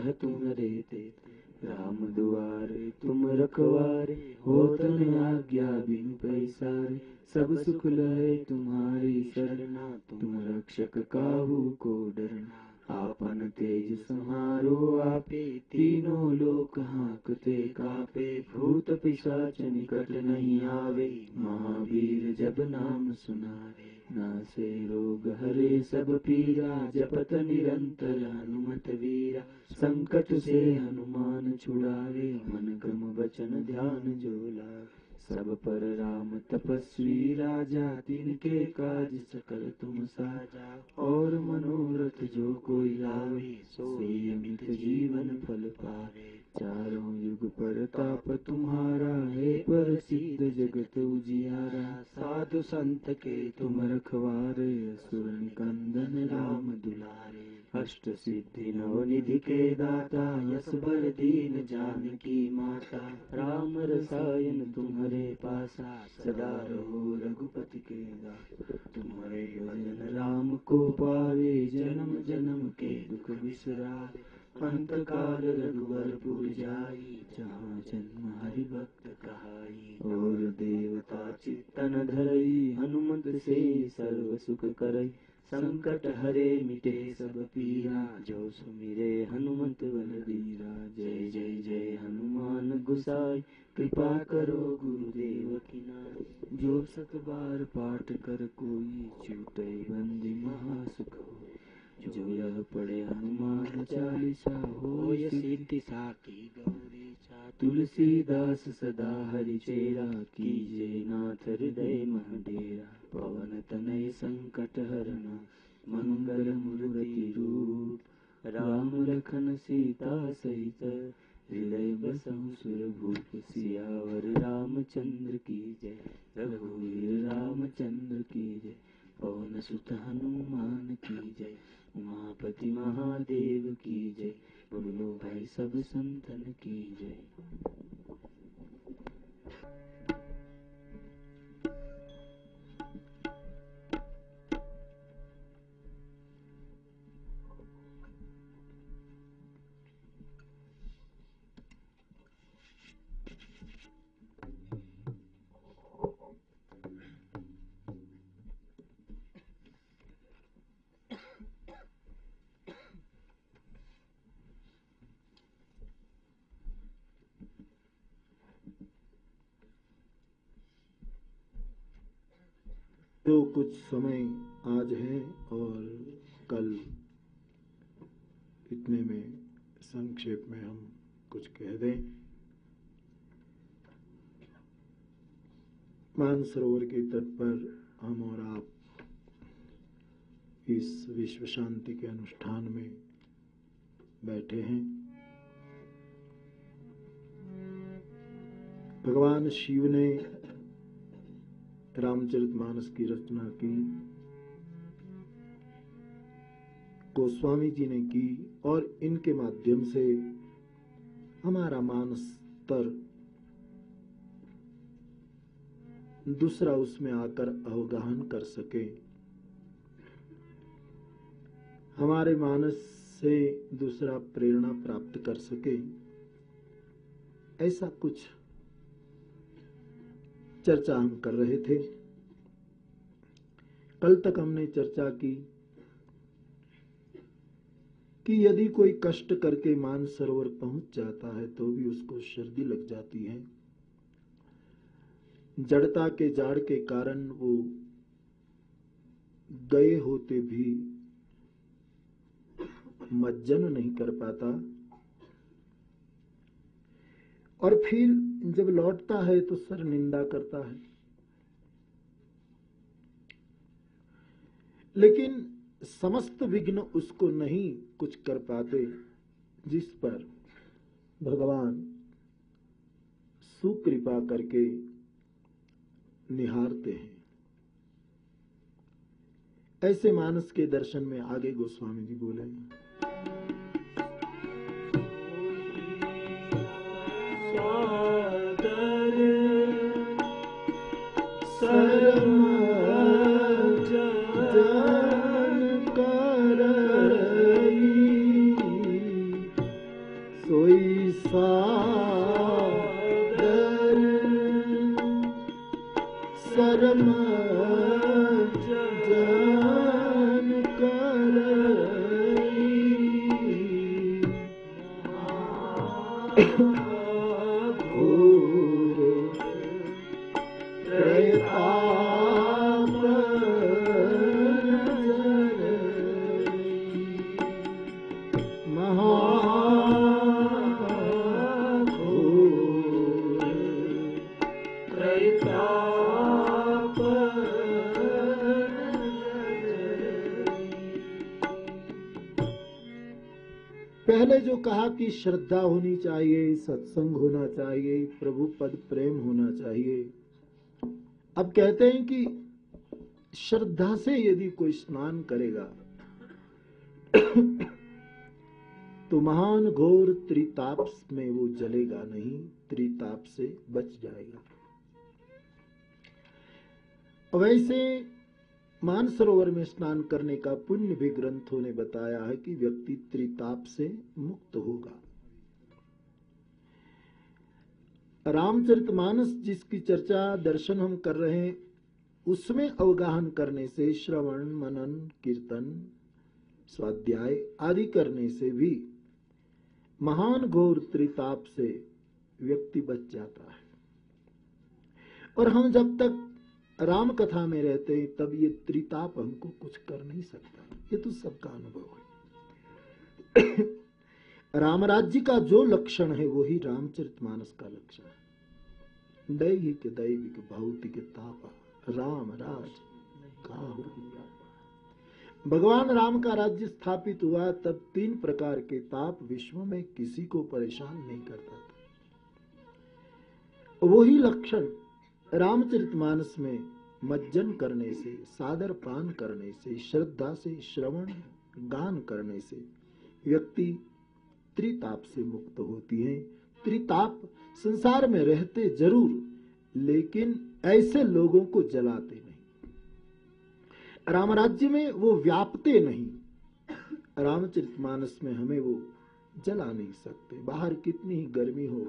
कह तुम्हारे राम दुआरे तुम रखवारे हो तन आज्ञा बिन पैसारे। सब सुख लहे तुम्हारी शरणा, तुम रक्षक काहू को डरना। आपन तेज समारो आपे तीनों लोक हाँकते कापे। भूत पिशाच निकट नहीं आवे, महावीर जब नाम सुनावे। नासे रोग हरे, सब पीरा, जपत निरंतर हनुमत वीरा। संकट से हनुमान छुड़ावे मन क्रम वचन ध्यान जो लावे। सब पर राम तपस्वी राजा तिनके काज सकल तुम साजा। और मनोरथ जो कोई लावे सोई अमित जीवन फल पावे। चारों युग पर ताप तुम्हारा है पर सिद्ध जगत उजियारा। साधु संत के तुम रखवारे, असुर निकंदन राम दुलारे। अष्ट सिद्धि नव निधि के दाता यस बर दीन जानकी माता। राम रसायन तुम्हारे पासा सदा रहो रघुपति के दास। तुम्हारे भजन राम को पावे, जन्म जन्म के दुख बिसरावे अंत काल रघुवर जाई, जहाँ जन्म हरि भक्त कहाई। और देवता चित्तन धरई, हनुमत से सर्व सुख करई। संकट हरे मिटे सब पीरा, जो सुमिरे हनुमत बलबीरा। जय जय जय हनुमान गुसाई। कृपा करो गुरुदेव की जो सत बार पाठ कर कोई छूटे बंदी महासुख हो। जो यह पढ़े हनुमान चालीसा हो सिद्धि साकी गौरी चा तुलसीदास सदा हरि चेरा कीजे नाथ हृदय मह डेरा। पवन तनय संकट हरना मंगल मूर्ति रूप। राम लखन सीता सहित हृदय बसहु सुरभूप सियावर, रामचंद्र की जय। रघुवीर, रामचंद्र की जय। पवन सुत हनुमान की जय। उमापति महादेव की जय। बोलो भाई सब संतन की जय। जो कुछ समय आज है और कल इतने में संक्षेप में हम कुछ कह दें। मानसरोवर के तट पर हम और आप इस विश्व शांति के अनुष्ठान में बैठे हैं। भगवान शिव ने रामचरितमानस की रचना की गोस्वामी जी ने की और इनके माध्यम से हमारा मानस तर दूसरा उसमें आकर अवगाहन कर सके। हमारे मानस से दूसरा प्रेरणा प्राप्त कर सके। ऐसा कुछ चर्चा हम कर रहे थे। कल तक हमने चर्चा की कि यदि कोई कष्ट करके मान सरोवर पहुँच जाता है तो भी उसको सर्दी लग जाती है। जड़ता के जाड़ के कारण वो गए होते भी मज्जन नहीं कर पाता। और फिर जब लौटता है तो सर निंदा करता है। लेकिन समस्त विघ्न उसको नहीं कुछ कर पाते, जिस पर भगवान सुकृपा करके निहारते हैं। ऐसे मानस के दर्शन में आगे गोस्वामी जी बोले। श्रद्धा होनी चाहिए, सत्संग होना चाहिए, प्रभु पद प्रेम होना चाहिए। अब कहते हैं कि श्रद्धा से यदि कोई स्नान करेगा तो महान घोर त्रिताप में वो जलेगा नहीं त्रिताप से बच जाएगा। वैसे मानसरोवर में स्नान करने का पुण्य भी ग्रंथों ने बताया है कि व्यक्ति त्रिताप से मुक्त होगा। रामचरितमानस जिसकी चर्चा दर्शन हम कर रहे हैं, उसमें अवगाहन करने से श्रवण, मनन, कीर्तन, स्वाध्याय आदि करने से भी महान घोर त्रिताप से व्यक्ति बच जाता है। और हम जब तक राम कथा में रहते हैं, तब ये त्रिताप हमको कुछ कर नहीं सकता। ये तो सबका अनुभव है। राम राज्य का जो लक्षण है, वही रामचरितमानस का लक्षण है। दैहिक, दैविक, भौतिक, ताप, राम, राज का भगवान राम का राज्य स्थापित हुआ तब तीन प्रकार के ताप विश्व में किसी को परेशान नहीं करता था। वही लक्षण रामचरितमानस में मज्जन करने से, सादर पान करने से, श्रद्धा से, श्रवण, गान करने से, व्यक्ति त्रिताप से मुक्त होती है। त्रिताप संसार में रहते ज़रूर, लेकिन ऐसे लोगों को जलाते नहीं। राम राज्य में वो व्यापते नहीं। रामचरितमानस में हमें वो जला नहीं सकते। बाहर कितनी ही गर्मी हो,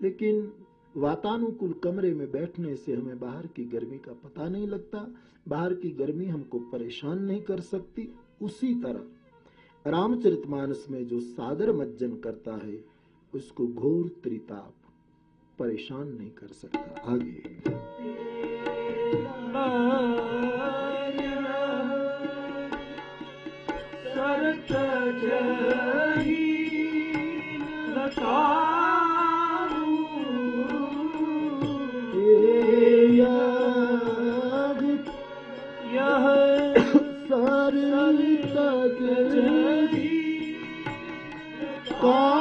लेकिन वातानुकूल कमरे में बैठने से हमें बाहर की गर्मी का पता नहीं लगता। बाहर की गर्मी हमको परेशान नहीं कर सकती। उसी तरह रामचरितमानस में जो सागर मज्जन करता है, उसको घोर त्रिताप, परेशान नहीं कर सकता। आगे। सरत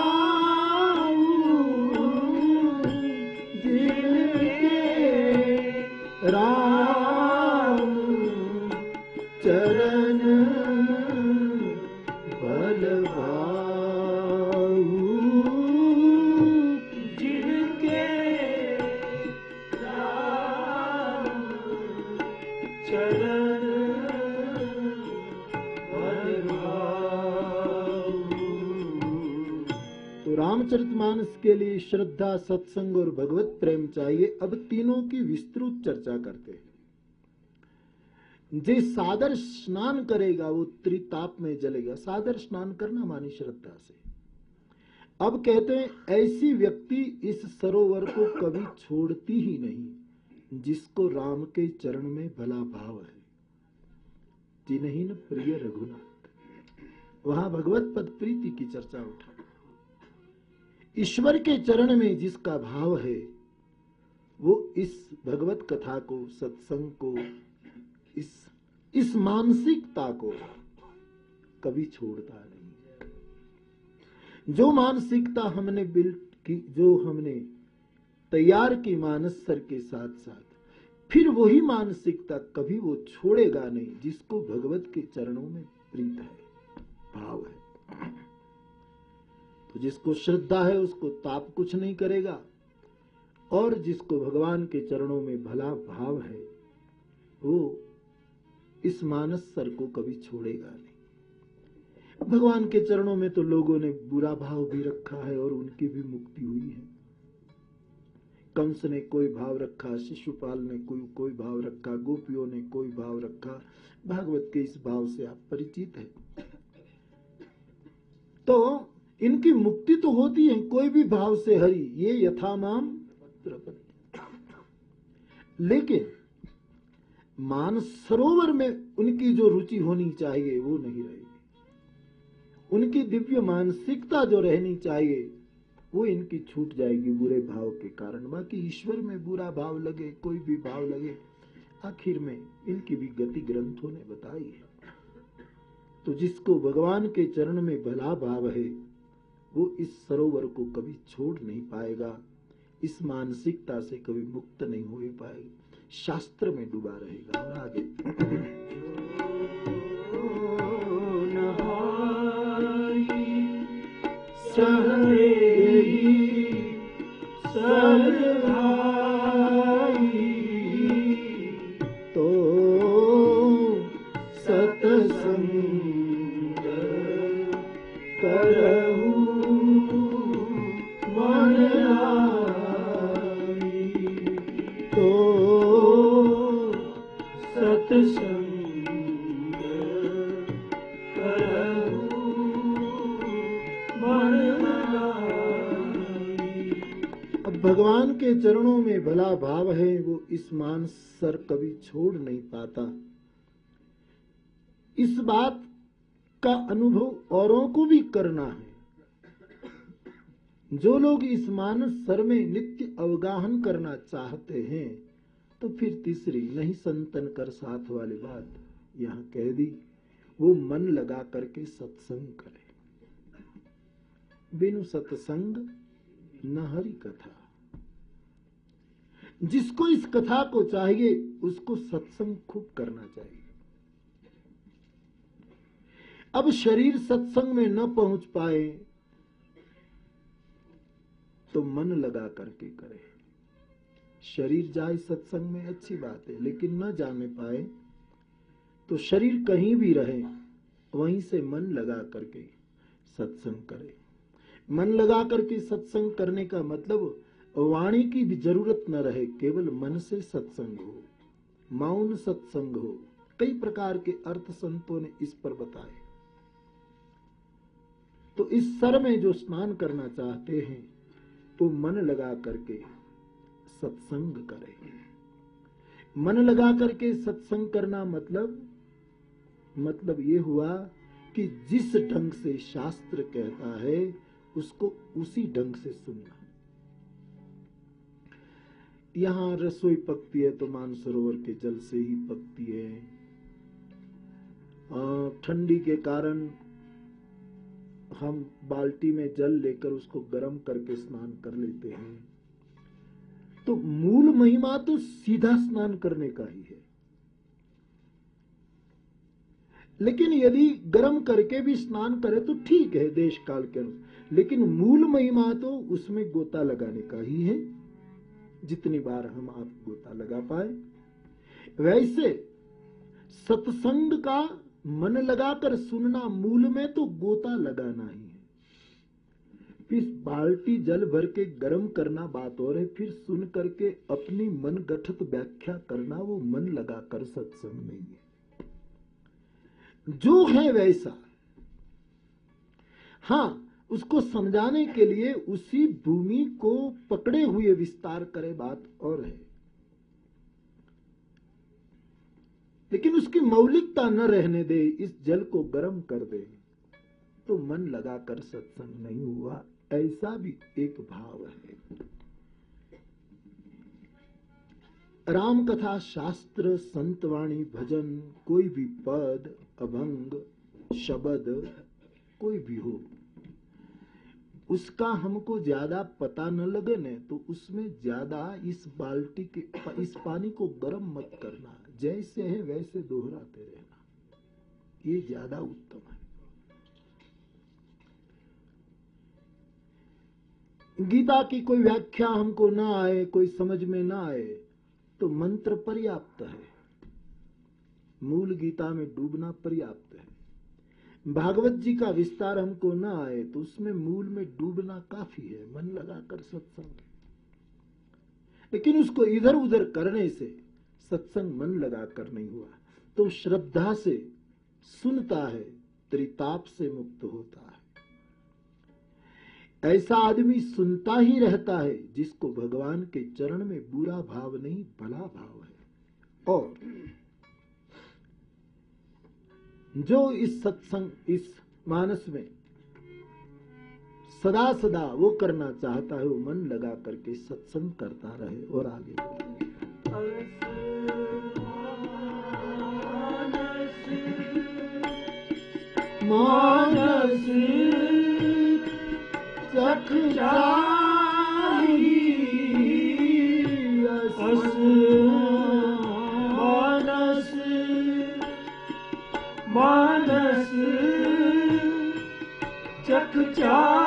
जही लता रामचरितमानस के लिए श्रद्धा, सत्संग और भगवत प्रेम चाहिए। अब तीनों की विस्तृत चर्चा करते हैं। जे सादर स्नान करेगा, वो त्रिताप में जलेगा। सादर स्नान करना मानी श्रद्धा से। अब कहते हैं, ऐसी व्यक्ति इस सरोवर को कभी छोड़ती ही नहीं, जिसको राम के चरण में भला भाव है। जिन्हीं प्रिय रघुनाथ, वहाँ भगवत पद प्रीति की चर्चा उठा। ईश्वर के चरण में जिसका भाव है, वो इस भगवत कथा को, सत्संग को, इस इस मानसिकता को कभी छोड़ता नहीं जो मानसिकता हमने बिल्ट की, जो हमने तैयार की मानस सर के साथ साथ, फिर वही मानसिकता कभी वो छोड़ेगा नहीं, जिसको भगवत के चरणों में प्रीत है, भाव है। जिसको श्रद्धा है उसको ताप कुछ नहीं करेगा। और जिसको भगवान के चरणों में भला भाव है, वो इस मानस सर को कभी छोड़ेगा नहीं। भगवान के चरणों में तो लोगों ने बुरा भाव भी रखा है और उनकी भी मुक्ति हुई है। कंस ने कोई भाव रखा, शिशुपाल ने कोई कोई भाव रखा, गोपियों ने कोई भाव रखा। भागवत के इस भाव से आप परिचित हैं। तो इनकी मुक्ति तो होती है, कोई भी भाव से हरि, ये यथामाम लेकिन मान सरोवर में उनकी जो रुचि होनी चाहिए, वो नहीं रहेगी। उनकी दिव्य मानसिकता जो रहनी चाहिए, वो इनकी छूट जाएगी बुरे भाव के कारण। बाकी ईश्वर में बुरा भाव लगे, कोई भी भाव लगे, आखिर में इनकी भी गति ग्रंथों ने बताई है। तो जिसको भगवान के चरण में भला भाव है वो इस सरोवर को कभी छोड़ नहीं पाएगा। इस मानसिकता से कभी मुक्त नहीं हो पाएगा शास्त्र में डूबा रहेगा और आगे। तो भगवान के चरणों में भला भाव है, वो इस मान सर कभी छोड़ नहीं पाता। इस बात का अनुभव औरों को भी करना है। जो लोग इस मानस सर में नित्य अवगाहन करना चाहते हैं तो फिर तीसरी नहीं संतन कर साथ वाली बात यहाँ कह दी, वो मन लगा करके सत्संग करे। बिनु सत्संग न हरि कथा। जिसको इस कथा को चाहिए, उसको सत्संग खूब करना चाहिए। अब शरीर सत्संग में न पहुँच पाए तो मन लगा करके करे। शरीर जाए सत्संग में, अच्छी बात है, लेकिन न जाने पाए तो शरीर कहीं भी रहे, वहीं से मन लगा करके सत्संग करे। मन लगा करके सत्संग करने का मतलब वाणी की भी ज़रूरत न रहे, केवल मन से सत्संग हो। मौन सत्संग हो। कई प्रकार के अर्थ संतों ने इस पर बताए। तो इस सर में जो स्नान करना चाहते हैं तो मन लगा करके सत्संग करें। मन लगा करके सत्संग करना मतलब मतलब ये हुआ कि जिस ढंग से शास्त्र कहता है, उसको उसी ढंग से सुनना। यहाँ रसोई पकती है तो मानसरोवर के जल से ही पकती है। ठंडी के कारण हम बाल्टी में जल लेकर उसको गर्म करके स्नान कर लेते हैं। तो मूल महिमा तो सीधा स्नान करने का ही है। लेकिन यदि गर्म करके भी स्नान करे तो ठीक है देश काल के अनुसार। लेकिन मूल महिमा तो उसमें गोता लगाने का ही है। जितनी बार हम आप गोता लगा पाए, वैसे सत्संग का मन लगाकर सुनना मूल में तो गोता लगाना ही है। फिर बाल्टी जल भर के गर्म करना बात और है, फिर सुन करके अपनी मन गठित व्याख्या करना वो मन लगाकर सत्संग नहीं है। जो है वैसा। हाँ उसको समझाने के लिए उसी भूमि को पकड़े हुए विस्तार करे बात और है। लेकिन उसकी मौलिकता न रहने दे, इस जल को गर्म कर दे तो मन लगाकर सत्संग नहीं हुआ, ऐसा भी एक भाव है। राम कथा शास्त्र, संतवाणी, भजन, कोई भी पद, अभंग, शब्द, कोई भी हो उसका हमको ज़्यादा पता न लगे न तो उसमें ज़्यादा इस बाल्टी के, इस पानी को गर्म मत करना। जैसे है वैसे दोहराते रहना। ये ज़्यादा उत्तम है। गीता की कोई व्याख्या हमको ना आए, कोई समझ में ना आए तो मंत्र पर्याप्त है। मूल गीता में डूबना पर्याप्त है। भागवत जी का विस्तार हमको न आए तो उसमें मूल में डूबना काफ़ी है, मन लगाकर सत्संग। लेकिन उसको इधर उधर करने से सत्संग मन लगाकर नहीं हुआ तो श्रद्धा से सुनता है, त्रिताप से मुक्त होता है। ऐसा आदमी सुनता ही रहता है, जिसको भगवान के चरण में बुरा भाव नहीं, भला भाव है। और जो इस सत्संग, इस मानस में सदा सदा वो करना चाहता है, वो मन लगा करके सत्संग करता रहे और आगे मानस चख अस स चकचारी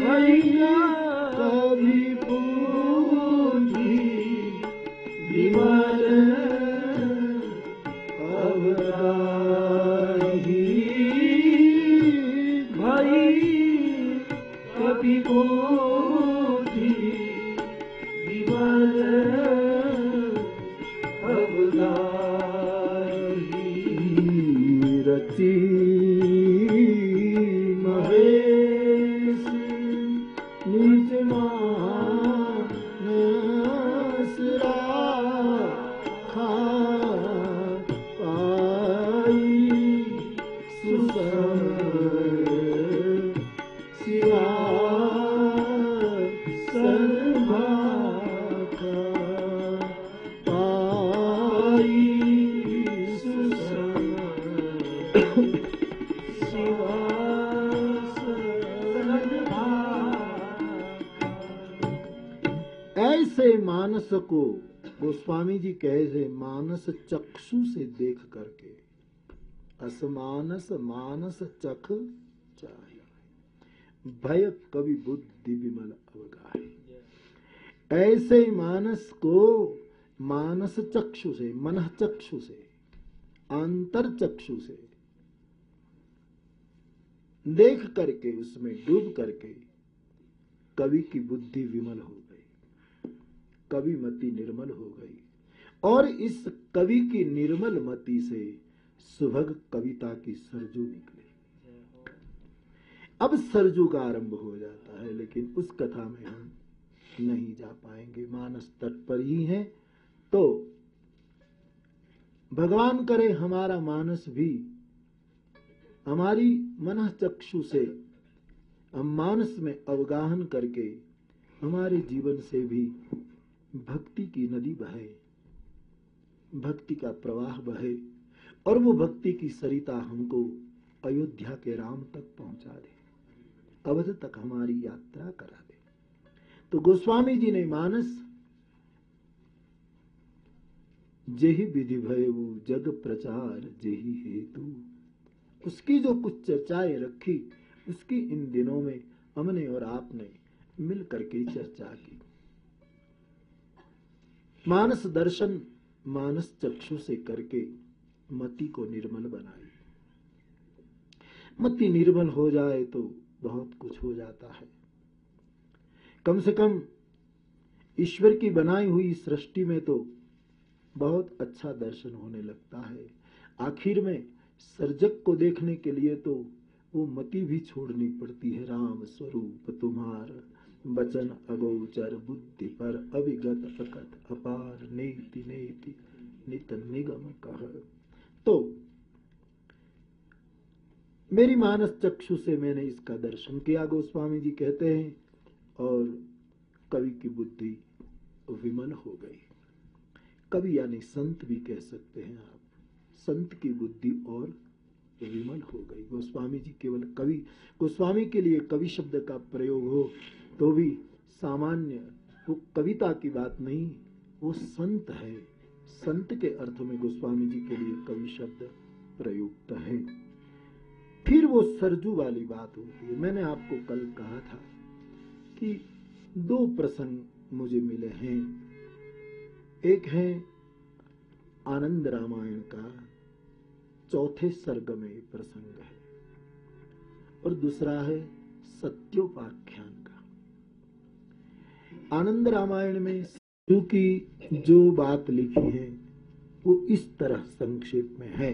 भैया। कहे थे मानस चक्षु से देख करके। असमानस मानस चख चाहिए भय कवि बुद्धि विमल अवगाहे। ऐसे ही मानस को मानस चक्षु से मन चक्षु से अंतर चक्षु से देख करके, उसमें डूब करके कवि की बुद्धि विमल हो गई। कवि मति निर्मल हो गई। और इस कवि की निर्मल मति से सुभग कविता की सरजू निकली। अब सरजू का आरंभ हो जाता है, लेकिन उस कथा में हम नहीं जा पाएँगे। मानस तट पर ही हैं तो भगवान करे हमारा मानस भी, हमारी मन चक्षु से हम मानस में अवगाहन करके हमारे जीवन से भी भक्ति की नदी बहे। भक्ति का प्रवाह बहे और वो भक्ति की सरिता हमको अयोध्या के राम तक पहुँचा दे अवध तक हमारी यात्रा करा दे। तो गोस्वामी जी ने मानस, जेहि विधि भयऊ जग प्रचार जेहि हेतु। उसकी जो कुछ चर्चाएँ रखी, उसकी इन दिनों में हमने और आपने मिल करके चर्चा की। मानस दर्शन मानस चक्षु से करके मति को निर्मल बनाई मति निर्मल हो जाए तो बहुत कुछ हो जाता है। कम से कम ईश्वर की बनाई हुई सृष्टि में तो बहुत अच्छा दर्शन होने लगता है। आखिर में सर्जक को देखने के लिए तो वो मति भी छोड़नी पड़ती है। राम स्वरूप तुम्हार वचन अगोचर बुद्धि पर अविगत अकथ अपार नेति नेति नित निगम कह। तो मेरी मानस चक्षु से मैंने इसका दर्शन किया, गोस्वामी जी कहते हैं, और कवि की बुद्धि विमल हो गई। कवि यानी संत भी कह सकते हैं आप। संत की बुद्धि और विमल हो गई। गोस्वामी जी केवल कवि, गोस्वामी के लिए कवि शब्द का प्रयोग हो तो भी सामान्य वो कविता की बात नहीं, वो संत है। संत के अर्थ में गोस्वामी जी के लिए कवि शब्द प्रयुक्त है। फिर वो सरजू वाली बात होती है। मैंने आपको कल कहा था कि दो प्रसंग मुझे मिले हैं। एक है आनंद रामायण का, चौथे सर्ग में प्रसंग है। और दूसरा है सत्योपाख्यान। आनंद रामायण में सरजू की जो बात लिखी है, वो इस तरह संक्षेप में है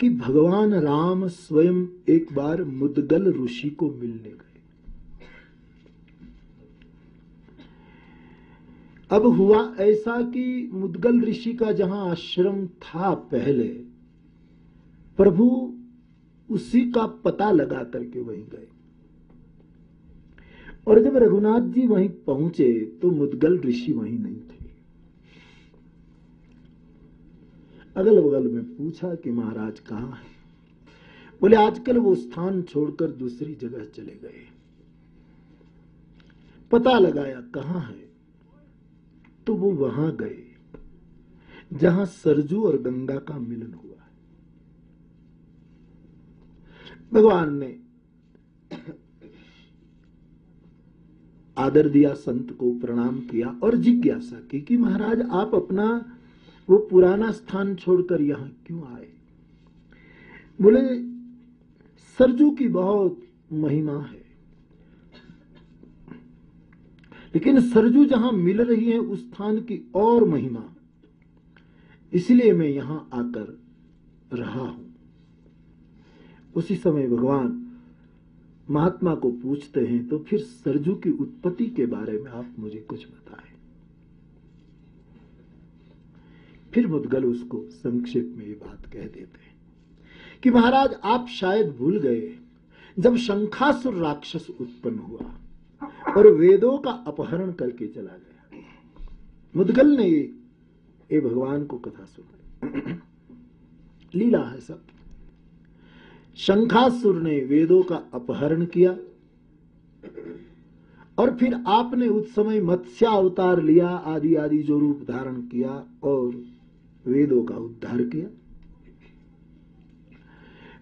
कि भगवान राम स्वयं एक बार मुदगल ऋषि को मिलने गए। अब हुआ ऐसा कि मुदगल ऋषि का जहाँ आश्रम था पहले, प्रभु उसी का पता लगा करके वहीं गए। और जब रघुनाथ जी वहीं पहुँचे तो मुदगल ऋषि वहीं नहीं थे। अगल बगल में पूछा कि महाराज कहाँ है? बोले, आजकल वो स्थान छोड़कर दूसरी जगह चले गए। पता लगाया कहाँ है तो वो वहाँ गए, जहाँ सरजू और गंगा का मिलन हुआ है। भगवान ने आदर दिया, संत को प्रणाम किया और जिज्ञासा की कि महाराज, आप अपना वो पुराना स्थान छोड़कर यहाँ क्यों आए? बोले, सरजू की बहुत महिमा है। लेकिन सरजू जहाँ मिल रही है, उस स्थान की और महिमा। इसलिए मैं यहाँ आकर रहा हूँ। उसी समय भगवान महात्मा को पूछते हैं तो फिर सरजू की उत्पत्ति के बारे में आप मुझे कुछ बताएँ। फिर मुदगल उसको संक्षेप में ये बात कह देते हैं कि महाराज आप शायद भूल गए जब शंखासुर राक्षस उत्पन्न हुआ और वेदों का अपहरण करके चला गया। मुदगल ने ये, भगवान को कथा सुनाई। लीला है सब शंखासुर ने वेदों का अपहरण किया और फिर आपने उस समय मत्स्या अवतार लिया, आदि आदि जो रूप धारण किया और वेदों का उद्धार किया।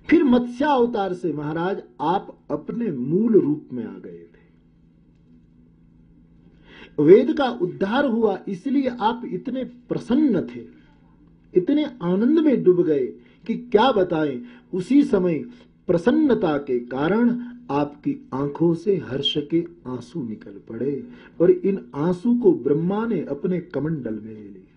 फिर मत्स्या अवतार से महाराज आप अपने मूल रूप में आ गए थे। वेद का उद्धार हुआ इसलिए आप इतने प्रसन्न थे, इतने आनंद में डूब गए कि क्या बताएँ? उसी समय प्रसन्नता के कारण आपकी आँखों से हर्ष के आँसू निकल पड़े और इन आँसू को ब्रह्मा ने अपने कमंडल में ले लिया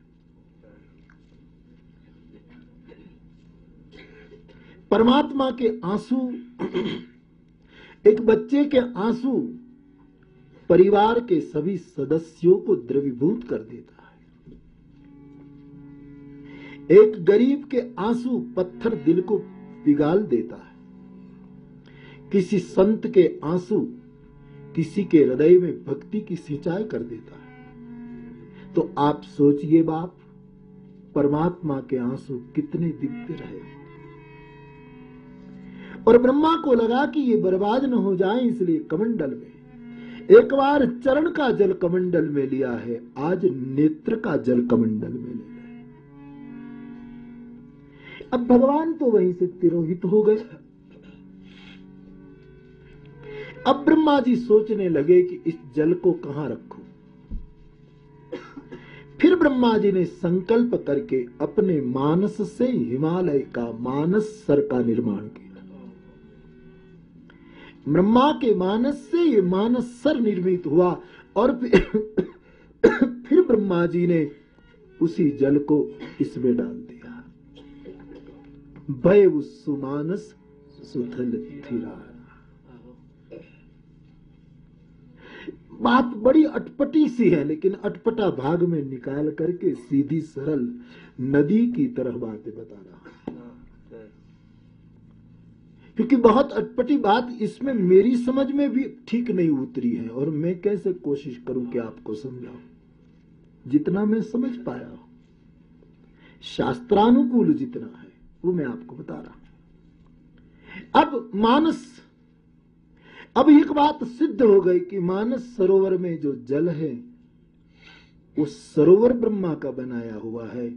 परमात्मा के आँसू, एक बच्चे के आँसू परिवार के सभी सदस्यों को द्रवीभूत कर देता एक गरीब के आँसू पत्थर दिल को पिघाल देता है। किसी संत के आँसू किसी के हृदय में भक्ति की सिंचाई कर देता है। तो आप सोचिए बाप, परमात्मा के आँसू कितने दिव्य रहे। और ब्रह्मा को लगा कि ये बर्बाद न हो जाए, इसलिए कमंडल में। एक बार चरण का जल कमंडल में लिया है, आज नेत्र का जल कमंडल में ले गए अब भगवान तो वहीं से तिरोहित हो गए। अब ब्रह्मा जी सोचने लगे कि इस जल को कहाँ रखूँ। फिर ब्रह्मा जी ने संकल्प करके अपने मानस से हिमालय का मानस सर का निर्माण किया। ब्रह्मा के मानस से ये मानस सर निर्मित हुआ और फिर, फिर ब्रह्मा जी ने उसी जल को इसमें डाल दिया। भय सुमानस सुथल थिरा बात बड़ी अटपटी सी है, लेकिन अटपटा भाग में निकाल करके सीधी सरल नदी की तरह बातें बता रहा क्योंकि बहुत अटपटी बात इसमें मेरी समझ में भी ठीक नहीं उतरी है, और मैं कैसे कोशिश करूँ कि आपको समझाऊं? जितना मैं समझ पाया, शास्त्रानुकूल जितना है वो मैं आपको बता रहा हूँ। अब मानस, अब एक बात सिद्ध हो गई कि मानस सरोवर में जो जल है, वो सरोवर ब्रह्मा का बनाया हुआ है,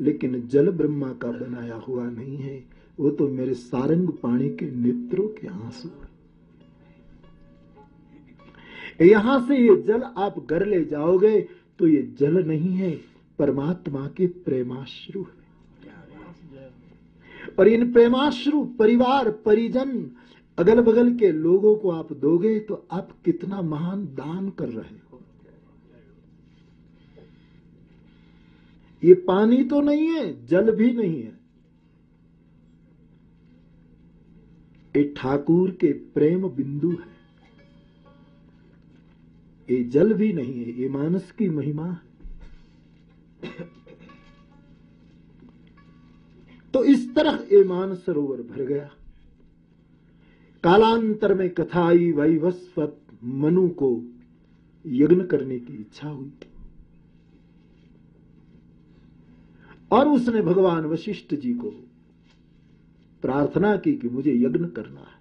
लेकिन जल ब्रह्मा का बनाया हुआ नहीं है। वो तो मेरे सारंग पानी के नेत्रों के आँसू यहाँ से ये जल आप घर ले जाओगे तो ये जल नहीं है, परमात्मा के प्रेमाश्रु है। और इन प्रेमाश्रु परिवार परिजन अगल बगल के लोगों को आप दोगे तो आप कितना महान दान कर रहे हो। ये पानी तो नहीं है, जल भी नहीं है। ये ठाकुर के प्रेम बिंदु है। ये जल भी नहीं है, ये मानस की महिमा है। तो इस तरह ये मान सरोवर भर गया। कालांतर में कथाई वैवस्वत मनु को यज्ञ करने की इच्छा हुई। और उसने भगवान वशिष्ठ जी को प्रार्थना की कि मुझे यज्ञ करना है।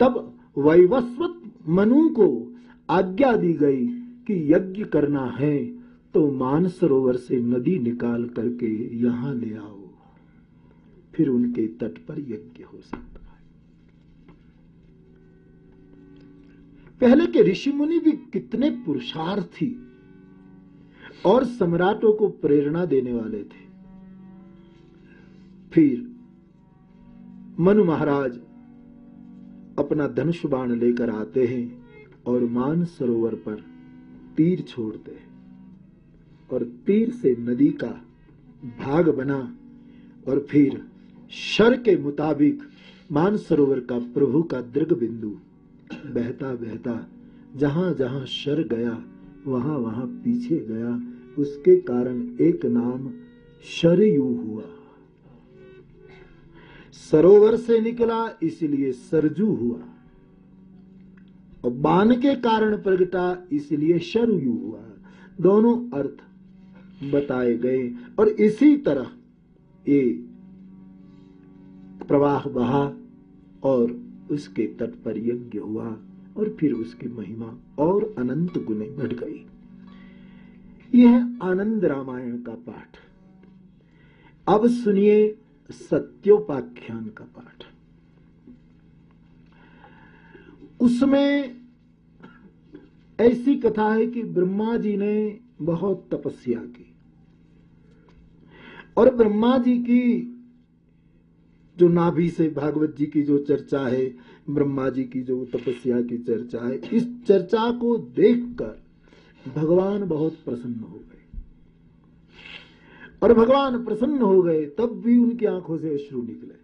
तब वैवस्वत मनु को आज्ञा दी गई कि यज्ञ करना है। तो मानसरोवर से नदी निकाल करके यहाँ ले आओ। फिर उनके तट पर यज्ञ हो सकता है। पहले के ऋषि मुनि भी कितने पुरुषार्थी और सम्राटों को प्रेरणा देने वाले थे। फिर मनु महाराज अपना धनुष बाण लेकर आते हैं और मान सरोवर पर तीर छोड़ते हैं। और तीर से नदी का भाग बना और फिर शर के मुताबिक मान सरोवर का प्रभु का दृग बिंदु बहता बहता जहाँ जहाँ शर गया, वहाँ वहाँ पीछे गया, उसके कारण एक नाम शरयू हुआ। सरोवर से निकला, इसलिए सरजू हुआ। और बान के कारण प्रगटा, इसलिए शरयू हुआ। दोनों अर्थ बताए गए। और इसी तरह ये प्रवाह बहा और उसके तट पर यज्ञ हुआ और फिर उसकी महिमा और अनंत गुने बढ़ गई। यह आनंद रामायण का पाठ। अब सुनिए सत्योपाख्यान का पाठ। उसमें ऐसी कथा है कि ब्रह्मा जी ने बहुत तपस्या की। और ब्रह्मा जी की जो नाभि से भागवत जी की जो चर्चा है, ब्रह्मा जी की जो तपस्या की चर्चा है, इस चर्चा को देखकर भगवान बहुत प्रसन्न हो गए। और भगवान प्रसन्न हो गए, तब भी उनकी आँखों से अश्रु निकले।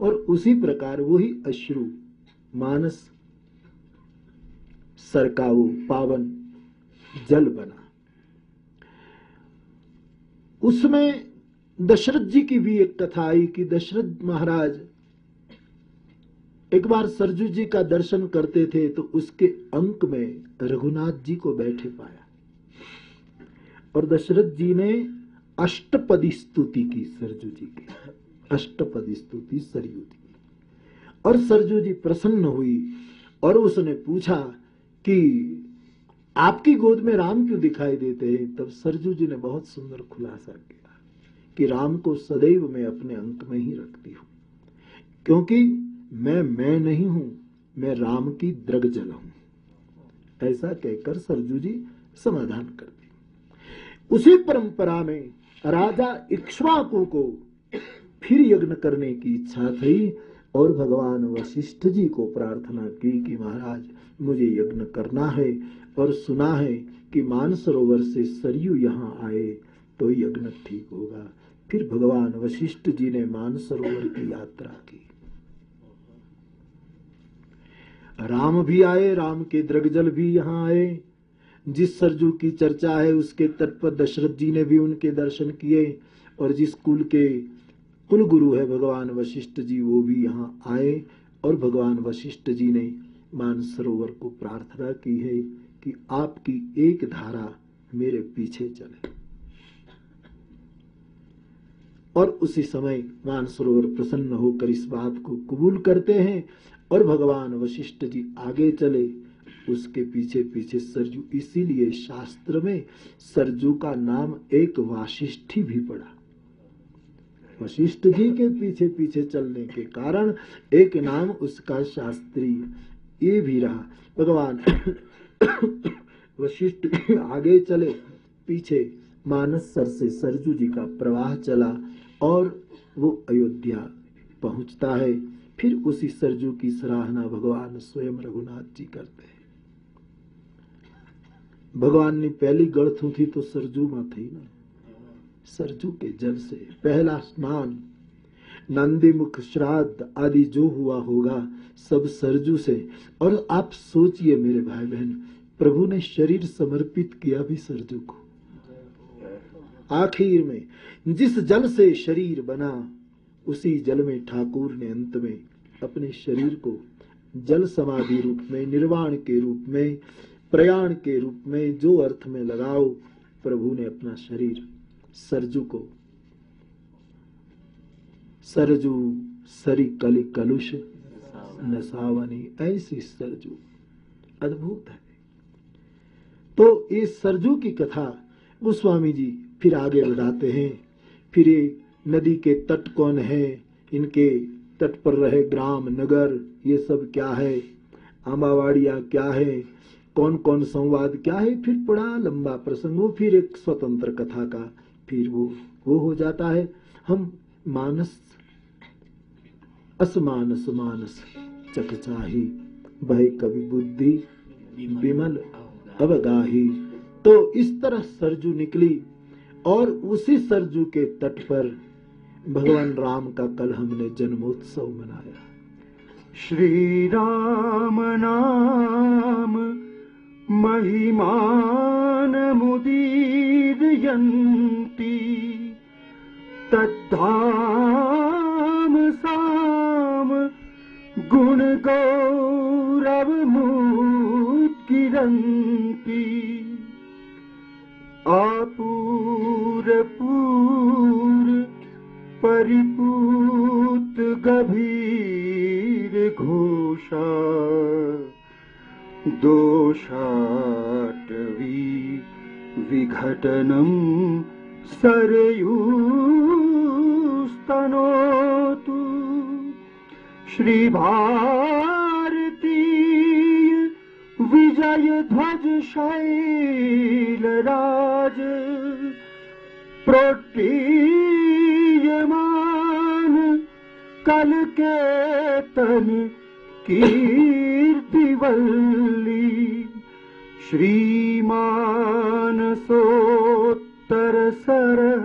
और उसी प्रकार वही अश्रु, मानस सरकाऊ पावन, जल बना। उसमें दशरथ जी की भी एक कथा आई कि दशरथ महाराज एक बार सरजू जी का दर्शन करते थे तो उसके अंक में रघुनाथ जी को बैठे पाया। और दशरथ जी ने अष्टपदी स्तुति की सरजू जी की। अष्टपदी स्तुति सरयू की। और सरजू जी प्रसन्न हुई और उसने पूछा कि आपकी गोद में राम क्यों दिखाई देते हैं? तब सरजू जी ने बहुत सुंदर खुलासा किया कि राम को सदैव मैं अपने अंक में ही रखती हूँ। क्योंकि मैं मैं नहीं हूँ, मैं राम की द्रग जल हूँ। ऐसा कहकर सरजू जी समाधान कर करती उसी परंपरा में राजा इक्ष्वाकु को फिर यज्ञ करने की इच्छा थी और भगवान वशिष्ठ जी को प्रार्थना की कि महाराज, मुझे यज्ञ करना है। और सुना है कि मानसरोवर से सरयू यहाँ आए तो यज्ञ ठीक होगा। फिर भगवान वशिष्ठ जी ने मानसरोवर की यात्रा की। राम भी आए, राम के द्रगजल भी यहाँ आए। जिस सरजू की चर्चा है, उसके तट पर दशरथ जी ने भी उनके दर्शन किए, और जिस कुल के कुल गुरु है भगवान वशिष्ठ जी, वो भी यहाँ आए, और भगवान वशिष्ठ जी ने मानसरोवर को प्रार्थना की है। कि आपकी एक धारा मेरे पीछे चले। और उसी समय मानसरोवर प्रसन्न होकर इस बात को कबूल करते हैं और भगवान वशिष्ठ जी आगे चले। उसके पीछे पीछे सरजू, इसीलिए शास्त्र में सरजू का नाम एक वाशिष्ठी भी पड़ा। वशिष्ठ जी के पीछे पीछे चलने के कारण एक नाम उसका शास्त्रीय ये भी रहा। भगवान वशिष्ठ आगे चले। पीछे मानस सर से सरजू जी का प्रवाह चला और वो अयोध्या पहुँचता है। फिर उसी सरजू की सराहना भगवान स्वयं रघुनाथ जी करते हैं। भगवान ने पहली गढ़ थी तो सरजू में थी ना। सरजू के जल से पहला स्नान। नंदी मुख श्राद्ध आदि जो हुआ होगा, सब सरजू से। और आप सोचिए मेरे भाई बहन प्रभु ने शरीर समर्पित किया भी सरजू को। आखिर में, जिस जल से शरीर बना, उसी जल में ठाकुर ने अंत में अपने शरीर को जल समाधि रूप में, निर्वाण के रूप में, प्रयाण के रूप में, जो अर्थ में लगाओ, प्रभु ने अपना शरीर सरजू को। सरजू, सरी कलि कलुष, नसावनी, ऐसी सरजू। अद्भुत है। तो इस सरजू की कथा गोस्वामी जी फिर आगे बढ़ाते हैं। फिर ये नदी के तट कौन है? इनके तट पर रहे ग्राम, नगर, ये सब क्या है? आमावाड़िया क्या है? कौन कौन संवाद क्या है? फिर बड़ा लंबा प्रसंग, वो फिर एक स्वतंत्र कथा का फिर वो वो हो जाता है। हम मानस, असमानस मानस चकचाही, भय कवि बुद्धि, विमल अवगाही। तो इस तरह सरजू निकली और उसी सरजू के तट पर भगवान राम का कल हमने जन्मोत्सव मनाया। श्री राम नाम महिमान मुदीरयन्ति तद्धाम साम गुण किरन्ति आपूरपूर परिपूत गभीर घोषा। दोषाटवी विघटनम् सरयूस्तनोतु। श्रीभारती विजय ध्वज शैलराज प्रोटीयमान कल के तन कीर्तिवल्ली श्रीमानसोत्तर सरः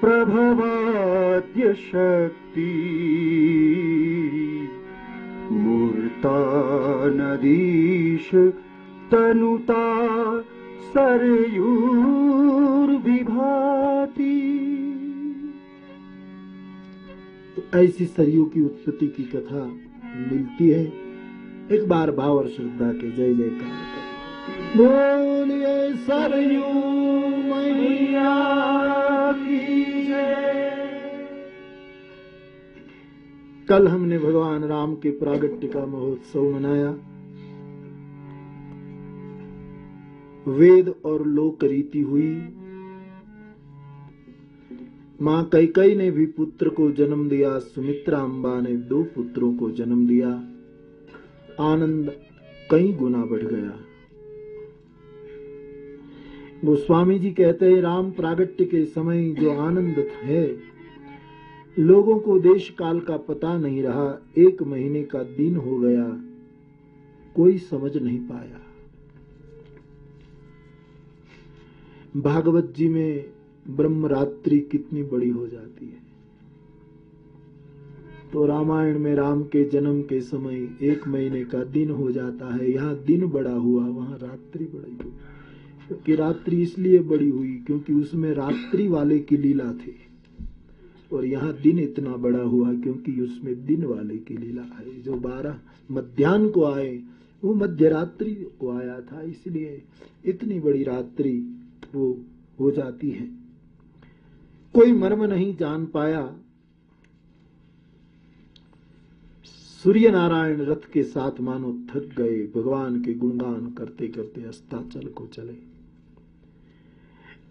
प्रभवाद्य शक्ति मूर्ता नदीश तनुता सरयूर्विभाति तो ऐसी सरयू की उत्पत्ति की कथा मिलती है। एक बार भाव और श्रद्धा के जय जयकार। करें। बोलिए सरयू मैया। कल हमने भगवान राम के प्रागट्य का महोत्सव मनाया। वेद और लोक रीति हुई। माँ कैकई ने भी पुत्र को जन्म दिया, सुमित्रा अम्बा ने दो पुत्रों को जन्म दिया। आनंद कई गुना बढ़ गया। गोस्वामी जी कहते हैं, राम प्रागट्य के समय जो आनंद है लोगों को देश काल का पता नहीं रहा, एक महीने का दिन हो गया, कोई समझ नहीं पाया। भागवत जी में ब्रह्म रात्रि कितनी बड़ी हो जाती है। तो रामायण में राम के जन्म के समय एक महीने का दिन हो जाता है, यहाँ दिन बड़ा हुआ, वहाँ रात्रि बड़ी हुई। क्योंकि रात्रि इसलिए बड़ी हुई क्योंकि उसमें रात्रि वाले की लीला थी। और यहाँ दिन इतना बड़ा हुआ क्योंकि उसमें दिन वाले की लीला है। जो बारह मध्यान्ह को आए, वो मध्य रात्रि को आया था, इसलिए इतनी बड़ी रात्रि वो हो जाती है। कोई मर्म नहीं जान पाया। सूर्य नारायण रथ के साथ मानो थक गए, भगवान के गुणगान करते करते अस्ताचल को चले।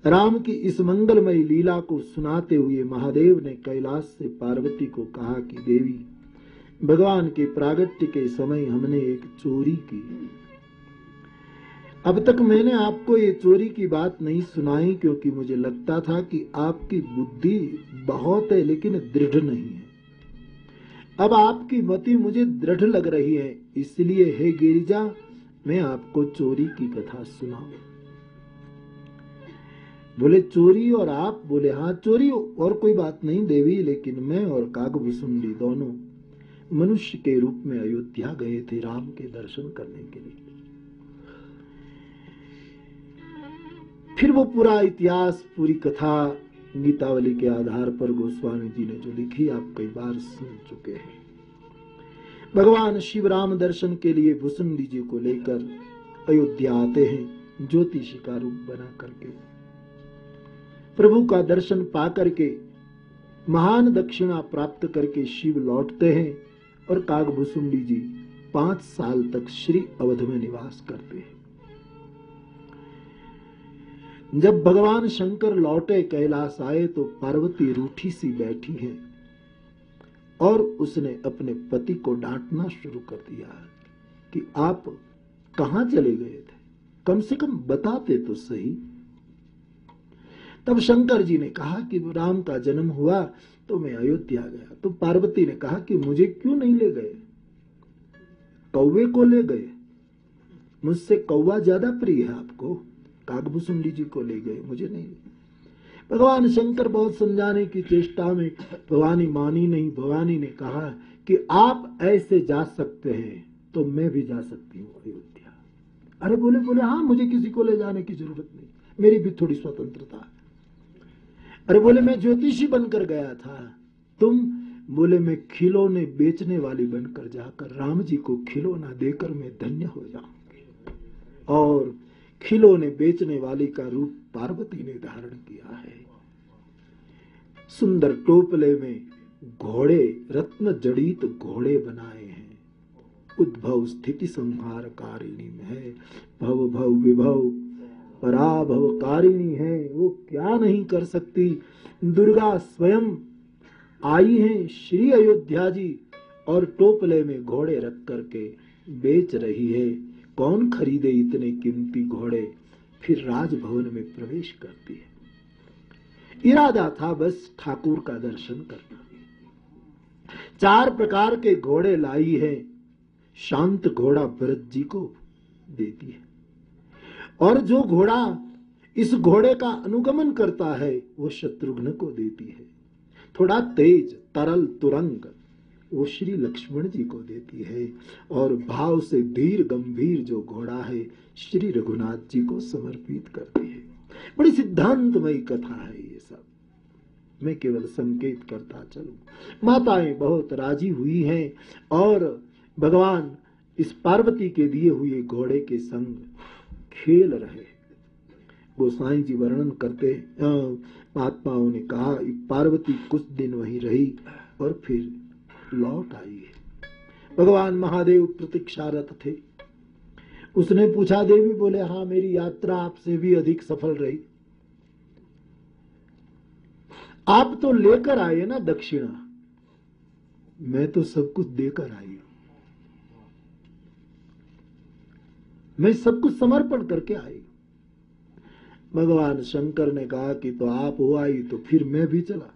राम की इस मंगलमय लीला को सुनाते हुए महादेव ने कैलाश से पार्वती को कहा कि देवी, भगवान के प्रागट्य के समय हमने एक चोरी की अब तक मैंने आपको ये चोरी की बात नहीं सुनाई क्योंकि मुझे लगता था कि आपकी बुद्धि बहुत है लेकिन दृढ़ नहीं है। अब आपकी मति मुझे दृढ़ लग रही है, इसलिए हे गिरिजा, मैं आपको चोरी की कथा सुनाऊं। बोले, चोरी और आप? बोले हाँ चोरी, और कोई बात नहीं देवी, लेकिन मैं और कागभुसुंडी दोनों। मनुष्य के रूप में अयोध्या गए थे राम के दर्शन करने के लिए। फिर वो पूरा इतिहास, पूरी कथा, गीतावली के आधार पर गोस्वामी जी ने जो लिखी, आप कई बार सुन चुके हैं। भगवान शिव राम दर्शन के लिए भूसुंडी जी को लेकर अयोध्या आते हैं, ज्योतिषी का रूप बना करके। प्रभु का दर्शन पा करके, महान दक्षिणा प्राप्त करके शिव लौटते हैं और कागभुसुंडी जी पाँच साल तक श्री अवध में निवास करते हैं। जब भगवान शंकर लौटे कैलाश आए तो पार्वती रूठी सी बैठी है और उसने अपने पति को डांटना शुरू कर दिया कि आप कहा चले गए थे? कम से कम बताते तो सही। तब शंकर जी ने कहा कि राम का जन्म हुआ तो मैं अयोध्या गया। तो पार्वती ने कहा कि मुझे क्यों नहीं ले गए? कौवे को ले गए। मुझसे कौवा ज़्यादा प्रिय है आपको। कागभूसुंडी जी को ले गए, मुझे नहीं। भगवान शंकर बहुत समझाने की चेष्टा में भवानी मानी नहीं। भवानी ने कहा कि आप ऐसे जा सकते हैं तो मैं भी जा सकती हूँ अयोध्या। अरे बोले बोले हाँ मुझे किसी को ले जाने की ज़रूरत नहीं। मेरी भी थोड़ी स्वतंत्रता अरे बोले, मैं ज्योतिषी बनकर गया था। तुम बोले, मैं खिलौने बेचने वाली बनकर जाकर राम जी को खिलौना देकर मैं धन्य हो जाऊँगी। और खिलौने बेचने वाली का रूप पार्वती ने धारण किया है। सुंदर टोपले में घोड़े, रत्न जड़ित घोड़े बनाए हैं। उद्भव स्थिति संहार कारिणी में है। भव भव, विभव पराभव कारिणी है, वो क्या नहीं कर सकती? दुर्गा स्वयं आई हैं श्री अयोध्या जी और टोपले में घोड़े रख करके बेच रही है। कौन खरीदे इतने कीमती घोड़े? फिर राजभवन में प्रवेश करती है। इरादा था बस ठाकुर का दर्शन करना। चार प्रकार के घोड़े लाई है। शांत घोड़ा भरत जी को देती है। और जो घोड़ा इस घोड़े का अनुगमन करता है, वो शत्रुघ्न को देती है। थोड़ा तेज, तरल, तुरंग, वो श्री लक्ष्मण जी को देती है। और भाव से धीर, गंभीर जो घोड़ा है, श्री रघुनाथ जी को समर्पित करती है। बड़ी सिद्धांतमयी कथा है ये सब। मैं केवल संकेत करता चलू। माताएँ बहुत राज़ी हुई हैं, और भगवान इस पार्वती के दिए हुए घोड़े के संग खेल रहे गोसाई जी वर्णन करते महात्माओं ने कहा पार्वती कुछ दिन वहीं रही और फिर लौट आई भगवान महादेव प्रतीक्षारत थे। उसने पूछा, देवी बोले हाँ मेरी यात्रा आपसे भी अधिक सफल रही। आप तो लेकर आए ना दक्षिणा। मैं तो सब कुछ देकर आई हूँ मैं सब कुछ समर्पण करके आई भगवान शंकर ने कहा कि तो आप हो आई तो फिर मैं भी चला।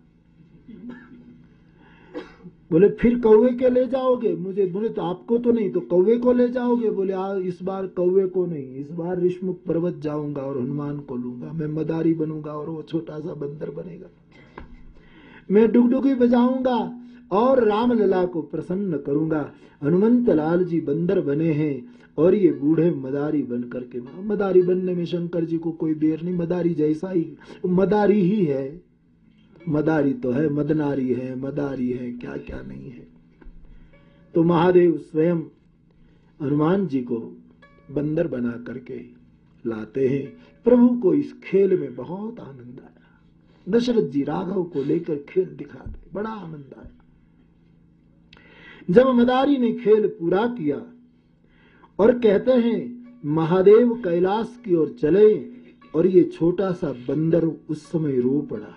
बोले, फिर कौवे के ले जाओगे? मुझे बोले तो आपको तो नहीं तो कौवे को ले जाओगे? बोले आ इस बार कौवे को नहीं, इस बार ऋषमुख पर्वत जाऊँगा और हनुमान को लूँगा। मैं मदारी बनूँगा और वो छोटा सा बंदर बनेगा। मैं डुगडुगी बजाऊँगा और राम लला को प्रसन्न करूँगा। हनुमंत लाल जी बंदर बने हैं और ये बूढ़े मदारी बन करके मदारी बनने में शंकर जी को कोई देर नहीं, मदारी जैसा ही मदारी ही है। मदारी तो है, मदनारी है, मदारी है क्या क्या नहीं है। तो महादेव स्वयं हनुमान जी को बंदर बना करके लाते हैं। प्रभु को इस खेल में बहुत आनंद आया। दशरथ जी राघव को लेकर खेल दिखाते, बड़ा आनंद आया। जब मदारी ने खेल पूरा किया और कहते हैं, महादेव कैलाश की ओर चले और ये छोटा सा बंदर उस समय रो पड़ा।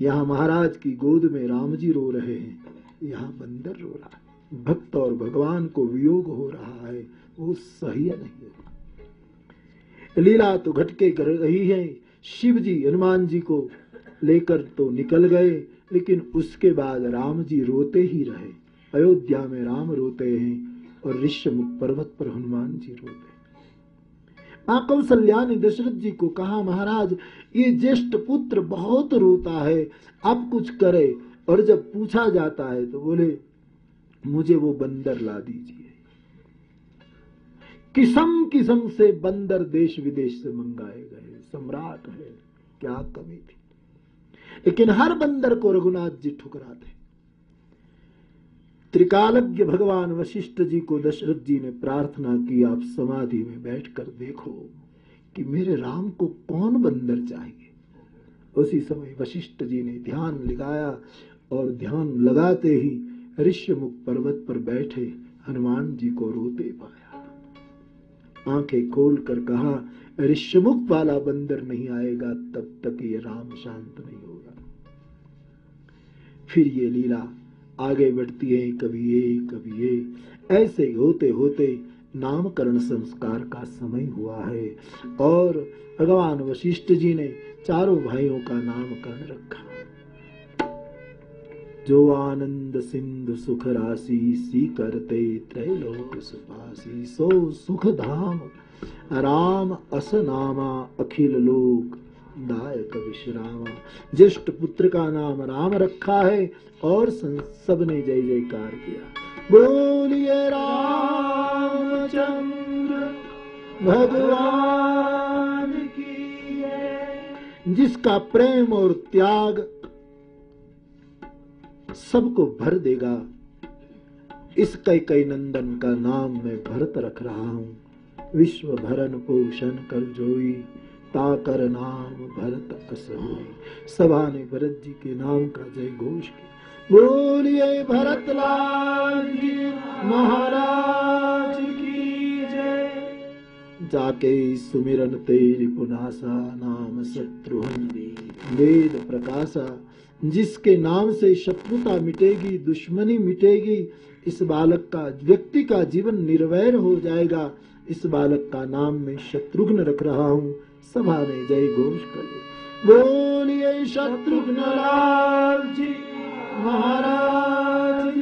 यहाँ महाराज की गोद में राम जी रो रहे हैं। यहाँ बंदर रो रहा है। भक्त और भगवान को वियोग हो रहा है। वो सही नहीं लीला तो घटके कर रही है। शिव जी हनुमान जी को लेकर तो निकल गए, लेकिन उसके बाद राम जी रोते ही रहे। अयोध्या में राम रोते हैं और ऋषमुख पर्वत पर हनुमान जी रोते हैं। कौशल्या ने दशरथ जी को कहा, महाराज, ये ज्येष्ठ पुत्र बहुत रोता है आप कुछ करे। और जब पूछा जाता है तो बोले, मुझे वो बंदर ला दीजिए। किस्म किस्म से बंदर देश विदेश से मंगाए गए, सम्राट है, क्या कमी थी? लेकिन हर बंदर को रघुनाथ जी ठुकराते त्रिकालज्ञ भगवान वशिष्ठ जी को दशरथ जी ने प्रार्थना की, आप समाधि में बैठकर देखो कि मेरे राम को कौन बंदर चाहिए। उसी समय वशिष्ठ जी ने ध्यान लगाया और ध्यान लगाते ही ऋषमुख पर्वत पर बैठे हनुमान जी को रोते पाया। आँखें खोल कर कहा ऋषमुख वाला बंदर नहीं आएगा, तब तक ये राम शांत नहीं होगा। फिर ये लीला आगे बढ़ती है कभी ये कभी ये। ऐसे होते होते नामकरण संस्कार का समय हुआ है। और भगवान वशिष्ठ जी ने चारों भाइयों का नामकरण रखा। जो आनंद सिंधु सुख राशि सी करते त्रैलोक सुपासी, सो सुख धाम, राम अस नामा अखिल लोक दायक विश्रामा ज्येष्ठ पुत्र का नाम राम रखा है और सबने जय जयकार किया। बोलिए रामचंद्र, भगवान की जिसका प्रेम और त्याग सबको भर देगा, इस कई कई नंदन का नाम मैं भरत रख रहा हूँ। विश्व भरन पोषण कर जोई। ताकर नाम भरत अस सभा ने भरत जी के नाम का जय घोष किया बोलिए भरत लाल महाराज की जय। जाके सुमिरन तेरी पुनासा, नाम शत्रुहन वेद प्रकाशा, जिसके नाम से शत्रुता मिटेगी, दुश्मनी मिटेगी, इस बालक का, व्यक्ति का जीवन निर्वैर हो जाएगा। इस बालक का नाम मैं शत्रुघ्न रख रहा हूँ। सभा में जय घोष कर बोलिए शत्रुघ्न लाल जी, महाराज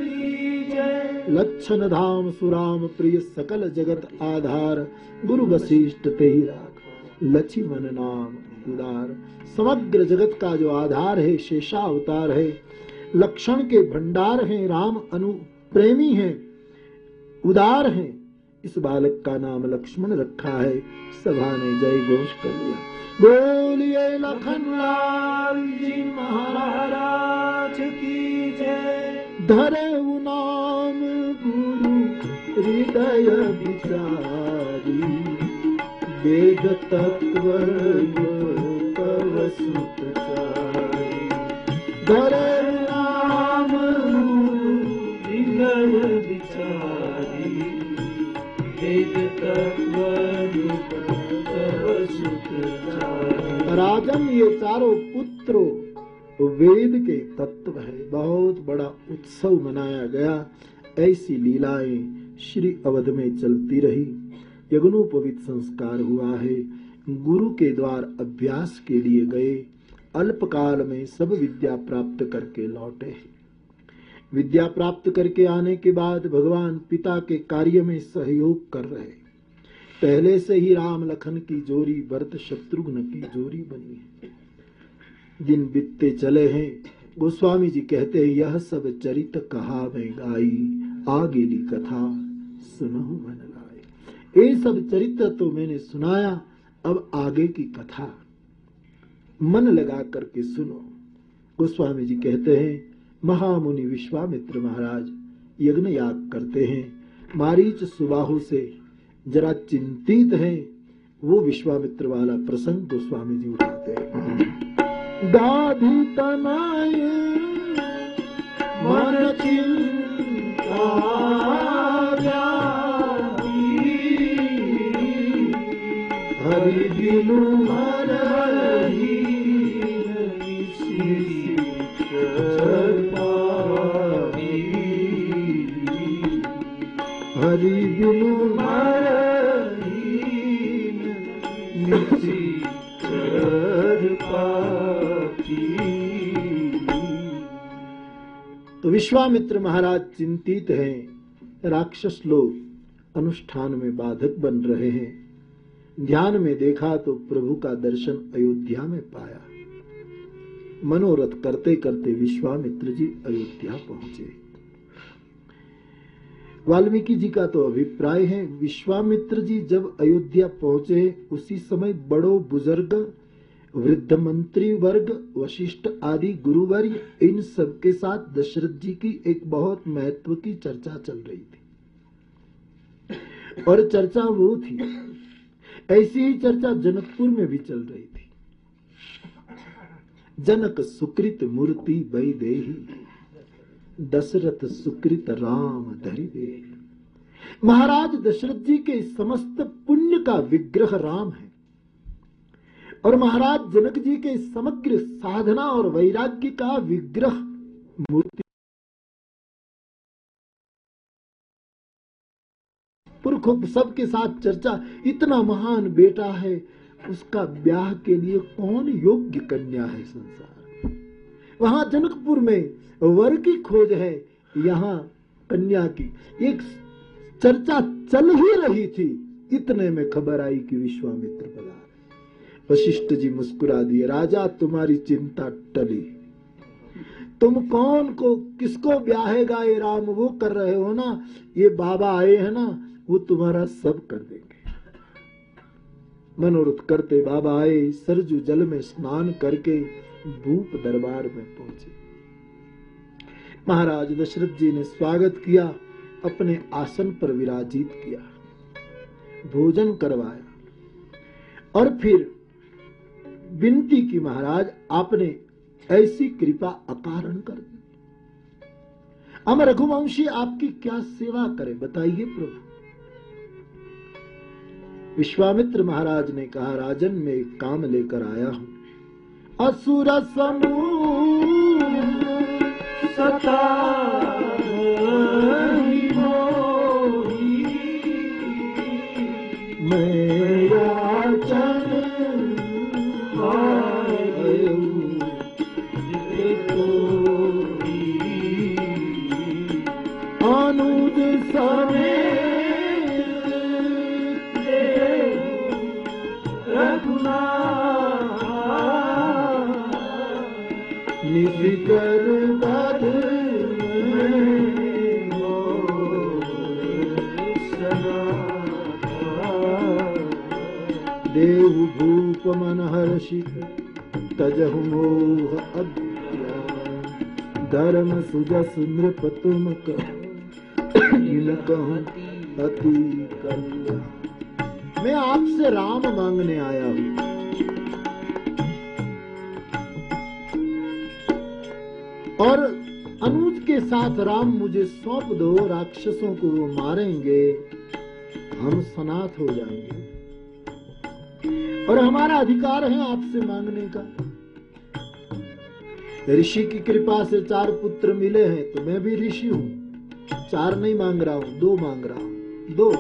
लक्षण धाम सुराम प्रिय सकल जगत आधार, गुरु वशिष्ठ ते ही राख। लक्ष्मण नाम उदार। समग्र जगत का जो आधार है शेषा अवतार है। लक्षण के भंडार हैं, राम अनु प्रेमी हैं, उदार हैं। इस बालक का नाम लक्ष्मण रखा है। सभा ने जय घोष कर लिया बोलिए लखन लाल जी महाराज की जय। धरे नाम गुरु हृदय विचारी। वेद तत्व धरे राजन ये चारों पुत्रों। वेद के तत्व है। बहुत बड़ा उत्सव मनाया गया। ऐसी लीलाएँ श्री अवध में चलती रही। यज्ञोपवित संस्कार हुआ है। गुरु के द्वार अभ्यास के लिए गए। अल्पकाल में सब विद्या प्राप्त करके लौटे विद्या प्राप्त करके आने के बाद भगवान पिता के कार्य में सहयोग कर रहे पहले से ही राम लखन की जोरी भरत शत्रुघ्न की जोरी बनी है। दिन बीतते चले हैं, गोस्वामी जी कहते हैं, यह सब चरित कहा मैं गाई आगेली कथा सुनहु मन लाए ये सब चरित्र तो मैंने सुनाया, अब आगे की कथा मन लगा करके सुनो। गोस्वामी जी कहते हैं, महामुनि विश्वामित्र महाराज यज्ञ याग करते हैं, मारीच सुबाहु से जरा चिंतित हैं, वो विश्वामित्र वाला प्रसंग गोस्वामी जी उठाते हैं। दाधी तनाय मन चिंता हरि बिनु हर हरि बिनु विश्वामित्र महाराज चिंतित हैं। राक्षस लोग अनुष्ठान में बाधक बन रहे हैं। ध्यान में देखा तो प्रभु का दर्शन अयोध्या में पाया। मनोरथ करते करते विश्वामित्र जी अयोध्या पहुँचे। वाल्मीकि जी का तो अभिप्राय है, विश्वामित्र जी जब अयोध्या पहुँचे, उसी समय बड़ो बुज़ुर्ग वृद्ध मंत्री वर्ग वशिष्ठ आदि गुरुवर्य इन सब के साथ दशरथ जी की एक बहुत महत्व की चर्चा चल रही थी। और चर्चा वो थी, ऐसी ही चर्चा जनकपुर में भी चल रही थी। जनक सुकृत मूर्ति बई दे दशरथ सुकृत राम धरि दे महाराज दशरथ जी के समस्त पुण्य का विग्रह राम है। और महाराज जनक जी के समग्र साधना और वैराग्य का विग्रह मूर्ति पुरखों, सबके साथ चर्चा। इतना महान बेटा है, उसका ब्याह के लिए कौन योग्य कन्या है संसार वहाँ जनकपुर में वर की खोज है, यहाँ कन्या की। एक चर्चा चल ही रही थी, इतने में खबर आई कि विश्वामित्र पधारे वशिष्ठ जी मुस्कुरा दिए, राजा, तुम्हारी चिंता टली। तुम कौन को, किसको ब्याहेगा ये राम? वो कर रहे हो ना? ये बाबा आए हैं ना, वो तुम्हारा सब कर देंगे। मनोरथ करते बाबा आए, सरजू जल में स्नान करके भूप दरबार में पहुँचे। महाराज दशरथ जी ने स्वागत किया, अपने आसन पर विराजित किया, भोजन करवाया, और फिर विनती की महाराज, आपने ऐसी कृपा अकारण कर दी। हम रघुवंशी, आपकी क्या सेवा करें, बताइए प्रभु। विश्वामित्र महाराज ने कहा, राजन, मैं एक काम लेकर आया हूँ। असुर समूह सता मेरा तजहु मोह धर्म सुजस नृप तुम अति मैं आपसे राम मांगने आया हूँ। और अनुज के साथ राम मुझे सौंप दो, राक्षसों को वो मारेंगे, हम सनाथ हो जाएँगे। और हमारा अधिकार है आपसे मांगने का। ऋषि की कृपा से चार पुत्र मिले हैं तो मैं भी ऋषि हूँ। चार नहीं मांग रहा हूँ, दो मांग रहा हूँ। दो।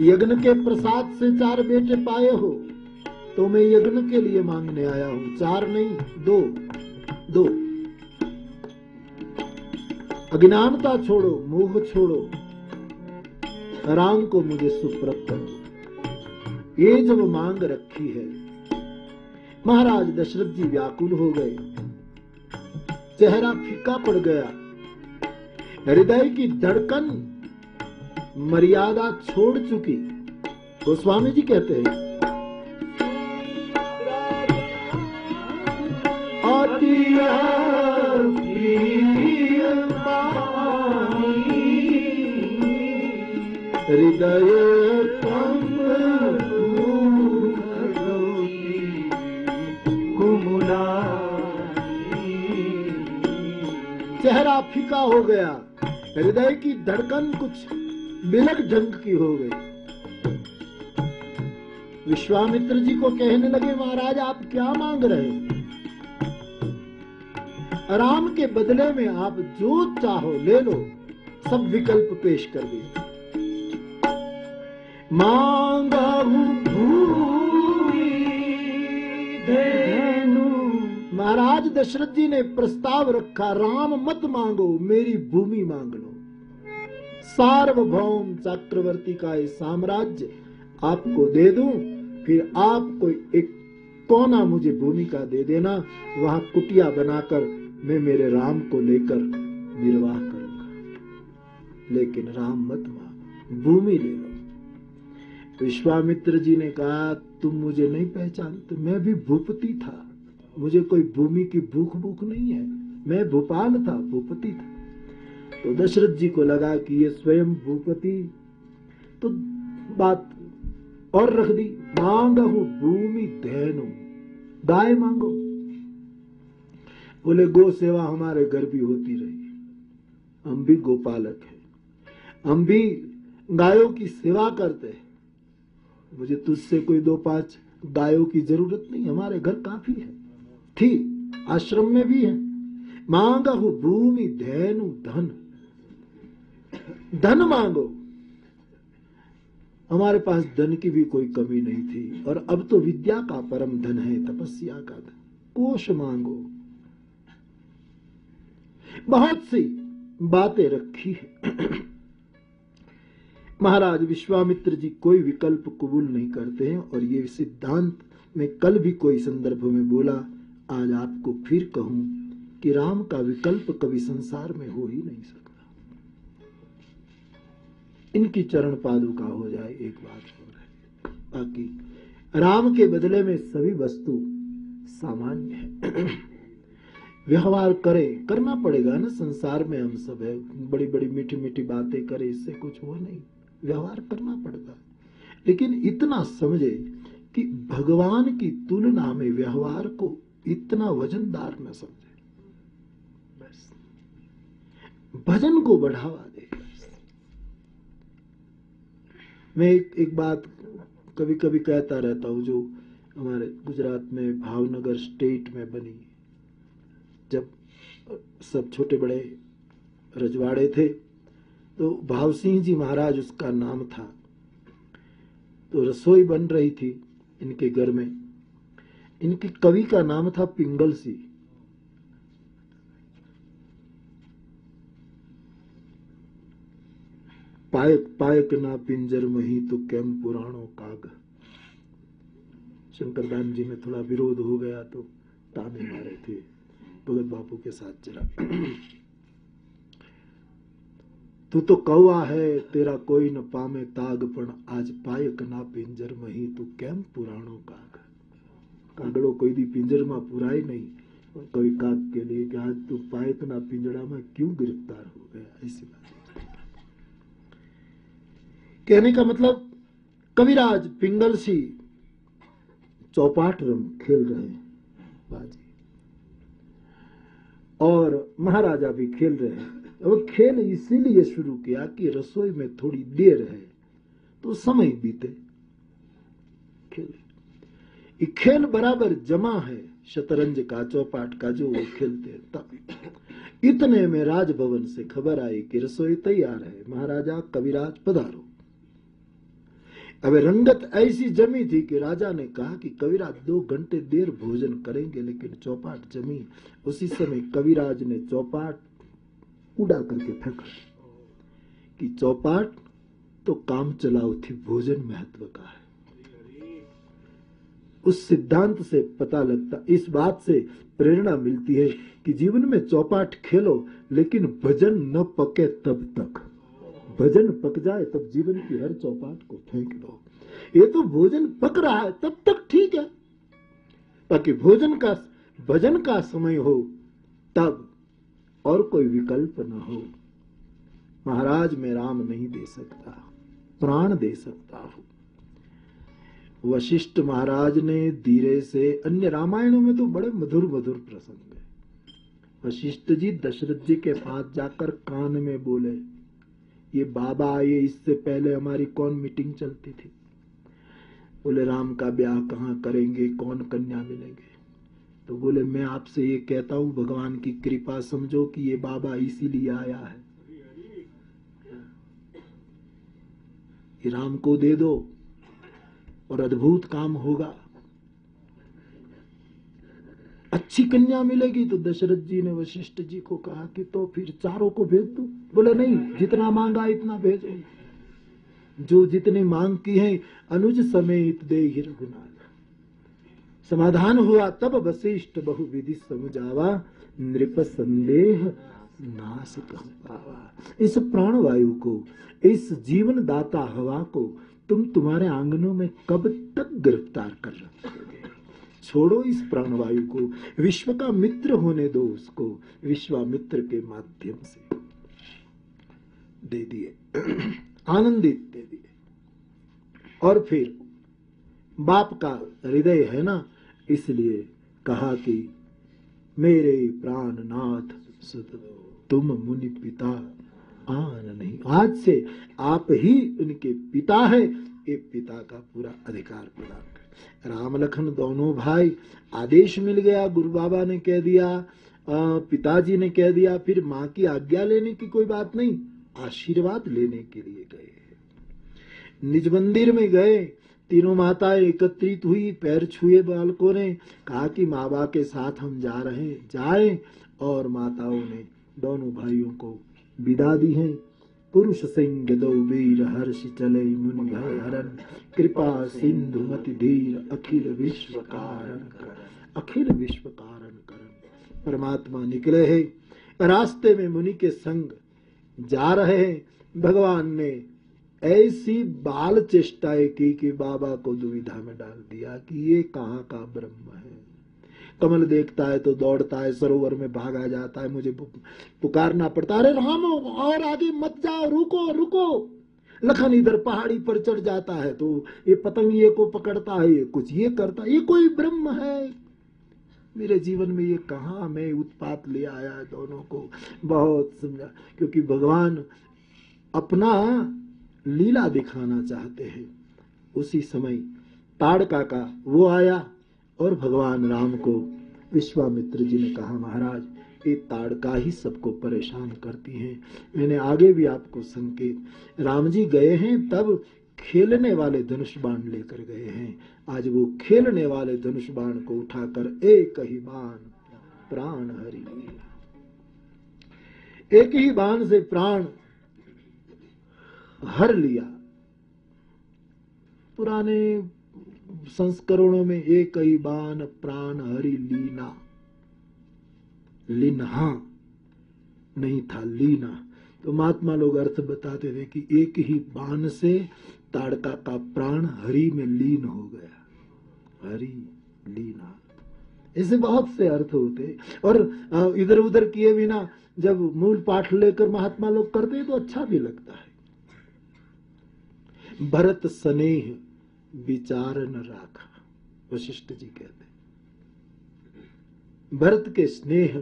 यज्ञ के प्रसाद से चार बेटे पाए हो तो मैं यज्ञ के लिए मांगने आया हूँ। चार नहीं, दो। दो। अज्ञानता छोड़ो, मोह छोड़ो। राम को मुझे सुप्रत करो। ये जब मांग रखी है। महाराज दशरथ जी व्याकुल हो गए। चेहरा फीका पड़ गया। हृदय की धड़कन मर्यादा छोड़ चुकी। गोस्वामी जी कहते हैं हृदय चेहरा फीका हो गया। हृदय की धड़कन कुछ बिलक ढंग की हो गई। विश्वामित्र जी को कहने लगे, महाराज, आप क्या मांग रहे हो? राम के बदले में आप जो चाहो ले लो, सब विकल्प पेश कर दिए। मांगा धनु महाराज दशरथ जी ने प्रस्ताव रखा, राम मत मांगो, मेरी भूमि मांग लो। सार्वभौम चक्रवर्ती का ये साम्राज्य आपको दे दूँ, फिर आपको एक कोना मुझे भूमि का दे देना, वहाँ कुटिया बनाकर मैं मेरे राम को लेकर निर्वाह करूँगा। लेकिन राम मत मांगो, भूमि ले लो। विश्वामित्र जी ने कहा, तुम मुझे नहीं पहचानते, मैं भी भूपति था। मुझे कोई भूमि की भूख भूख नहीं है। मैं भोपाल था, भूपति था। तो दशरथ जी को लगा कि ये स्वयं भूपति। तो बात और रख दी। मांगहु भूमि धैनु गाय मांगो। बोले, गो सेवा हमारे घर भी होती रही। हम भी गोपालक हैं। हम भी गायों की सेवा करते हैं। मुझे तुझसे कोई दो पाँच गायों की ज़रूरत नहीं। हमारे घर काफ़ी है। थी, आश्रम में भी है। मांगहु भूमि, धैनु, धन। धन मांगो। हमारे पास धन की भी कोई कमी नहीं थी, और अब तो विद्या का परम धन है, तपस्या का धन। कोश मांगो। बहुत सी बातें रखी है। महाराज विश्वामित्र जी कोई विकल्प कबूल नहीं करते हैं, और ये सिद्धांत में कल भी कोई संदर्भ में बोला आज आपको फिर कहूँ कि राम का विकल्प कभी संसार में हो ही नहीं सकता। इनकी चरण पादुका हो जाए एक बात हो। रही बाकी राम के बदले में सभी वस्तु सामान्य है। व्यवहार करे, करना पड़ेगा ना संसार में हम सब है। बड़ी बड़ी मीठी मीठी बातें करे, इससे कुछ हो नहीं। व्यवहार करना पड़ता है। लेकिन इतना समझे कि भगवान की तुलना में व्यवहार को इतना वजनदार न समझे। बस। भजन को बढ़ावा दे। मैं एक, एक बात कभी कभी कहता रहता हूँ जो हमारे गुजरात में भावनगर स्टेट में बनी। जब सब छोटे बड़े रजवाड़े थे तो भाव सिंह जी महाराज उसका नाम था। तो रसोई बन रही थी इनके घर में। इनके कवि का नाम था पिंगल सिंह। पायक पायक ना पिंजर मही तो कैम पुराणों काग। शंकरदान जी में थोड़ा विरोध हो गया तो ताने मारे थे भगत बापू के साथ चला। तू तो कौआ है, तेरा कोई न पामे ताग, पण आज पायक ना पिंजर मही तू कैम पुराणों काग। કાગડો કોઈ દી પિંજરમાં પુરાય नहीं और कवि काग के लिए कि आज तू पायक ना पिंजड़ा में क्यों गिरफ्तार हो गया ऐसी बात कहने का मतलब कविराज पिंगल सी चौपाट रंग खेल रहे हैं बाजी और महाराजा भी खेल रहे हैं और खेल इसीलिए शुरू किया कि रसोई में थोड़ी देर है तो समय बीते खेल ये खेल बराबर जमा है, शतरंज का, चौपाट का, जो वो खेलते तब इतने में राजभवन से खबर आई कि रसोई तैयार है। महाराजा कविराज पधारो। अब रंगत ऐसी जमी थी कि राजा ने कहा कि कविराज दो घंटे देर भोजन करेंगे, लेकिन चौपाट जमी। उसी समय कविराज ने चौपाट उड़ा करके फेंका। कि चौपाट तो काम चलाओ थी, भोजन महत्व का है। उस सिद्धांत से पता लगता, इस बात से प्रेरणा मिलती है कि जीवन में चौपाट खेलो, लेकिन भजन न पके तब तक। भजन पक जाए तब जीवन की हर चौपाट को फेंक दो। ये तो भोजन पक रहा है, तब तक ठीक है। ताकि भोजन का, भजन का समय हो, तब और कोई विकल्प न हो। महाराज मैं राम नहीं दे सकता, प्राण दे सकता हूँ। वशिष्ठ महाराज ने धीरे से अन्य रामायणों में तो बड़े मधुर मधुर प्रसंग है। वशिष्ठ जी दशरथ जी के पास जाकर कान में बोले, ये बाबा आए इससे पहले हमारी कौन मीटिंग चलती थी? बोले, राम का ब्याह कहाँ करेंगे, कौन कन्या मिलेंगे? तो बोले, मैं आपसे ये कहता हूँ, भगवान की कृपा समझो कि ये बाबा इसीलिए आया है कि राम को दे दो और अद्भुत काम होगा। अच्छी कन्या मिलेगी तो दशरथ जी ने वशिष्ठ जी को कहा कि तो फिर चारों को भेज दो। बोले, नहीं, जितना मांगा इतना भेजो। जो जितनी मांग की है, अनुज समेत दे रघुनाथ। समाधान हुआ, तब वशिष्ठ बहु विधि समझावा, नृप संदेह नाश कर पावा। इस प्राण वायु को, इस जीवन दाता हवा को तुम तुम्हारे आंगनों में कब तक गिरफ़्तार कर रखोगे? छोड़ो इस प्राणवायु को। विश्व का मित्र होने दो उसको। विश्वामित्र के माध्यम से। दे दिए। आनंदित दे दिए। और फिर, बाप का हृदय है ना, इसलिए कहा कि, मेरे प्राणनाथ सुत तुम मुनि पिता आन नहीं। आज से आप ही उनके पिता है। ये पिता का पूरा अधिकार प्रदान कर। राम लखन दोनों भाई, आदेश मिल गया, गुरु बाबा ने कह दिया पिताजी ने कह दिया, फिर माँ की आज्ञा लेने की कोई बात नहीं, आशीर्वाद लेने के लिए गए निज मंदिर में गए, तीनों माताएँ एकत्रित हुई, पैर छुए बालकों ने, कहा कि माँ बाप के साथ हम जा रहे जाए, और माताओं ने दोनों भाइयों को विदा दी है। पुरुष सिंह दो वीर हर्ष चले मुनि हरण कृपा सिंधु मति धीर, अखिल विश्व कारण कर। अखिल विश्व कारण कर। परमात्मा निकले है। रास्ते में मुनि के संग जा रहे हैं। भगवान ने ऐसी बाल चेष्टाएँ की कि बाबा को दुविधा में डाल दिया कि ये कहाँ का ब्रह्म है। कमल देखता है तो दौड़ता है, सरोवर में भागा जाता है, मुझे पुकारना पड़ता है। अरे राम, और आगे मत जाओ, रुको रुको। लखन इधर पहाड़ी पर चढ़ जाता है तो ये पतंगिए को पकड़ता है, ये कुछ ये करता है, ये कोई ब्रह्म है। मेरे जीवन में ये कहा मैं उत्पात ले आया दोनों को? बहुत समझा क्योंकि भगवान अपना लीला दिखाना चाहते हैं। उसी समय ताड़का का वो आया और भगवान राम को विश्वामित्र जी ने कहा, महाराज, ये ताड़का ही सबको परेशान करती है। मैंने आगे भी आपको संकेत, राम जी गए हैं तब खेलने वाले धनुष बाण लेकर गए हैं। आज वो खेलने वाले धनुष बाण को उठाकर एक ही बाण, प्राण हरि एक ही बाण से प्राण हर लिया। पुराने संस्करणों में एक ही बान प्राण हरि लीना। लिन्हा नहीं था, लीना। तो महात्मा लोग अर्थ बताते थे कि एक ही बाण से ताड़का का प्राण हरि में लीन हो गया। हरि, लीना। ऐसे बहुत से अर्थ होते। और इधर उधर किए बिना जब मूल पाठ लेकर महात्मा लोग करते तो अच्छा भी लगता है। भरत स्नेह विचार न राखा, वशिष्ठ जी कहते भरत के स्नेह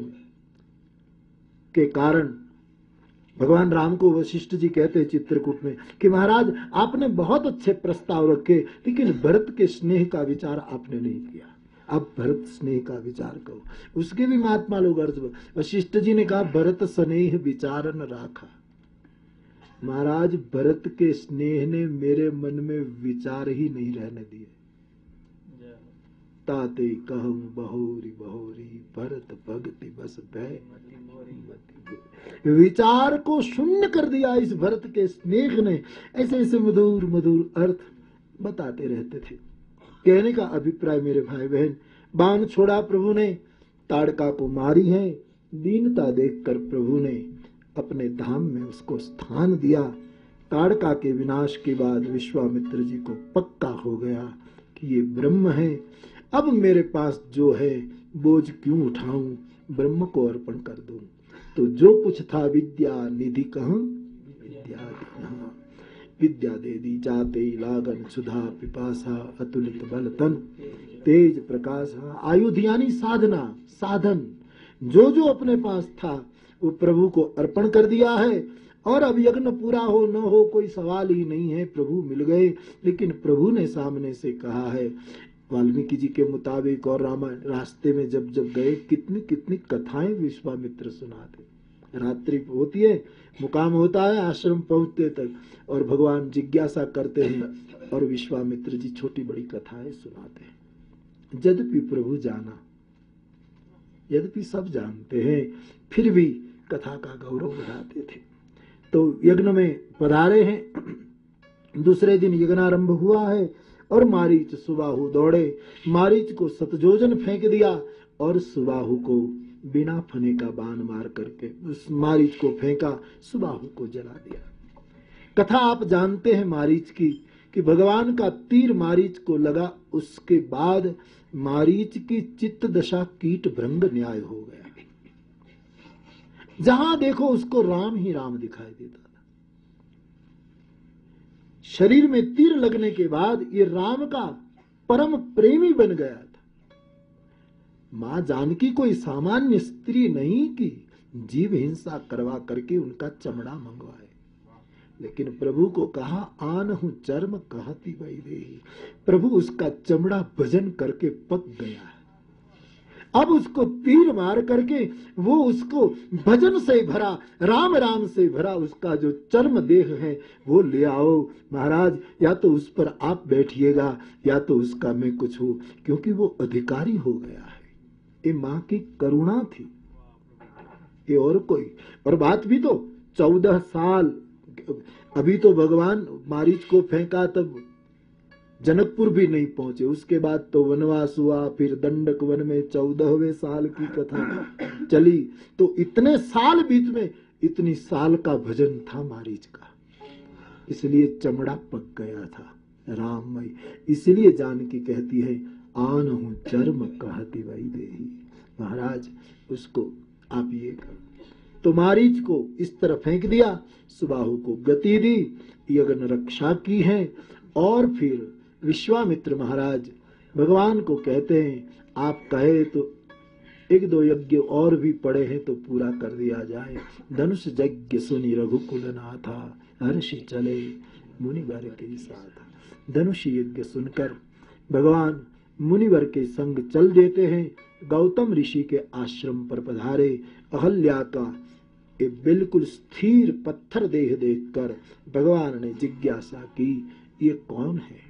के कारण भगवान राम को वशिष्ठ जी कहते हैं चित्रकूट में कि महाराज, आपने बहुत अच्छे प्रस्ताव रखे, लेकिन भरत के स्नेह का विचार आपने नहीं किया। अब भरत स्नेह का विचार करो। उसके भी महात्मा लोग अर्थ वशिष्ठ जी ने कहा, भरत स्नेह विचार न राखा। महाराज भरत के स्नेह ने मेरे मन में विचार ही नहीं रहने दिए। ताते कहूँ बहोरी बहोरी भरत भगति बस भय। विचार को शून्य कर दिया इस भरत के स्नेह ने। ऐसे ऐसे मधुर मधुर अर्थ बताते रहते थे। कहने का अभिप्राय मेरे भाई बहन बाण छोड़ा प्रभु ने ताड़का को मारी है दीनता देखकर प्रभु ने। अपने धाम में उसको स्थान दिया। ताड़का के विनाश के बाद विश्वामित्र जी को पक्का हो गया कि ये ब्रह्म है। अब मेरे पास जो है, बोझ क्यों उठाऊं? ब्रह्म को अर्पण कर दूँ। तो जो कुछ था विद्या निधि कह? विद्या विद्या दे दी जाते लागन, सुधा, पिपासा, अतुलित बल तन तेज प्रकाश, आयुध यानी साधना, साधन। जो जो अपने पास था वो प्रभु को अर्पण कर दिया है। और अब यज्ञ पूरा हो न हो, कोई सवाल ही नहीं है, प्रभु मिल गए। लेकिन प्रभु ने सामने से कहा है, वाल्मीकि जी के मुताबिक और रामायण रास्ते में जब जब गए, कितनी कितनी कथाएँ विश्वामित्र सुनाते रात्रि होती है, मुकाम होता है, आश्रम पहुँचते तक, और भगवान जिज्ञासा करते हैं, और विश्वामित्र जी छोटी बड़ी कथाएँ सुनाते हैं। यद्यपि प्रभु जाना, यद्यपि सब जानते हैं, फिर भी कथा का गौरव बढ़ाते थे। तो यज्ञ में पधारे हैं। दूसरे दिन यज्ञारंभ हुआ है और मारीच सुबाहु दौड़े। मारीच को सतजोजन फेंक दिया और सुबाहु को बिना फने का बाण मार करके उस मारीच को फेंका, सुबाहु को जला दिया। कथा आप जानते हैं मारीच की कि भगवान का तीर मारीच को लगा। उसके बाद मारीच की चित्त दशा कीट भ्रंग न्याय हो गया। जहाँ देखो उसको राम ही राम दिखाई देता था। शरीर में तीर लगने के बाद ये राम का परम प्रेमी बन गया था। माँ जानकी कोई सामान्य स्त्री नहीं की जीव हिंसा करवा करके उनका चमड़ा मंगवाए। लेकिन प्रभु को कहा आन हूँ चर्म कहती वही प्रभु उसका चमड़ा भजन करके पक गया है। अब उसको तीर मार करके वो उसको भजन से भरा, राम राम से भरा उसका जो चर्म देह है, वो ले आओ। महाराज, या तो उस पर आप बैठिएगा, या तो उसका मैं कुछ हूँ, क्योंकि वो अधिकारी हो गया है। ये माँ की करुणा थी। ये और कोई? और बात भी तो चौदह साल, अभी तो भगवान मारिच को फेंका तब जनकपुर भी नहीं पहुँचे। उसके बाद तो वनवास हुआ, फिर दंडक वन में चौदहवें साल की कथा चली। तो इतने साल बीच में इतनी साल का भजन था मारीच का। इसलिए चमड़ा पक गया था, राममय। इसलिए जानकी कहती है, आन हूँ चर्म कहती वही दे महाराज, उसको आप ये करो। तो मारीच को इस तरह फेंक दिया, सुबाहु को गति दी, यज्ञ रक्षा की है, और फिर विश्वामित्र महाराज भगवान को कहते हैं, आप कहे तो एक दो यज्ञ और भी पड़े हैं तो पूरा कर दिया जाए। धनुष यज्ञ सुनी रघुकुल नाथा हर्ष चले मुनिवर के साथ। धनुष यज्ञ सुनकर भगवान मुनिवर के संग चल देते हैं। गौतम ऋषि के आश्रम पर पधारे। अहल्या का ये बिल्कुल स्थिर पत्थर देह देखकर भगवान ने जिज्ञासा की, ये कौन है?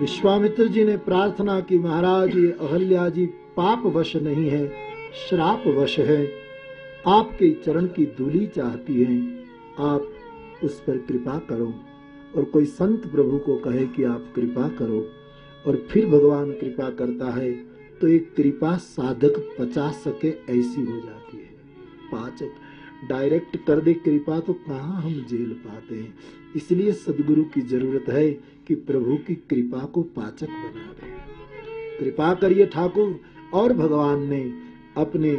विश्वामित्र जी ने प्रार्थना की, महाराज, ये अहल्या जी पाप वश नहीं है श्राप वश है। आपके चरण की दूली चाहती है। आप उस पर कृपा करो और कोई संत प्रभु को कहे कि आप कृपा करो और फिर भगवान कृपा करता है। तो एक कृपा साधक पचा सके ऐसी हो जाती है। पाचक, डायरेक्ट कर दे कृपा तो कहाँ हम जेल पाते हैं? इसलिए सदगुरु की ज़रूरत है कि प्रभु की कृपा को पाचक बना दे। कृपा करिए ठाकुर, और भगवान ने अपने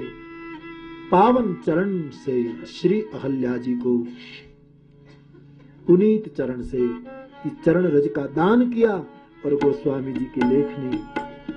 पावन चरण से श्री अहल्या जी को पुनीत चरण से चरण रज का दान किया और गोस्वामी जी की लेखनी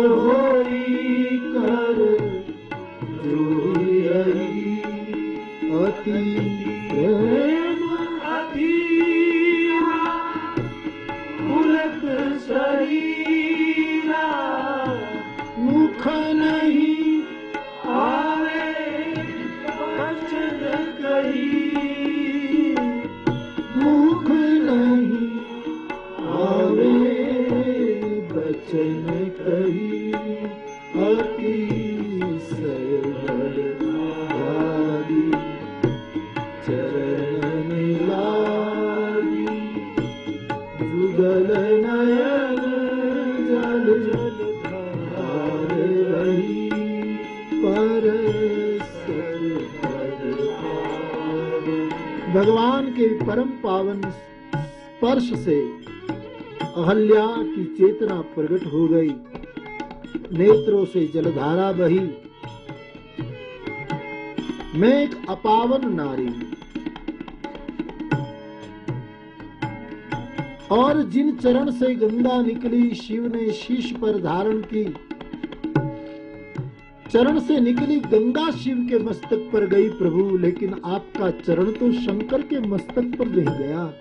सन्मुख होई कर जोई परम पावन स्पर्श से अहल्या की चेतना प्रकट हो गई। नेत्रों से जलधारा बही। मैं एक अपावन नारी और जिन चरण से गंगा निकली, शिव ने शीश पर धारण की चरण से निकली गंगा शिव के मस्तक पर गई प्रभु, लेकिन आपका चरण तो शंकर के मस्तक पर नहीं गया।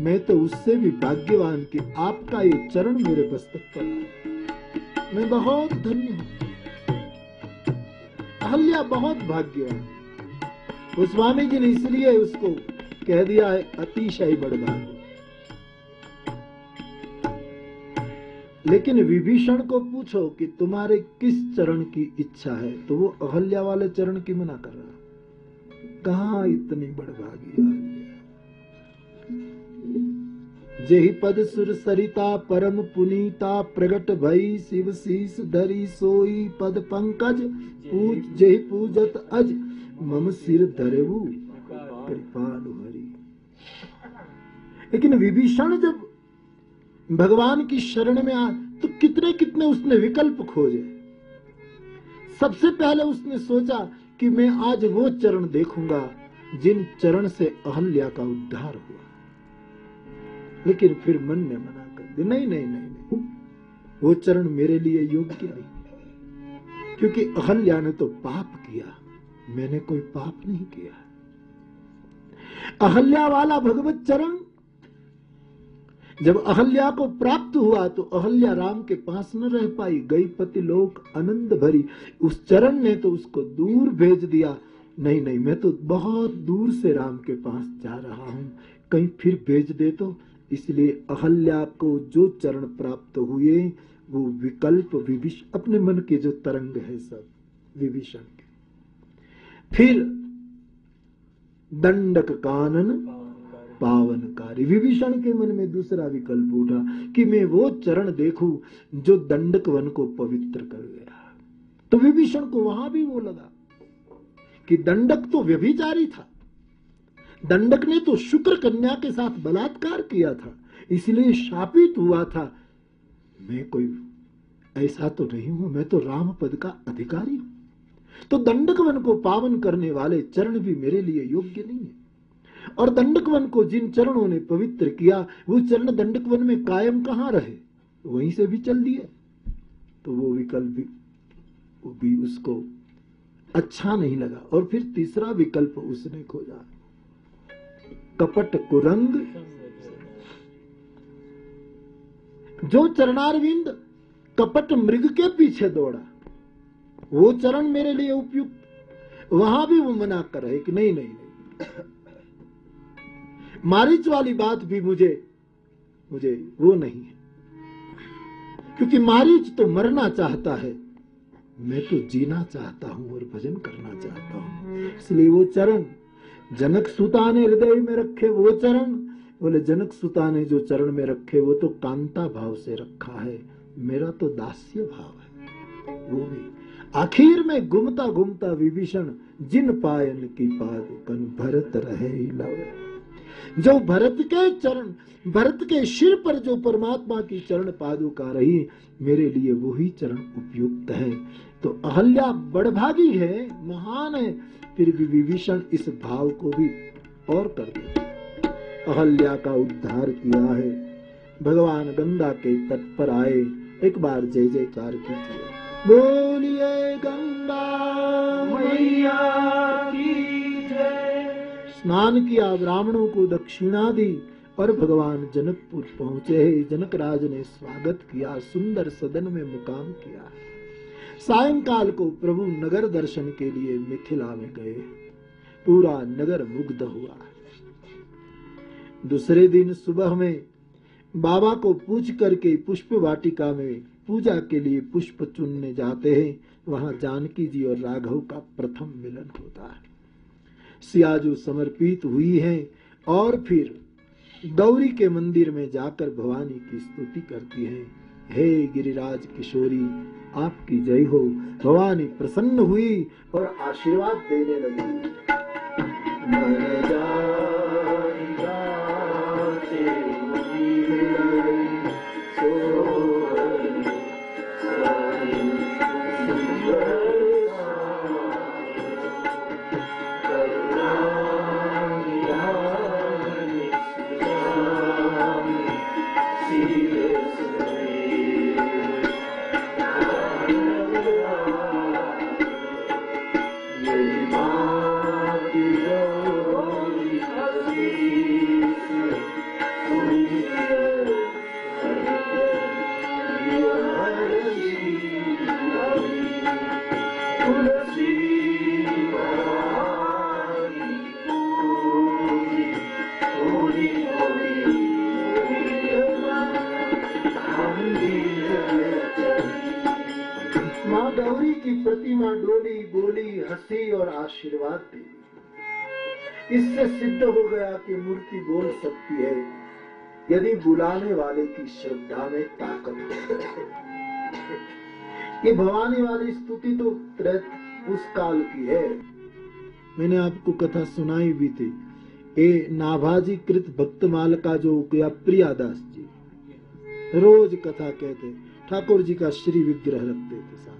मैं तो उससे भी भाग्यवान कि आपका ये चरण मेरे मस्तक पर। मैं बहुत धन्य हूँ। अहल्या बहुत भाग्यवान। गोस्वामी जी ने इसलिए उसको कह दिया है अतिशय बड़भागी लेकिन विभीषण को पूछो कि तुम्हारे किस चरण की इच्छा है? तो वो अहल्या वाले चरण की मना कर रहा कहा इतनी बड़भागी जेहि पद सुर सरिता, परम पुनीता, प्रगट भई, शिव शीस धरी, सोई पद पंकज, पूज जेहि पूजत अज, मम सिर धरेऊ कृपालु लेकिन विभीषण जब भगवान की शरण में आ तो कितने कितने उसने विकल्प खोजे। सबसे पहले उसने सोचा कि मैं आज वो चरण देखूँगा, जिन चरण से अहल्या का उद्धार हुआ। लेकिन फिर मन ने मना कर दिया, नहीं नहीं नहीं नहीं, वो चरण मेरे लिए योग्य नहीं क्योंकि अहल्या ने तो पाप किया, मैंने कोई पाप नहीं किया अहल्या वाला भगवत चरण जब अहल्या को प्राप्त हुआ तो अहल्या राम के पास न रह पाई, गई पति लोक आनंद भरी। उस चरण ने तो उसको दूर भेज दिया। नहीं नहीं, मैं तो बहुत दूर से राम के पास जा रहा हूँ। कहीं फिर भेज दे तो। इसलिए अहल्या को जो चरण प्राप्त हुए, वो विकल्प विभीष अपने मन के जो तरंग है सब, विभीषण फिर दंडक कानन पावनकारी। विभीषण के मन में दूसरा विकल्प उठा कि मैं वो चरण देखूँ जो दंडक वन को पवित्र कर गया। तो विभीषण को वहाँ भी वो लगा कि दंडक तो व्यभिचारी था। दंडक ने तो शुक्र कन्या के साथ बलात्कार किया था, इसलिए शापित हुआ था। मैं कोई ऐसा तो नहीं हूँ, मैं तो राम पद का अधिकारी हूँ। तो दंडक वन को पावन करने वाले चरण भी मेरे लिए योग्य नहीं है। और दंडक वन को जिन चरणों ने पवित्र किया वो चरण दंडक वन में कायम कहाँ रहे? वहीं से भी चल दिए। तो वो विकल्प भी, भी उसको अच्छा नहीं लगा। और फिर तीसरा विकल्प उसने खोजा। कपट कुरंग। जो चरणारविंद कपट मृग के पीछे दौड़ा वो चरण मेरे लिए उपयुक्त। वहाँ भी वो मना कर रहे कि नहीं नहीं नहीं। मारिच वाली बात भी मुझे मुझे वो नहीं है। क्योंकि मारिच तो मरना चाहता है, मैं तो जीना चाहता हूँ और भजन करना चाहता हूँ। इसलिए वो चरण, जनक सुता ने हृदय में रखे वो चरण, बोले, जनक सुता ने जो चरण में रखे, वो तो कांता भाव से रखा है, मेरा तो दास्य भाव है। वो भी। आखिर में घूमता घूमता विभीषण, जिन पायन की पाद कन भरत रहे लव। जो भरत के चरण, भरत के सिर पर जो परमात्मा की चरण पादुका रही, मेरे लिए वही चरण उपयुक्त है। तो अहल्या बड़भागी है, महान है, फिर भी विभीषण इस भाव को भी और कर देता अहल्या का उद्धार किया है। भगवान गंगा के तट पर आए, एक बार जय जयकार कीजिए बोलिए गंगा। मैया की जय। स्नान किया ब्राह्मणों को दक्षिणा दी और भगवान जनकपुर पहुँचे। जनक राज ने स्वागत किया, सुंदर सदन में मुकाम किया। सायंकाल को प्रभु नगर दर्शन के लिए मिथिला में गए। पूरा नगर मुग्ध हुआ। दूसरे दिन सुबह में बाबा को पूछ करके पुष्प वाटिका में पूजा के लिए पुष्प चुनने जाते हैं। वहाँ जानकी जी और राघव का प्रथम मिलन होता है। सियाजू समर्पित हुई है और फिर गौरी के मंदिर में जाकर भवानी की स्तुति करती है। हे गिरिराज किशोरी, आपकी जय हो। भवानी प्रसन्न हुई और आशीर्वाद देने लगी। मन हँसी और आशीर्वाद दी इससे सिद्ध हो गया कि मूर्ति बोल सकती है, यदि बुलाने वाले की श्रद्धा में ताकत ये भवानी वाली स्तुति तो त्रैत उस काल की है। मैंने आपको कथा सुनाई भी थी। ये नाभाजी कृत भक्तमाल का जो किया प्रियादास जी। रोज कथा कहते, ठाकुर जी का श्री विग्रह रखते थे सामने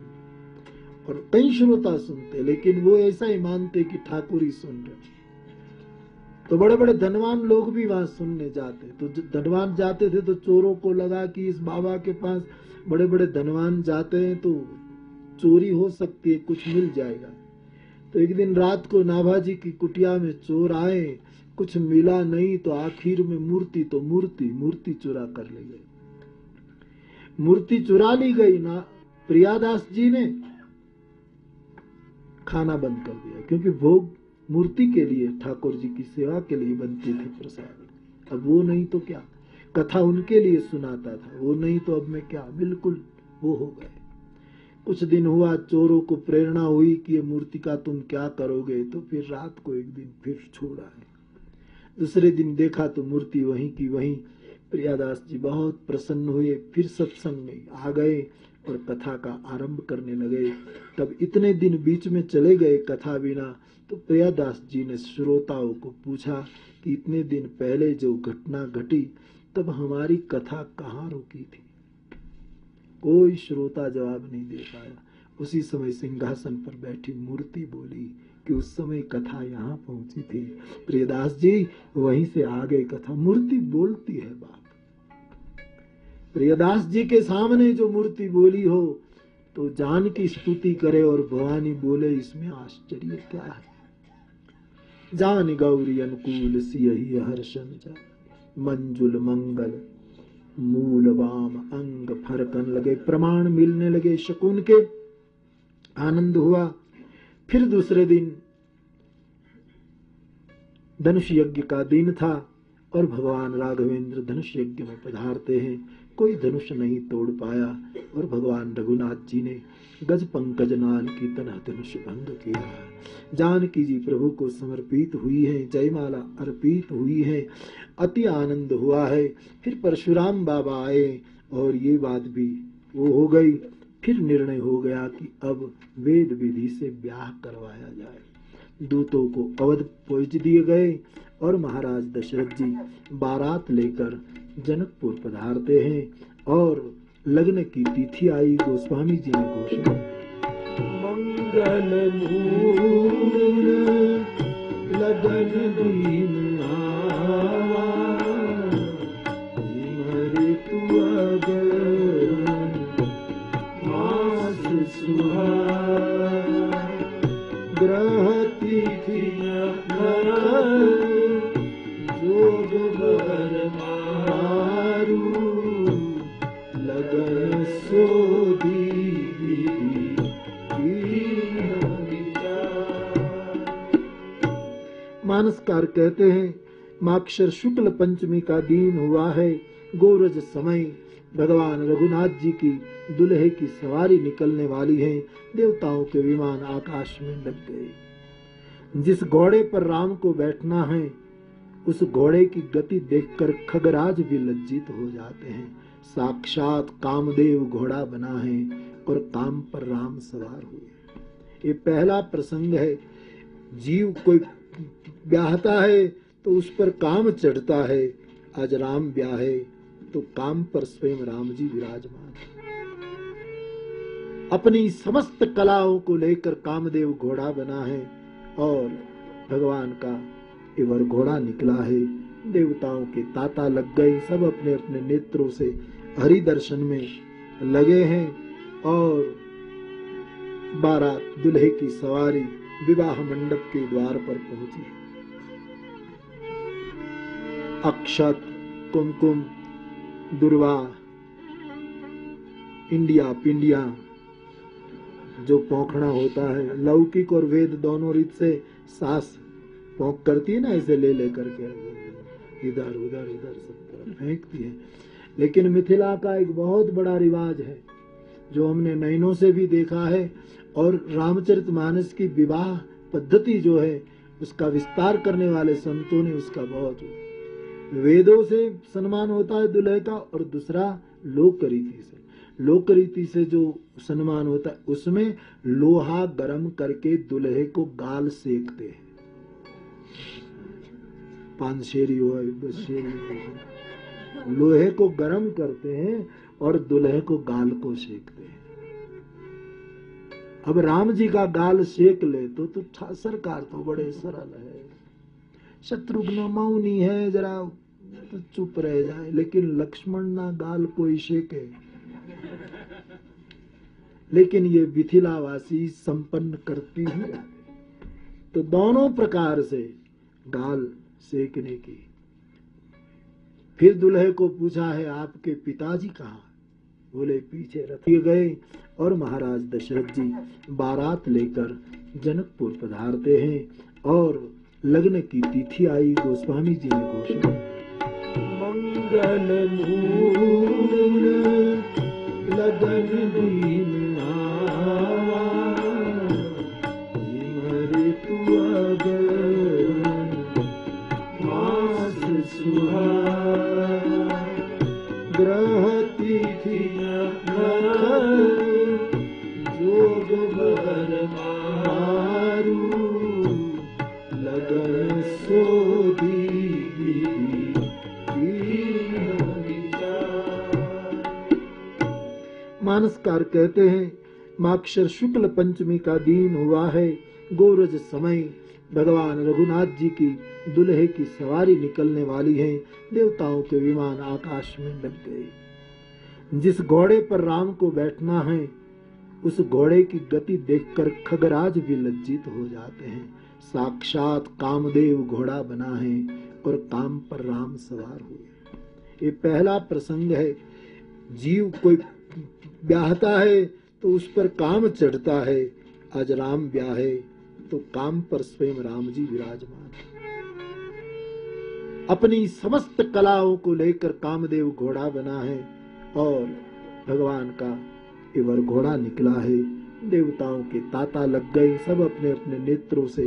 और कई श्रोता सुनते, लेकिन वो ऐसा ही मानते कि ठाकुर ही सुन रहे तो बड़े बड़े धनवान लोग भी वहाँ सुनने जाते। तो धनवान जाते थे तो चोरों को लगा कि इस बाबा के पास बड़े बड़े धनवान जाते हैं तो चोरी हो सकती है, कुछ मिल जाएगा। तो एक दिन रात को नाभाजी की कुटिया में चोर आए, कुछ मिला नहीं तो आखिर में मूर्ति तो मूर्ति मूर्ति चुरा कर ले गए। मूर्ति चुरा ली गई ना, प्रियादास जी ने खाना बंद कर दिया, क्योंकि भोग मूर्ति के लिए, ठाकुर जी की सेवा के लिए बनती थी प्रसाद। अब वो नहीं तो क्या? कथा उनके लिए सुनाता था, वो नहीं तो अब मैं क्या? बिल्कुल वो हो गए। कुछ दिन हुआ, चोरों को प्रेरणा हुई कि ये मूर्ति का तुम क्या करोगे तो फिर रात को एक दिन फिर छोड़ा है दूसरे दिन देखा तो मूर्ति वहीं की वहीं, प्रियादास जी बहुत प्रसन्न हुए, फिर सत्संग में आ गए और कथा का आरंभ करने लगे। तब इतने दिन बीच में चले गए कथा बिना तो प्रियादास जी ने श्रोताओं को पूछा कि इतने दिन पहले जो घटना घटी, तब हमारी कथा कहाँ रुकी थी? कोई श्रोता जवाब नहीं दे पाया। उसी समय सिंहासन पर बैठी मूर्ति बोली कि उस समय कथा यहाँ पहुँची थी। प्रियदास जी, वहीं से आ गई कथा। मूर्ति बोलती है बाप। प्रियदास जी के सामने जो मूर्ति बोली हो तो जान की स्तुति करे और भवानी बोले, इसमें आश्चर्य क्या है? जान गौरी अनुकूल सियही हर्षण जा मंजुल मंगल, मूल वाम अंग फरकन लगे, प्रमाण मिलने लगे शकुन के। आनंद हुआ। फिर दूसरे दिन धनुष यज्ञ का दिन था और भगवान राघवेंद्र धनुष यज्ञ में पधारते हैं। कोई धनुष नहीं तोड़ पाया और भगवान रघुनाथ जी ने गज पंकज नाल की तरह धनुष भंग किया। जानकी जी प्रभु को समर्पित हुई है, जयमाला अर्पित हुई है। अति आनंद हुआ है, फिर परशुराम बाबा आए और ये बात भी वो हो गई। फिर निर्णय हो गया कि अब वेद विधि से ब्याह करवाया जाए। दूतों को अवध पहुँच दिए गए और महाराज दशरथ जी बारात लेकर जनकपुर पधारते हैं और लग्न की तिथि आई गोस्वामी जी ने घोषणा। मंगल लगन दीन मानसकार कहते हैं, माक्षर शुक्ल पंचमी का दिन हुआ है, गोरज समय। भगवान रघुनाथ जी की दुल्हे की सवारी निकलने वाली है, देवताओं के विमान आकाश में लग गए। जिस घोड़े पर राम को बैठना है, उस घोड़े की गति देखकर खगराज भी लज्जित हो जाते हैं। साक्षात कामदेव घोड़ा बना है और काम पर राम सवार हुए। ये पहला प्रसंग है, जीव कोई ब्याहता है तो उस पर काम चढ़ता है। आज राम ब्याहे तो काम पर स्वयं राम जी विराजमान अपनी समस्त कलाओं को लेकर कामदेव घोड़ा बना है और भगवान का इवर घोड़ा निकला है। देवताओं के ताता लग गए, सब अपने अपने नेत्रों से हरि दर्शन में लगे हैं और बारह दुल्हे की सवारी विवाह मंडप के द्वार पर पहुँची। अक्षत कुमकुम, दुर्वा, इंडिया, पिंडिया, जो पौखना होता है, लौकिक और वेद दोनों रीत से सास पौक करती है ना ऐसे ले लेकर के, इधर, उधर, इधर सब तरफ़ फेंकती है। लेकिन मिथिला का एक बहुत बड़ा रिवाज है, जो हमने नैनों से भी देखा है, और रामचरित मानस की विवाह पद्धति जो है, उसका विस्तार करने वाले संतों ने उसका बहुत वेदों से सम्मान होता है दुल्हे का, और दूसरा लोक रीति से। लोक रीति से जो सम्मान होता है, उसमें लोहा गरम करके दुल्हे को गाल सेकते हैं। पाँच शेरी हो लोहे को गरम करते हैं, और दुल्हे को गाल को सेकते हैं। अब राम जी का गाल सेक ले तो तो सरकार तो बड़े सरल है। मौनी है, जरा तो चुप रह जाए। लेकिन लक्ष्मण ना गाल कोई शेके। लेकिन ये मिथिलावासी संपन्न करती ही। तो दोनों प्रकार से गाल सेकने की। फिर दुल्हे को पूछा है, आपके पिताजी कहा? बोले, पीछे रथ गए और महाराज दशरथ जी बारात लेकर जनकपुर पधारते हैं और लग्न की तिथि आई गोस्वामी जी ने घोषणा। मंगल मूल लगन दीन मानसकार कहते हैं, माक्षर शुक्ल पंचमी का दिन हुआ है, गोरज समय, भगवान रघुनाथ जी की दुल्हे की सवारी निकलने वाली है, देवताओं के विमान आकाश में लग गए। जिस घोड़े पर राम को बैठना है, उस घोड़े की गति देखकर खगराज भी लज्जित हो जाते हैं। साक्षात कामदेव घोड़ा बना है और काम पर राम सवार हुए। ये पहला प्रसंग है, जीव कोई ब्याहता है तो उस पर काम चढ़ता है। आज राम ब्याहे तो काम पर स्वयं राम जी विराजमान अपनी समस्त कलाओं को लेकर कामदेव घोड़ा बना है और भगवान का इवर घोड़ा निकला है। देवताओं के ताता लग गए, सब अपने अपने नेत्रों से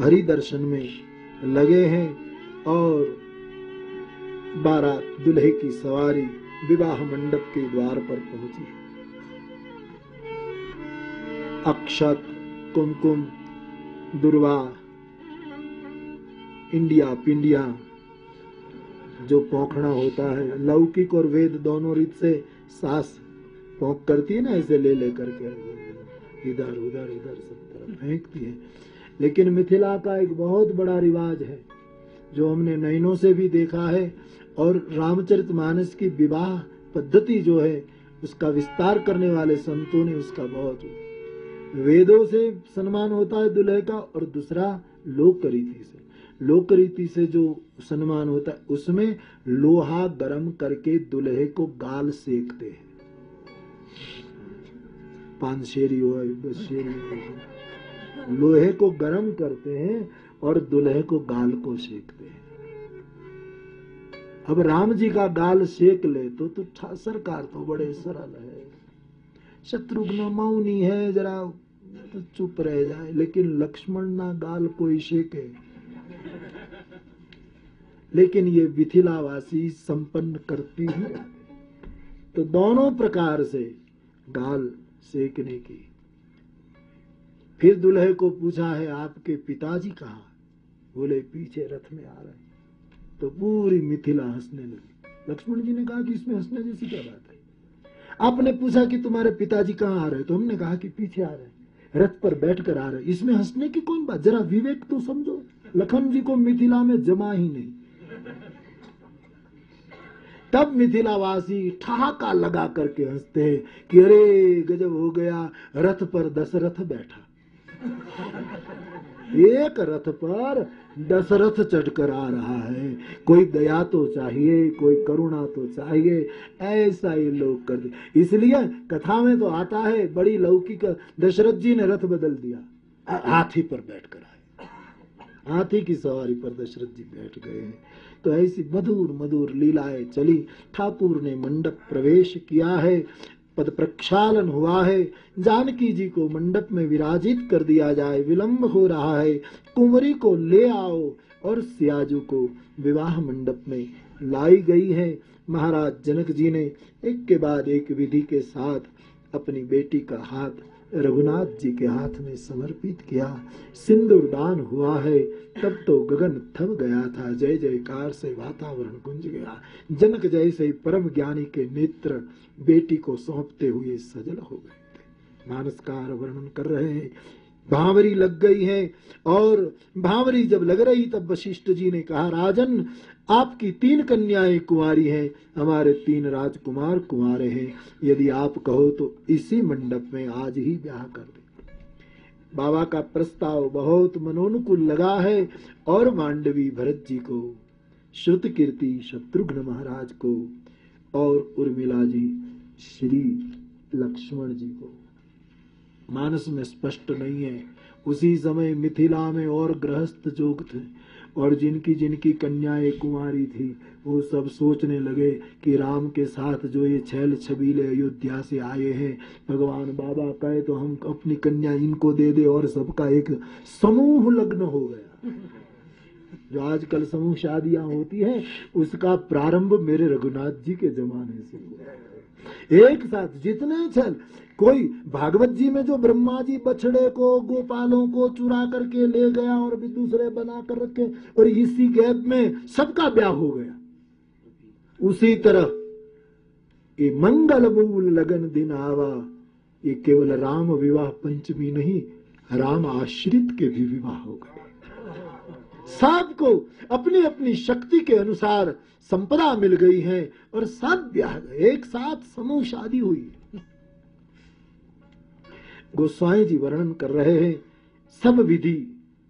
हरि दर्शन में लगे हैं और बारह दुल्हे की सवारी विवाह मंडप के द्वार पर पहुँची अक्षत, कुमकुम, दुर्वा, इंडिया, पिंडिया, जो पौखना होता है। लौकिक और वेद दोनों रीत से सास पौक करती है ना ऐसे ले लेकर के इधर, उधर इधर सब तरफ़ फेंकती है। लेकिन मिथिला का एक बहुत बड़ा रिवाज है, जो हमने नैनों से भी देखा है, और रामचरित मानस की विवाह पद्धति जो है, उसका विस्तार करने वाले संतों ने उसका बहुत वेदों से सम्मान होता है दुल्हे का, और दूसरा लोक रीति से। लोक रीति से जो सम्मान होता है, उसमें लोहा गरम करके दुल्हे को गाल सेकते हैं। पाँच शेरी हो लोहे को गरम करते हैं और दुल्हे को गाल को सेकते हैं। अब राम जी का गाल सेक ले तो तो सरकार तो बड़े सरल है। शत्रुघ्न मौनी है, जरा तो चुप रह जाए। लेकिन लक्ष्मण ना गाल कोई शेके। लेकिन ये मिथिलावासी संपन्न करती है। तो दोनों प्रकार से गाल सेकने की। फिर दुल्हे को पूछा है, आपके पिताजी कहा? बोले, पीछे रथ में आ रहे तो पूरी मिथिला हंसने लगी। लक्ष्मण जी ने कहा कि इसमें हंसने जैसी क्या बात है? आपने पूछा कि तुम्हारे पिताजी कहाँ आ रहे तो हमने कहा कि पीछे आ रहे हैं। रथ पर बैठ कर आ रहे इसमें हंसने की कौन बात? जरा विवेक तो समझो। लखन जी को मिथिला में जमा ही नहीं। तब मिथिलावासी ठहाका लगा करके हँसते हैं कि अरे, गजब हो गया। रथ पर दशरथ बैठा। एक रथ पर दशरथ चढ़कर आ रहा है। कोई दया तो चाहिए, कोई करुणा तो चाहिए, ऐसा ये लोग करते इसलिए कथा में तो आता है, बड़ी लौकिक दशरथ जी ने रथ बदल दिया। हाथी पर बैठ कर आए। हाथी की सवारी पर दशरथ जी बैठ गए। तो ऐसी मधुर मधुर लीलाएँ चली। ठाकुर ने मंडप प्रवेश किया है। पद प्रक्षालन हुआ है। जानकी जी को मंडप में विराजित कर दिया जाए, विलंब हो रहा है। कुंवरी को ले आओ और सियाजू को विवाह मंडप में लाई गई है। महाराज जनक जी ने एक के बाद एक विधि के साथ अपनी बेटी का हाथ रघुनाथ जी के हाथ में समर्पित किया। सिंदूर दान हुआ है। तब तो गगन थम गया था। जय जयकार से वातावरण गुंज गया। जनक जैसे परम ज्ञानी के नेत्र बेटी को सौंपते हुए सजल हो गए थे। मानसकार वर्णन कर रहे हैं, भावरी लग गई है। और भावरी जब लग रही, तब वशिष्ठ जी ने कहा, राजन आपकी तीन कन्याएँ कुंवारी हैं, हमारे तीन राजकुमार कुंवारे हैं। यदि आप कहो तो इसी मंडप में आज ही ब्याह कर दे। बाबा का प्रस्ताव बहुत मनोनुकूल लगा है और मांडवी भरत जी को, श्रुत कीर्ति शत्रुघ्न महाराज को और उर्मिला जी, श्री लक्ष्मण जी को। मानस में स्पष्ट नहीं है, उसी समय मिथिला में और गृहस्थ जोग थे। और जिनकी जिनकी कन्याएँ कुमारी थी, वो सब सोचने लगे कि राम के साथ जो ये छैल छबीले अयोध्या से आए हैं, भगवान बाबा कहे तो हम अपनी कन्या इनको दे दे और सबका एक समूह लग्न हो गया। जो आजकल समूह शादियाँ होती हैं, उसका प्रारंभ मेरे रघुनाथ जी के जमाने से हुआ एक साथ जितने छल कोई भागवत जी में जो ब्रह्मा जी बछड़े को, गोपालों को चुरा करके ले गया और भी दूसरे बना कर रखे, और इसी गैप में सबका ब्याह हो गया। उसी तरह ये मंगल मूल लगन दिन आवा, ये केवल राम विवाह पंचमी नहीं, राम आश्रित के भी विवाह हो गए। सबको अपनी अपनी शक्ति के अनुसार संपदा मिल गई है और सब ब्याह एक साथ समूह शादी हुई गोस्वाई जी वर्णन कर रहे हैं, सब विधि।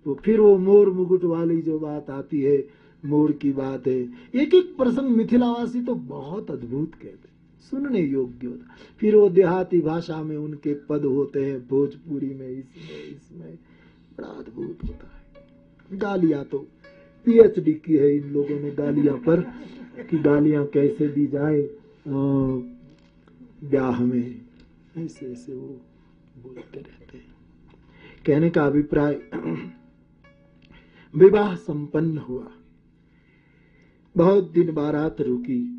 तो फिर वो मोर मुकुट वाली जो बात आती है, मोर की बात है। एक एक प्रसंग मिथिलावासी तो बहुत अद्भुत कहते सुनने योग्य होता फिर वो देहाती भाषा में उनके पद होते हैं, भोजपुरी में, इसमें इसमें। बड़ा अद्भुत होता है। गालियाँ तो पीएचडी की है, इन लोगों ने गालियाँ पर कि गालियाँ कैसे दी जाए ब्याह में। ऐसे ऐसे वो बोलते रहते हैं। कहने का अभिप्राय, विवाह संपन्न हुआ। बहुत दिन बारात रुकी।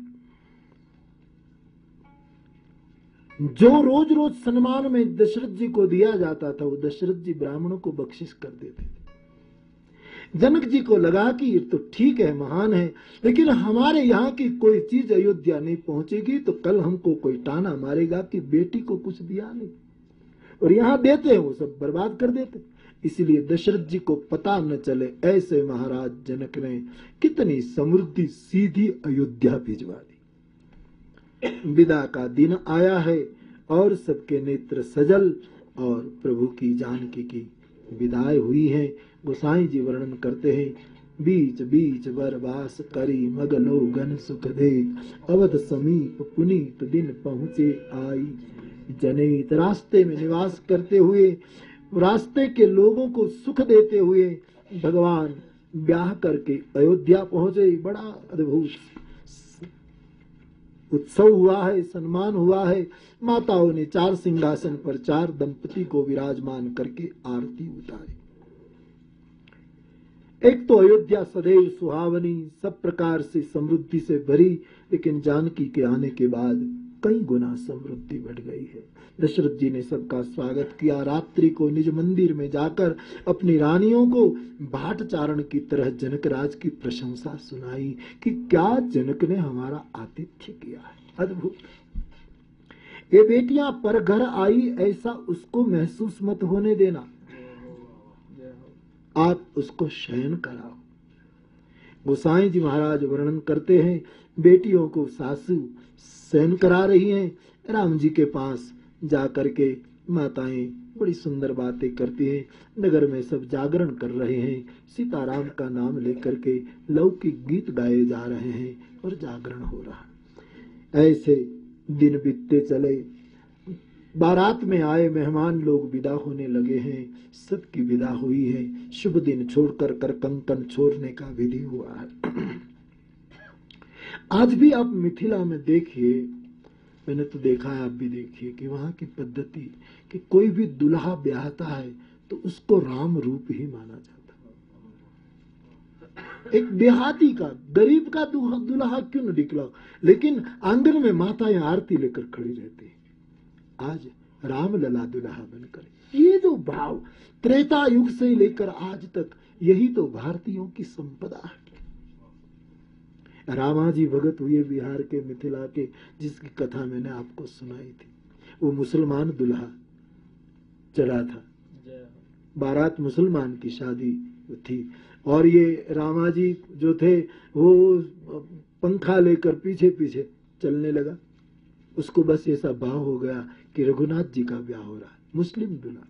जो रोज रोज सम्मान में दशरथ जी को दिया जाता था, वो दशरथ जी ब्राह्मणों को बख्शिश कर देते थे। जनक जी को लगा कि ये तो ठीक है, महान है, लेकिन हमारे यहाँ की कोई चीज़ अयोध्या नहीं पहुंचेगी तो कल हमको कोई टाना मारेगा कि बेटी को कुछ दिया नहीं। और यहाँ देते हैं, वो सब बर्बाद कर देते इसलिए दशरथ जी को पता न चले, ऐसे महाराज जनक ने कितनी समृद्धि सीधी अयोध्या भिजवा दी। विदा का दिन आया है और सबके नेत्र सजल और प्रभु की जानकी की विदाई हुई है। गोसाई जी वर्णन करते हैं, बीच बीच बरबास करी मगनो गन सुख दे अवध समीप पुनीत दिन पहुँचे आई। जनित रास्ते में निवास करते हुए, रास्ते के लोगों को सुख देते हुए भगवान ब्याह करके अयोध्या पहुँचे। बड़ा अद्भुत उत्सव हुआ है सम्मान हुआ है। माताओं ने चार सिंहासन पर चार दंपति को विराजमान करके आरती उतारी। एक तो अयोध्या सदैव सुहावनी, सब प्रकार से समृद्धि से भरी, लेकिन जानकी के आने के बाद कई गुना समृद्धि बढ़ गई है। दशरथ जी ने सबका स्वागत किया। रात्रि को निज मंदिर में जाकर अपनी रानियों को भाट चारण की तरह जनक राज की प्रशंसा सुनाई कि क्या जनक ने हमारा आतिथ्य किया है। अद्भुत। ये बेटियाँ पर घर आई, ऐसा उसको महसूस मत होने देना। आप उसको शयन कराओ। गोसाई जी महाराज वर्णन करते हैं, बेटियों को सासू शयन करा रही हैं। राम जी के पास जा करके माताएँ बड़ी सुंदर बातें करती हैं। नगर में सब जागरण कर रहे हैं। सीताराम का नाम लेकर के लौकिक गीत गाए जा रहे हैं और जागरण हो रहा ऐसे दिन बीतते चले। बारात में आए मेहमान लोग विदा होने लगे हैं। सबकी विदा हुई है। शुभ दिन छोड़कर कर कंकन छोड़ने का विधि हुआ है। आज भी आप मिथिला में देखिए, मैंने तो देखा है, आप भी देखिए कि वहाँ की पद्धति, कि कोई भी दुल्हा ब्याहता है तो उसको राम रूप ही माना जाता एक देहाती का, गरीब का दुल्हा क्यों न निकला? लेकिन आँगन में माताएँ आरती लेकर खड़ी रहती आज राम लला दुल्हा बनकर। ये जो भाव, त्रेता युग से लेकर आज तक, यही तो भारतीयों की संपदा है। रामाजी भगत हुए बिहार के मिथिला के जिसकी कथा मैंने आपको सुनाई थी। वो मुसलमान दुल्हा चढ़ा था। बारात मुसलमान की शादी थी। और ये रामाजी जो थे वो पंखा लेकर पीछे पीछे चलने लगा। उसको बस ऐसा भाव हो गया कि रघुनाथ जी का ब्याह हो रहा है। मुस्लिम दुल्हा।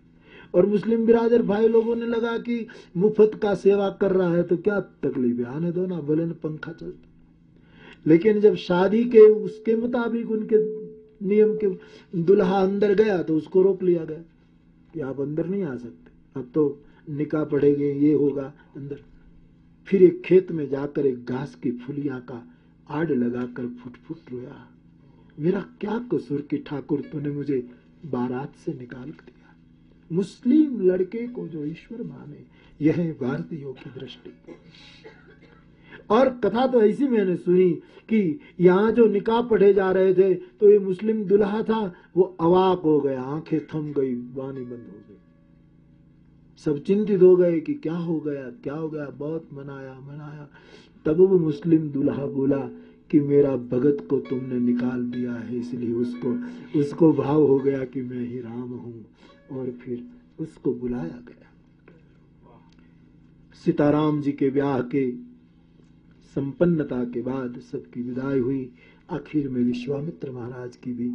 और मुस्लिम बिरादर भाई लोगों ने लगा कि मुफ़्त का सेवा कर रहा है तो क्या तकलीफ़ है? आने दो ना बोले न पंखा चलता। लेकिन जब शादी के उसके मुताबिक उनके नियम के दुल्हा अंदर गया तो उसको रोक लिया गया कि आप अंदर नहीं आ सकते। अब तो निकाह पड़ेगे, ये होगा अंदर। फिर एक खेत में जाकर एक घास की फुलिया का आड़ लगाकर फुट फुट रोया। मेरा क्या कसूर कि ठाकुर, तूने मुझे बारात से निकाल दिया। मुस्लिम लड़के को जो ईश्वर माने, यह भारतीयों की दृष्टि। और कथा तो ऐसी मैंने सुनी कि यहाँ जो निकाह पढ़े जा रहे थे तो ये मुस्लिम दुल्हा था, वो अवाक हो गया, आँखें थम गई, वाणी बंद हो गई। सब चिंतित हो गए कि क्या हो गया, क्या हो गया, बहुत मनाया मनाया। तब वो मुस्लिम दुल्हा बोला कि मेरा भगत को तुमने निकाल दिया है, इसलिए उसको उसको भाव हो गया कि मैं ही राम हूँ। और फिर उसको बुलाया गया। सीताराम जी के ब्याह के संपन्नता के बाद सबकी विदाई हुई। आखिर में विश्वामित्र महाराज की भी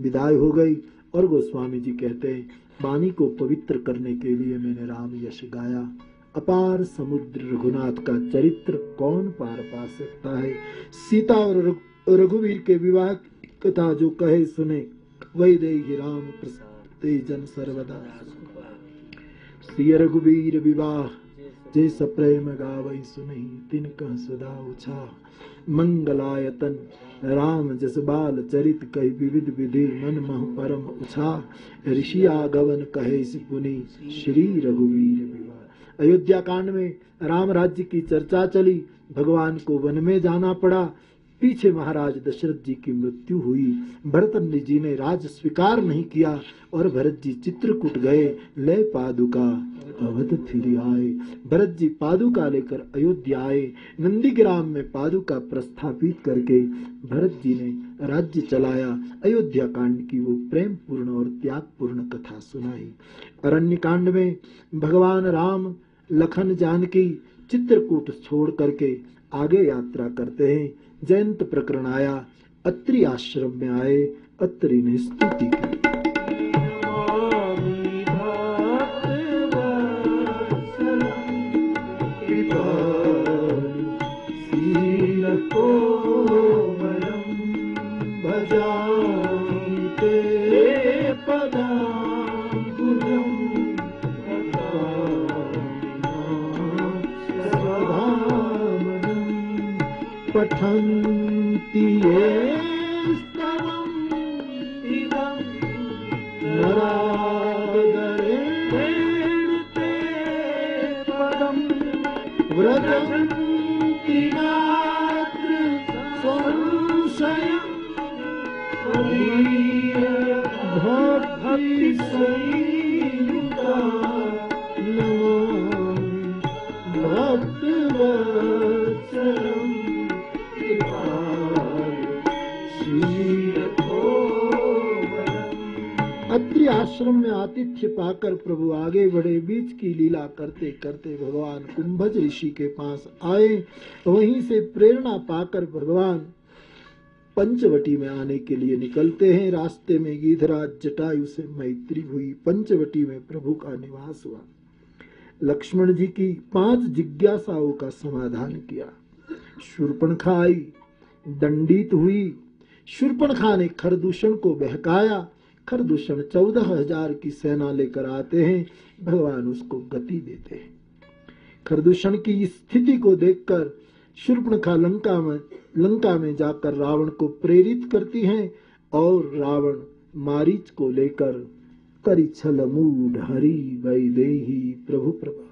विदाई हो गई और गोस्वामी जी कहते हैं वाणी को पवित्र करने के लिए मैंने राम यश गाया। अपार समुद्र रघुनाथ का चरित्र कौन पार पा सकता है? सीता और रघुवीर के विवाह कथा जो कहे सुने वही दे राम प्रसाद जन सर्वदा। श्री रघुवीर विवाह जे प्रेम गावई सुनई, तिन कह सदा उछा। मंगलायतन, राम जस बाल चरित कही, विविध विधि मन मह परम उछा। ऋषि आगवन कहे पुनि, श्री रघुवीर अयोध्या कांड में राम राज्य की चर्चा चली, भगवान को वन में जाना पड़ा। पीछे महाराज दशरथ जी की मृत्यु हुई। भरत जी ने राज स्वीकार नहीं किया और भरत जी चित्रकूट गए, ले पादुका। अवध फिर आए। भरत जी पादुका लेकर अयोध्या आए। नंदीग्राम में पादुका प्रस्थापित करके भरत जी ने राज्य चलाया। अयोध्या कांड की वो प्रेम पूर्ण और त्याग पूर्ण कथा सुनाई। अरण्य कांड में भगवान राम लखन जानकी चित्रकूट छोड़ करके आगे यात्रा करते हैं। जयंत प्रकरण आया अत्रि आश्रम में आए अत्रि ने स्तुति की। आश्रम में आतिथ्य पाकर प्रभु आगे बढ़े, बीच की लीला करते करते भगवान कुंभज ऋषि के पास आए। वहीं से प्रेरणा पाकर भगवान पंचवटी में आने के लिए निकलते हैं। रास्ते में गीधराज जटायु से मैत्री हुई। पंचवटी में प्रभु का निवास हुआ। लक्ष्मण जी की पाँच जिज्ञासाओं का समाधान किया। शूर्पणखा आई दंडित हुई। शूर्पणखा ने खरदूषण को बहकाया। खरदूषण चौदह हज़ार की सेना लेकर आते हैं। भगवान उसको गति देते हैं। खरदूषण की स्थिति को देखकर शूर्पणखा लंका में लंका में जाकर रावण को प्रेरित करती हैं और रावण मारीच को लेकर करी छल मूड हरि वैदेही प्रभु प्रभा।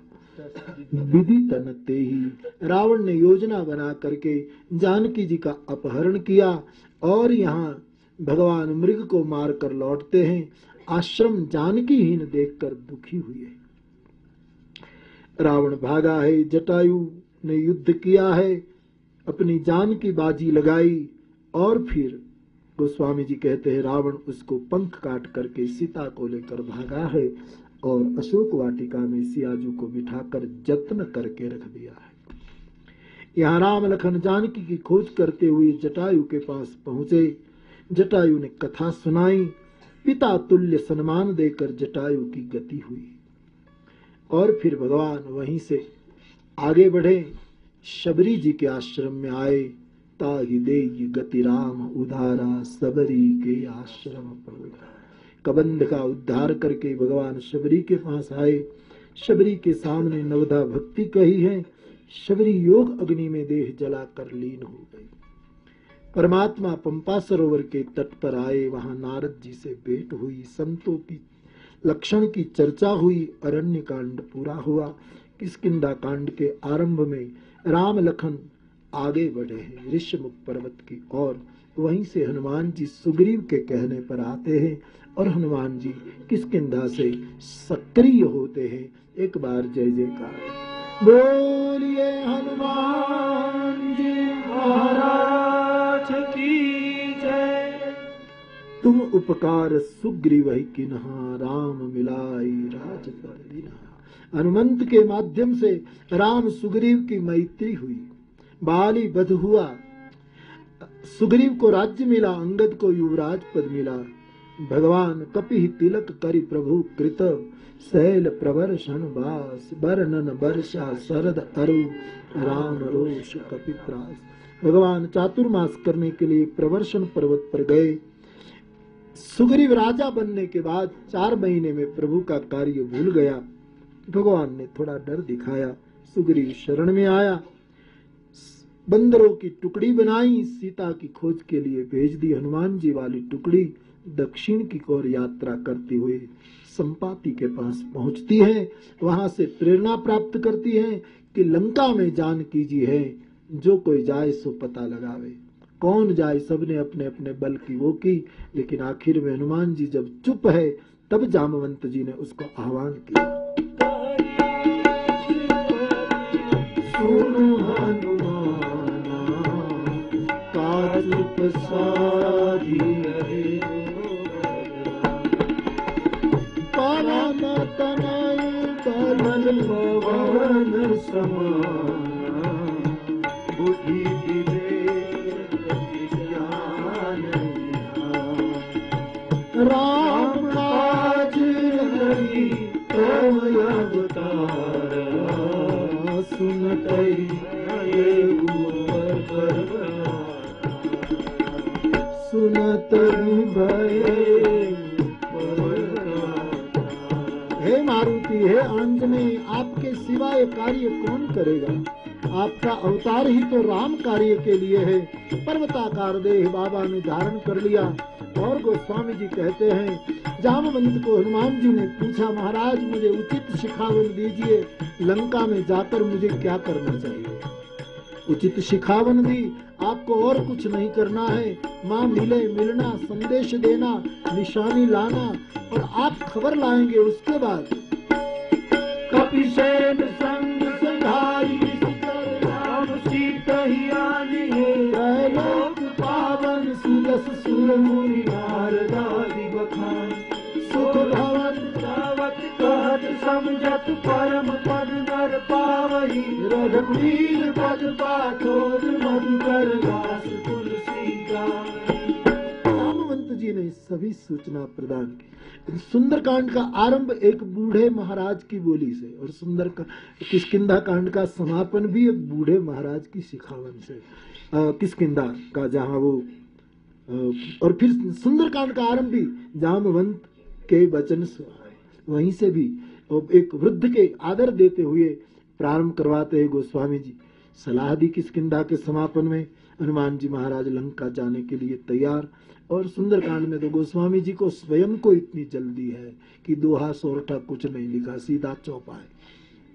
विधि तनते ही रावण ने योजना बना करके जानकी जी का अपहरण किया और यहाँ भगवान मृग को मारकर लौटते हैं। आश्रम जानकी जानकीहीन देखकर दुखी हुए। रावण भागा है, जटायु ने युद्ध किया है, अपनी जान की बाजी लगाई और फिर गोस्वामी जी कहते हैं, रावण उसको पंख काट करके सीता को लेकर भागा है और अशोक वाटिका में सियाजू को बिठाकर जत्न करके रख दिया है। यहाँ राम लखन जानकी की खोज करते हुए जटायु के पास पहुँचे। जटायु ने कथा सुनाई। पिता तुल्य सम्मान देकर जटायु की गति हुई। और फिर भगवान वहीं से आगे बढ़े। शबरी जी के आश्रम में आए। ताहि दे गति राम उधारा सबरी के आश्रम प्रभुरा कबंध का उद्धार करके भगवान शबरी के पास आए। शबरी के सामने नवधा भक्ति कही है। शबरी योग अग्नि में देह जलाकर लीन हो गई। परमात्मा पंपा सरोवर के तट पर आए। वहाँ नारद जी से भेंट हुई, संतों की, लक्षण की चर्चा हुई अरण्य कांड पूरा हुआ। किसकिंदा कांड के आरंभ में राम लखन आगे बढ़े हैं। ऋषमुख पर्वत की ओर वहीं से हनुमान जी सुग्रीव के कहने पर आते हैं और हनुमान जी किसकिंदा से सक्रिय होते हैं। एक बार जय जयकार। बोलिए हनुमान जी महाराज। की जय। तुम उपकार सुग्रीव किन्हा राम मिलाई राज हनुमंत के माध्यम से राम सुग्रीव की मैत्री हुई। बाली बध हुआ। सुग्रीव को राज्य मिला, अंगद को युवराज पद मिला। भगवान कपि तिलक करि प्रभु कृत। शैल प्रवर्षण बास बरनन वर्षा शरद अरु। राम रोष कपिप्रास भगवान चातुर्मास करने के लिए प्रवर्षण पर्वत पर गए। सुग्रीव राजा बनने के बाद चार महीने में प्रभु का कार्य भूल गया। भगवान ने थोड़ा डर दिखाया। सुग्रीव शरण में आया। बंदरों की टुकड़ी बनाई, सीता की खोज के लिए भेज दी हनुमान जी वाली टुकड़ी, दक्षिण की ओर यात्रा करते हुए संपाति के पास पहुँचती है। वहाँ से प्रेरणा प्राप्त करती है कि लंका में जान कीजी है। जो कोई जाए सो पता लगावे। कौन जाए सबने अपने अपने बल की वो की, लेकिन आखिर में हनुमान जी जब चुप है, तब जामवंत जी ने उसको आह्वान किया। सुनो भय हे मारुति, हे आंजनेय आपके सिवाय कार्य कौन करेगा? आपका अवतार ही तो राम कार्य के लिए है। पर्वताकार देह बाबा ने धारण कर लिया। और गोस्वामी जी कहते हैं, जामवंत को हनुमान जी ने पूछा, महाराज, मुझे उचित शिखावन दीजिए। लंका में जाकर मुझे क्या करना चाहिए? उचित शिखावन दी। आपको और कुछ नहीं करना है। माँ मिले मिलना संदेश देना निशानी लाना और आप खबर लाएँगे उसके बाद। संग संघाई पावन सुदस सुर मुनि नारदादि समझत परम पद नर पावही रघुवीर पद पाथोर मधुकर दास तुलसी रामवंत जी ने सभी सूचना प्रदान की। सुंदरकांड का आरंभ एक बूढ़े महाराज की बोली से और सुंदर का किसकिंदा कांड का समापन भी एक बूढ़े महाराज की सिखावन से। किसकिंदा का जहाँ वो अ, और फिर सुंदरकांड का आरंभ भी जामवंत के वचन से वहीं से भी एक वृद्ध के आदर देते हुए प्रारंभ करवाते हैं गोस्वामी जी। सलाह दी किस किंदा के समापन में हनुमान जी महाराज लंका जाने के लिए तैयार और सुंदरकांड में तो गोस्वामी जी को स्वयं को इतनी जल्दी है कि दोहा सोरठा कुछ नहीं लिखा, सीधा चौपाए।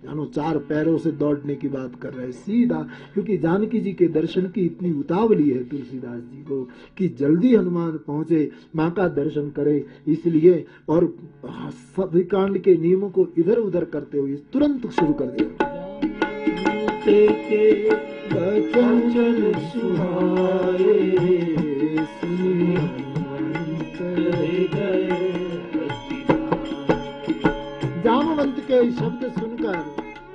जानो, चार पैरों से दौड़ने की बात कर रहे हैं। सीधा, क्योंकि जानकी जी के दर्शन की इतनी उतावली है तुलसीदास जी को कि जल्दी हनुमान पहुँचे, माँ का दर्शन करे। इसलिए और सभी कांड के नियमों को इधर उधर करते हुए तुरंत शुरू कर दिया। सुहाए के शब्द सुनकर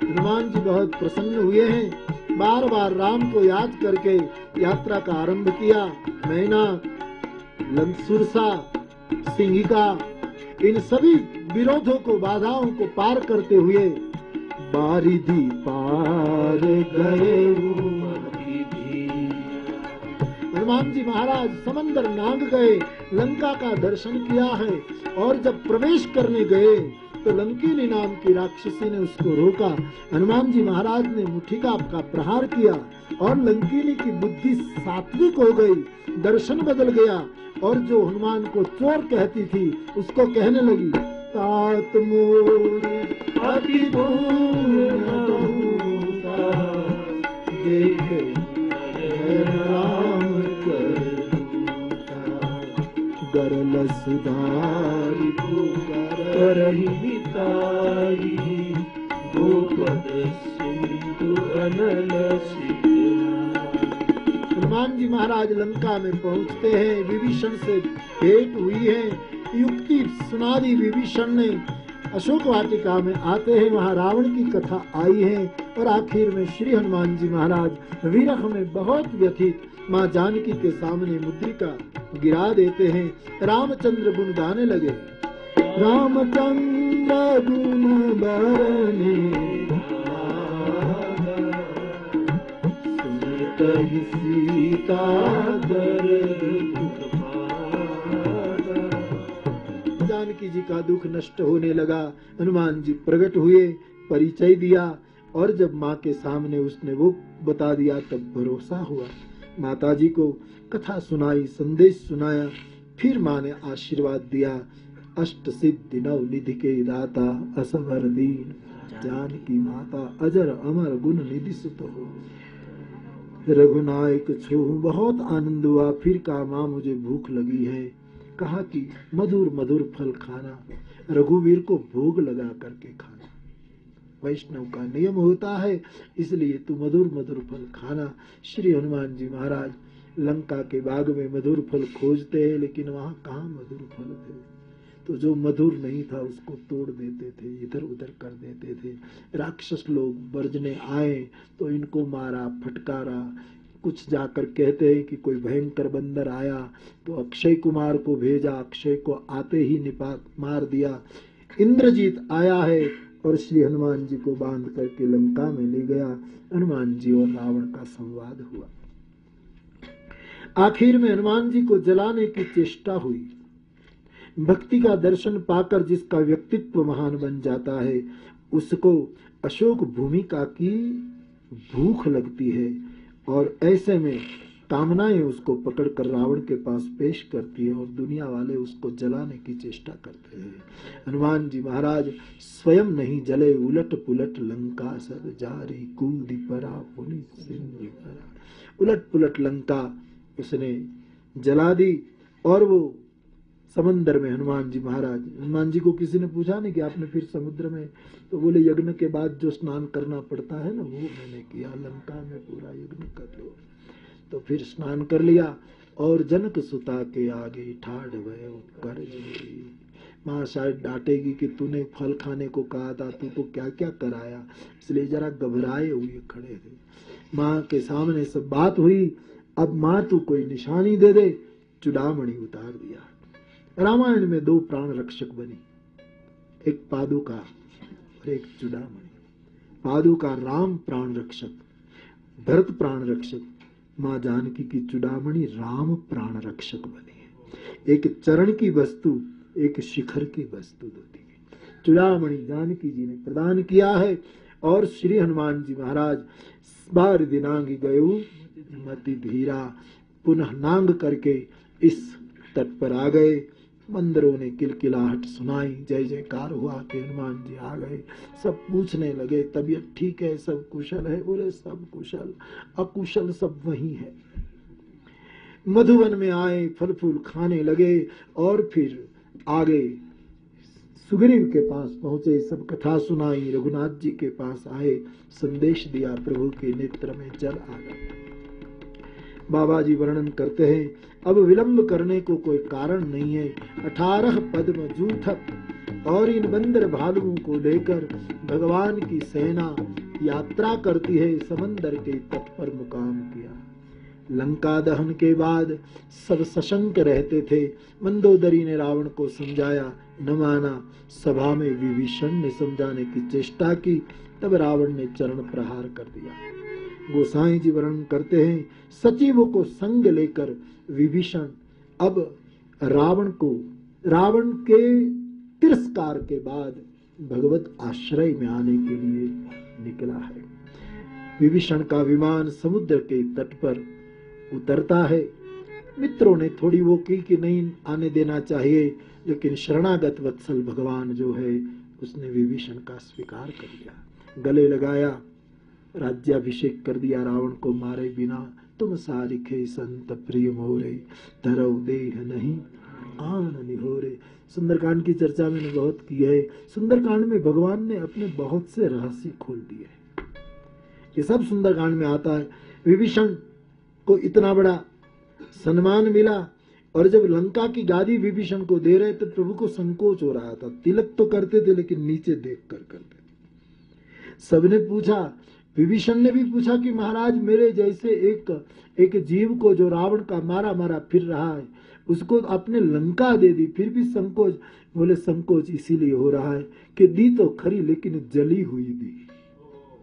हनुमान जी बहुत प्रसन्न हुए हैं। बार बार राम को याद करके यात्रा का आरंभ किया। मैना लंसुरसा, सिंहिका, इन सभी विरोधों को, बाधाओं को पार करते हुए बारिधि पार गए हनुमान जी महाराज समंदर नांग गए, लंका का दर्शन किया है और जब प्रवेश करने गए तो लंकीनी नाम की राक्षसी ने उसको रोका। हनुमान जी महाराज ने मुठिका का प्रहार किया और लंकीनी की बुद्धि सात्विक हो गई, दर्शन बदल गया और जो हनुमान को चोर कहती थी, उसको कहने लगी, तात अति देखे गरल हनुमान जी महाराज लंका में पहुँचते हैं, विभीषण से भेंट हुई है। युक्ति सुना दी विभीषण ने अशोक वाटिका में आते हैं वहाँ रावण की कथा आई है और आखिर में श्री हनुमान जी महाराज विरह में बहुत व्यथित माँ जानकी के सामने मुद्रिका गिरा देते हैं। रामचंद्र गुण गाने लगे। रामचंद्र गुण बरने जानकी जी का दुख नष्ट होने लगा, हनुमान जी प्रकट हुए, परिचय दिया, और जब माँ के सामने उसने वो बता दिया, तब भरोसा हुआ। माता जी को कथा सुनाई, संदेश सुनाया, फिर माँ ने आशीर्वाद दिया अष्ट सिद्धि नव निधि के दाता असवर दीन जान की माता अजर अमर गुण निधि सुत हो। रघुनायक छू बहुत आनंद हुआ फिर कहा माँ मुझे भूख लगी है। कहा कि मधुर मधुर फल खाना रघुवीर को भोग लगा करके खाना। वैष्णव का नियम होता है इसलिए तू मधुर मधुर फल खाना। श्री हनुमान जी महाराज लंका के बाग में मधुर फल खोजते हैं लेकिन वहाँ कहाँ मधुर फल थे? तो जो मधुर नहीं था, उसको तोड़ देते थे इधर उधर कर देते थे। राक्षस लोग बरजने आए तो इनको मारा, फटकारा। कुछ जाकर कहते हैं कि कोई भयंकर बंदर आया तो अक्षय कुमार को भेजा, अक्षय को आते ही निपात मार दिया। इंद्रजीत आया है और श्री हनुमान जी को बाँध करके लंका में ले गया। हनुमान जी और रावण का संवाद हुआ। आखिर में हनुमान जी को जलाने की चेष्टा हुई। भक्ति का दर्शन पाकर जिसका व्यक्तित्व महान बन जाता है, उसको अशोक भूमिका की भूख लगती है और ऐसे में कामनाएँ उसको पकड़कर रावण के पास पेश करती है और दुनिया वाले उसको जलाने की चेष्टा करते हैं। हनुमान जी महाराज, स्वयं नहीं जले उलट पुलट लंका सर जारी कूदी परा पुनि परा उलट पुलट लंका उसने जला दी और वो समंदर में हनुमान जी महाराज। हनुमान जी को किसी ने पूछा नहीं कि आपने फिर समुद्र में तो बोले, यज्ञ के बाद जो स्नान करना पड़ता है ना, वो मैंने किया। लंका में पूरा यज्ञ कर लो। तो फिर स्नान कर लिया और जनक सुता के आगे ठाढ़ भय कर माँ शायद डांटेगी कि तूने फल खाने को कहा था, तू तो क्या क्या कराया? इसलिए जरा घबराए हुए खड़े थे। माँ के सामने सब बात हुई। अब माँ तू कोई निशानी दे दे, चुड़ामणि उतार दिया। रामायण में दो प्राण रक्षक बनी। एक पादुका और एक चुड़ामणि। पादुका राम प्राण रक्षक, भरत प्राण रक्षक, माँ जानकी की चुड़ामणि राम प्राण रक्षक बनी एक चरण की वस्तु, एक शिखर की वस्तु होती है। चुड़ामणि जानकी जी ने प्रदान किया है और श्री हनुमान जी महाराज बार दिनांग गए, मति धीरा, पुनः नांग करके इस तट पर आ गए। बंदरों ने किलकिलाहट सुनाई, जय जयकार हुआ कि हनुमान जी आ गए। सब पूछने लगे, तबीयत ठीक है, सब कुशल है? बोले, सब कुशल, अकुशल सब वही है। मधुवन में आए फल फूल खाने लगे और फिर आगे सुग्रीव के पास पहुँचे, सब कथा सुनाई, रघुनाथ जी के पास आए, संदेश दिया प्रभु के नेत्र में जल आ गया। बाबा जी वर्णन करते हैं। अब विलंब करने को कोई कारण नहीं है। अठारह पद्म जूथक और इन बंदर भालुओं को लेकर भगवान की सेना यात्रा करती है समंदर के तट पर मुकाम किया। लंका दहन के बाद सब सशंक रहते थे। मंदोदरी ने रावण को समझाया, न माना, सभा में विभीषण ने समझाने की चेष्टा की। तब रावण ने चरण प्रहार कर दिया। गोसाई जी वर्णन करते हैं, सचिव को संग लेकर विभीषण। अब रावण को, रावण के तिरस्कार के बाद भगवत आश्रय में आने के लिए निकला है। विभीषण का विमान समुद्र के तट पर उतरता है। मित्रों ने थोड़ी वो की कि नहीं, आने देना चाहिए, लेकिन शरणागत वत्सल भगवान जो है, उसने विभीषण का स्वीकार कर लिया। गले लगाया राज्याभिषेक कर दिया रावण को मारे बिना। तुम सारिखे संत प्रिय मोरे तरव देह नहीं, आन निहोरे। सुंदरकांड की चर्चा मैंने बहुत की है। सुंदरकांड में भगवान ने अपने बहुत से रहस्य खोल दिए। ये सब सुंदरकांड में आता है। विभीषण को इतना बड़ा सम्मान मिला और जब लंका की गादी विभीषण को दे रहे तो प्रभु को संकोच हो रहा था। तिलक तो करते थे, लेकिन नीचे देख कर करते थे। सबने पूछा विभीषण ने भी पूछा कि महाराज, मेरे जैसे एक एक जीव को जो रावण का मारा मारा फिर रहा है, उसको आपने लंका दे दी, फिर भी संकोच। बोले, संकोच इसीलिए हो रहा है कि दी तो खरी, लेकिन जली हुई दी।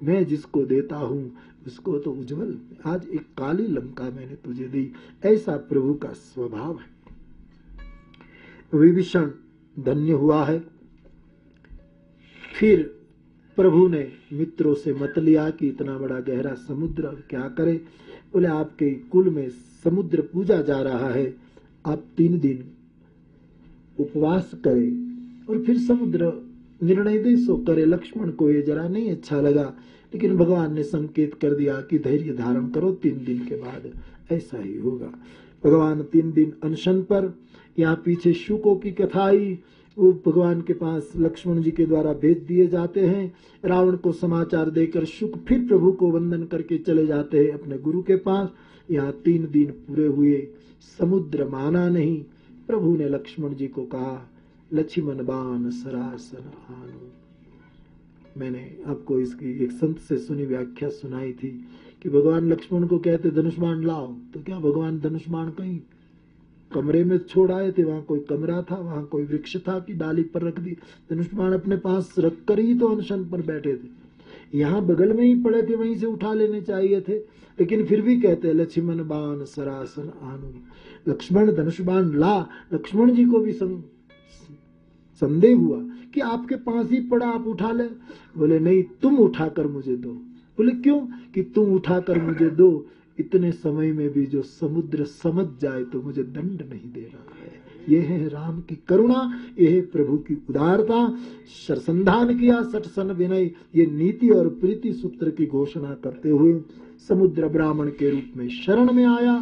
मैं जिसको देता हूँ, उसको तो उज्जवल। आज एक काली लंका मैंने तुझे दी। ऐसा प्रभु का स्वभाव है। विभीषण, धन्य हुआ है। फिर प्रभु ने मित्रों से मत लिया कि इतना बड़ा गहरा समुद्र क्या करे? बोले, आपके कुल में समुद्र पूजा जा रहा है। आप तीन दिन उपवास करें और फिर समुद्र निर्णय दे, सो करे। लक्ष्मण को ये जरा नहीं अच्छा लगा, लेकिन भगवान ने संकेत कर दिया कि धैर्य धारण करो, तीन दिन के बाद ऐसा ही होगा। भगवान तीन दिन अनशन पर, यहाँ पीछे शुकों की कथा आई वो भगवान के पास लक्ष्मण जी के द्वारा भेज दिए जाते हैं। रावण को समाचार देकर शुक फिर प्रभु को वंदन करके चले जाते हैं अपने गुरु के पास। यहाँ तीन दिन पूरे हुए, समुद्र माना नहीं। प्रभु ने लक्ष्मण जी को कहा, लक्ष्मण बान सरासन आनु। मैंने आपको इसकी एक संत से सुनी व्याख्या सुनाई थी कि भगवान लक्ष्मण को कहते धनुष्मान लाओ। तो क्या भगवान धनुष्मान कहीं? कमरे में छोड़ आए थे, वहाँ कोई कमरा था, वहाँ कोई वृक्ष था कि डाली पर रख दी। धनुष्मान अपने पास रख कर ही तो अनशन पर बैठे थे। यहाँ बगल में ही पड़े थे, वहीं से उठा लेने चाहिए थे। लेकिन फिर भी कहते लक्ष्मण बाण सरासन आनु लक्ष्मण धनुष्बान ला। लक्ष्मण जी को भी संदेह हुआ कि आपके पास ही पड़ा, आप उठा ले। बोले, नहीं, तुम उठाकर मुझे दो। बोले, क्यों? कि तुम उठाकर मुझे दो। इतने समय में भी जो समुद्र समझ जाए तो मुझे दंड नहीं दे रहा है। ये है राम की करुणा, ये है प्रभु की उदारता। सरसंधान किया सटसन विनय, ये नीति और प्रीति सूत्र की घोषणा करते हुए समुद्र ब्राह्मण के रूप में शरण में आया।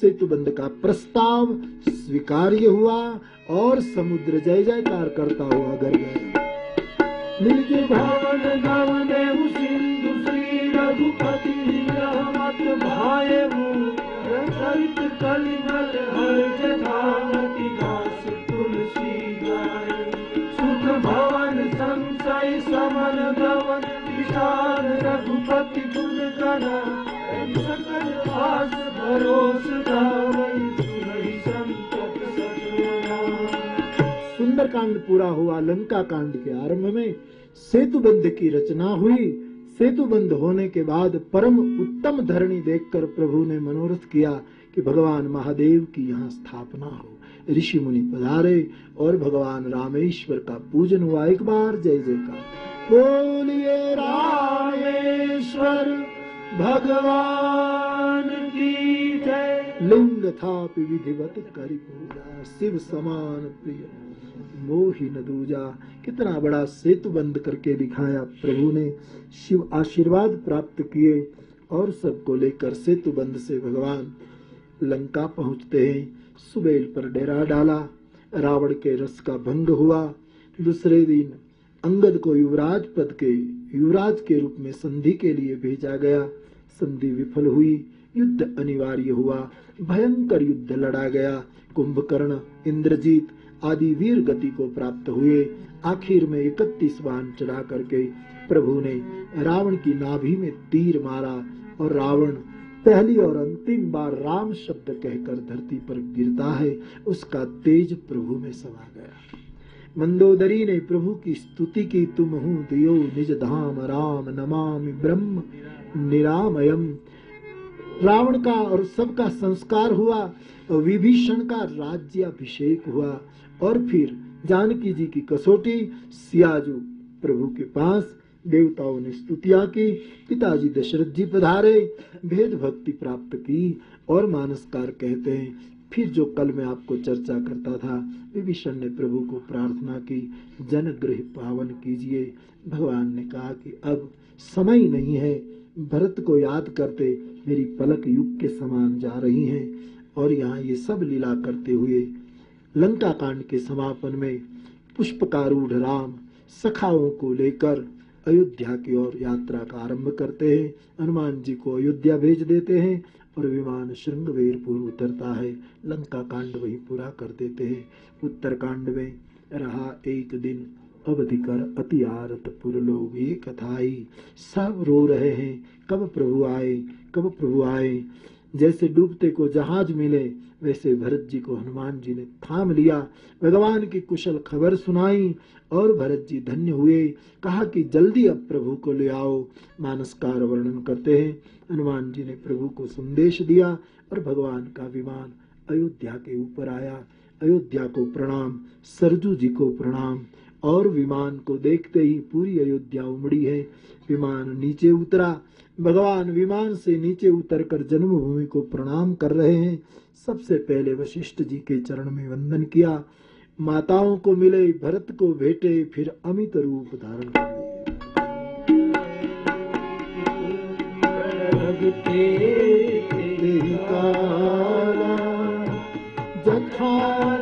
सेतु बंद का प्रस्ताव स्वीकार्य हुआ और समुद्र जय जयकार करता हुआ घर गया। सुंदरकांड पूरा हुआ लंका कांड के आरंभ में सेतु बंध की रचना हुई। सेतु बंद होने के बाद परम उत्तम धरणी देखकर प्रभु ने मनोरथ किया कि भगवान महादेव की यहाँ स्थापना हो। ऋषि मुनि पधारे और भगवान रामेश्वर का पूजन हुआ। एक बार जय जयकार। बोलिए रामेश्वर, भगवान की जय। लिंग था विधिवत करि पूजा शिव समान प्रिय। मोहि न दूजा। कितना बड़ा सेतु बंद करके दिखाया प्रभु ने। शिव आशीर्वाद प्राप्त किए और सबको लेकर सेतु बंद से भगवान लंका पहुँचते हैं। सुबेल पर डेरा डाला। रावण के रस का भंग हुआ। दूसरे दिन अंगद को युवराज पद के युवराज के रूप में संधि के लिए भेजा गया। संधि विफल हुई। युद्ध अनिवार्य हुआ। भयंकर युद्ध लड़ा गया। कुंभकर्ण, इंद्रजीत आदि वीर गति को प्राप्त हुए, आखिर में इकतीस बाण चढ़ा करके प्रभु ने रावण की नाभि में तीर मारा और रावण पहली और अंतिम बार राम शब्द कहकर धरती पर गिरता है, उसका तेज प्रभु में समा गया। मंदोदरी ने प्रभु की स्तुति की, तुम हूँ दियो निज धाम, राम नमामि ब्रह्म निरामयम। रावण का और सबका संस्कार हुआ, विभीषण का राज्याभिषेक हुआ और फिर जानकी जी की कसौटी, सियाजू प्रभु के पास, देवताओं ने स्तुतिया की पिताजी दशरथ जी पधारे, भेद भक्ति प्राप्त की और मानसकार कहते हैं, फिर जो कल मैं आपको चर्चा करता था, विभीषण ने प्रभु को प्रार्थना की जन गृह पावन कीजिए। भगवान ने कहा कि अब समय नहीं है, भरत को याद करते मेरी पलक युग के समान जा रही हैं और यहाँ ये सब लीला करते हुए लंका कांड के समापन में पुष्पकारूढ़ राम सखाओं को लेकर अयोध्या की ओर यात्रा का आरंभ करते हैं। हनुमान जी को अयोध्या भेज देते हैं और विमान श्रृंगवेरपुर उतरता है। लंका कांड वही पूरा कर देते हैं। उत्तर कांड में रहा एक दिन अवधि कर अति आरत पुर लोग ये कथाई सब रो रहे हैं। कब प्रभु आए? कब प्रभु आए? जैसे डूबते को जहाज़ मिले वैसे भरत जी को हनुमान जी ने थाम लिया। भगवान की कुशल खबर सुनाई और भरत जी धन्य हुए। कहा कि जल्दी अब प्रभु को ले आओ। मानसकार वर्णन करते हैं। हनुमान जी ने प्रभु को संदेश दिया और भगवान का विमान अयोध्या के ऊपर आया। अयोध्या को प्रणाम, सरजू जी को प्रणाम और विमान को देखते ही पूरी अयोध्या उमड़ी है। विमान नीचे उतरा भगवान विमान से नीचे उतरकर जन्मभूमि को प्रणाम कर रहे हैं। सबसे पहले वशिष्ठ जी के चरण में वंदन किया। माताओं को मिले, भरत को भेटे, फिर अमित रूप धारण कर लिए। जथा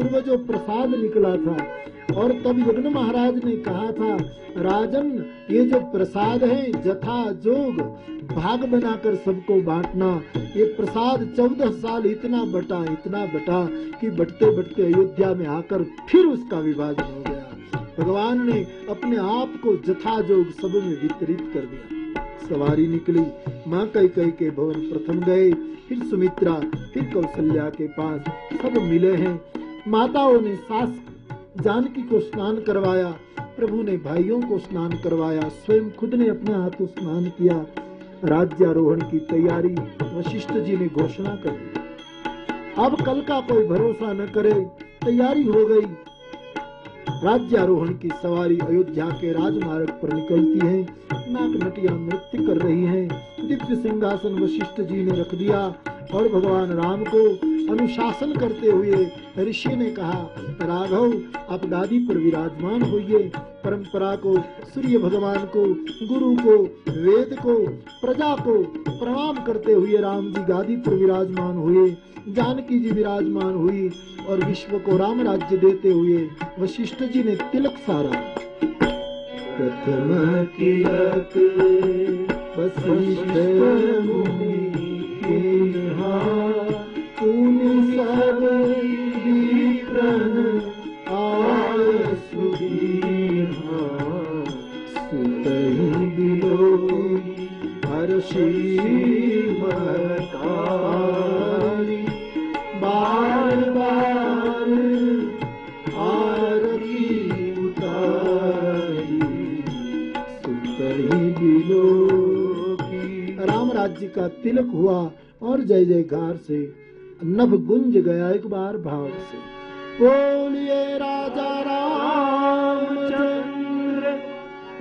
पूर्व जो प्रसाद निकला था और तब यज्ञ महाराज ने कहा था, राजन, ये जो प्रसाद है, जथा, जोग, भाग बनाकर सबको बांटना, ये प्रसाद चौदह साल इतना बटा इतना बटा कि बटते बटते अयोध्या में आकर फिर उसका विभाजन हो गया। भगवान ने अपने आप को जथा, जोग सब में वितरित कर दिया। सवारी निकली, माँ कई कई के भवन प्रथम गए, फिर सुमित्रा, फिर कौशल्या के पास सब मिले हैं। माताओं ने सास जानकी को स्नान करवाया, प्रभु ने भाइयों को स्नान करवाया, स्वयं खुद ने अपने हाथों स्नान किया। राज्यारोहण की तैयारी वशिष्ठ जी ने घोषणा कर दी। अब कल का कोई भरोसा न करे, तैयारी हो गई। राज्यारोहण की सवारी अयोध्या के राजमार्ग पर निकलती है। नाक नटिया नृत्य कर रही हैं। दिव्य सिंहासन वशिष्ठ जी ने रख दिया और भगवान राम को अनुशासन करते हुए ऋषि ने कहा, राघव आप गादी पर विराजमान होइए। परंपरा को, सूर्य भगवान को, गुरु को, वेद को, प्रजा को प्रणाम करते हुए राम जी गादी पर विराजमान हुए। जानकी जी विराजमान हुई और विश्व को राम राज्य देते हुए वशिष्ठ जी ने तिलक सारा। प्रथम तिलक सब विप्रन आय सुदीहा सुतहि बिलो हर्षि बार बार राम राज्य का तिलक हुआ और जय जयकार से नभ गुंज गया एक बार भाव से। बोलिए राजा रामचंद्र,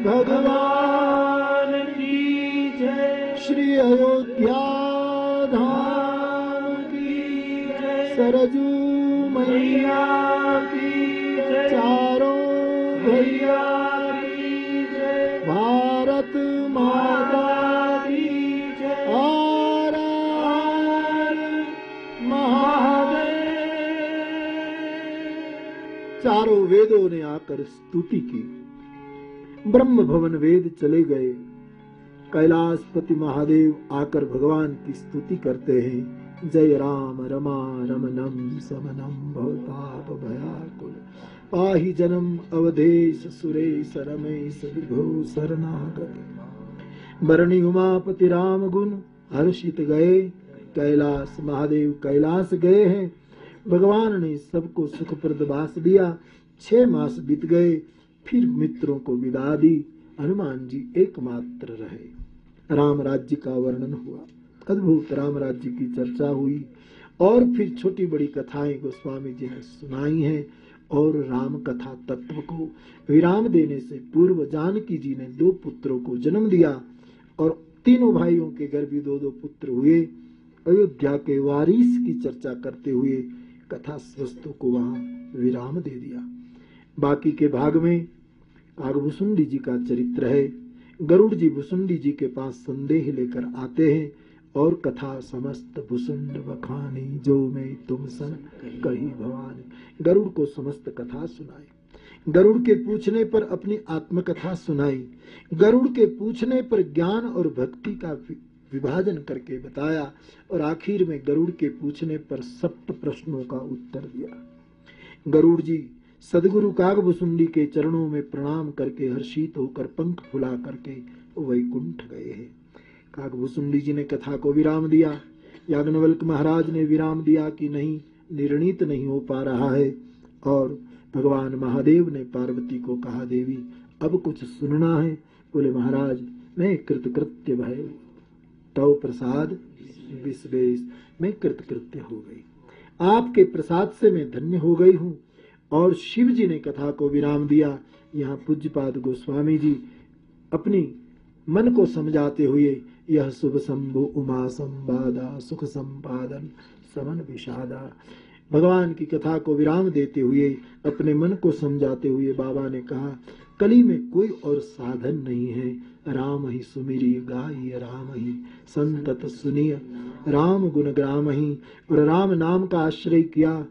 भगवान की जय। श्री अयोध्या धाम की सरजू मैया की चारों भैया चारों वेदों ने आकर स्तुति की। ब्रह्म भवन वेद चले गए। कैलाशपति महादेव आकर भगवान की स्तुति करते हैं। जय राम रमा रमनम समनम भवताप भयाकुल। पाहि जन्म अवधेश सुरेश रमेश विभो शरणागत। बरणी उमापति राम गुण हर्षित गए। कैलाश महादेव कैलाश गए हैं। भगवान ने सबको सुखप्रद वास दिया। छह मास बीत गए, फिर मित्रों को विदा दी। हनुमान जी एकमात्र रहे। राम राज्य का वर्णन हुआ। अद्भुत राम राज्य की चर्चा हुई और फिर छोटी बड़ी कथाएँ गोस्वामी जी ने सुनाई हैं और राम कथा तत्व को विराम देने से पूर्व जानकी जी ने दो पुत्रों को जन्म दिया और तीनों भाइयों के घर भी दो दो पुत्र हुए। अयोध्या के वारिस की चर्चा करते हुए कथा वस्तु को वहाँ विराम दे दिया। बाकी के भाग में कागभुसुंडी जी का चरित्र है। गरुड़ जी भुसुंडी जी के पास संदेह लेकर आते हैं और कथा समस्त भुसुंड बखानी, जो मैं तुम सन कही भवानी। गरुड़ को समस्त कथा सुनाई। गरुड़ के पूछने पर अपनी आत्मकथा सुनाई। गरुड़ के पूछने पर ज्ञान और भक्ति का विभाजन करके बताया और आखिर में गरुड़ के पूछने पर सप्त प्रश्नों का उत्तर दिया। गरुड़ जी, सदगुरु कागभुसुंडी के चरणों में प्रणाम करके हर्षित होकर पंख फुला करके वैकुंठ गए हैं। कागभुसुंडी जी ने कथा को विराम दिया। याग्नवल्क महाराज ने विराम दिया कि नहीं, निर्णित नहीं हो पा रहा है और भगवान महादेव ने पार्वती को कहा, देवी, अब कुछ सुनना है? बोले, महाराज, मैं कृतकृत्य भय तव प्रसाद विश्वेश मैं कृतकृत्य हो गई। आपके प्रसाद से मैं धन्य हो गई हूँ और शिव जी ने कथा को विराम दिया। यहाँ पूज्यपाद गोस्वामी जी अपनी मन को समझाते हुए यह शुभ शंभु, उमा संवादा, सुख संपादन, समन विषादा। भगवान की कथा को विराम देते हुए, अपने मन को समझाते हुए बाबा ने कहा, कली में कोई और साधन नहीं है। राम ही सुमिरी गाय राम ही संतत सुनिय। राम गुण ग्राम ही और राम नाम का आश्रय किया।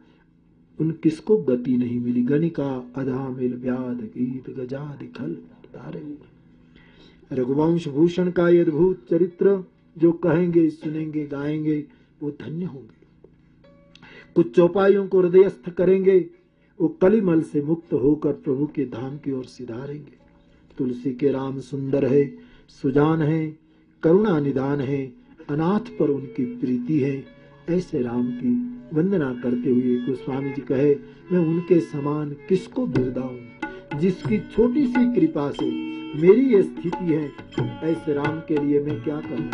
उन किसको गति नहीं मिली? गणिका अधा मिल व्याध गीत गजाद खल तारे। रघुवंश भूषण का ये अद्भुत चरित्र, जो कहेंगे, सुनेंगे, गाएँगे, वो धन्य होंगे। कुछ चौपाइयों को हृदयस्थ करेंगे, वो कलिमल से मुक्त होकर प्रभु के धाम की ओर सिधारेंगे। तुलसी के राम सुंदर है, सुजान है, करुणा निदान है, अनाथ पर उनकी प्रीति है। ऐसे राम की वंदना करते हुए गोस्वामी जी कहे, मैं उनके समान किसको बिरदाऊं जिसकी छोटी सी कृपा से मेरी ये स्थिति है, ऐसे राम के लिए मैं क्या करूँ?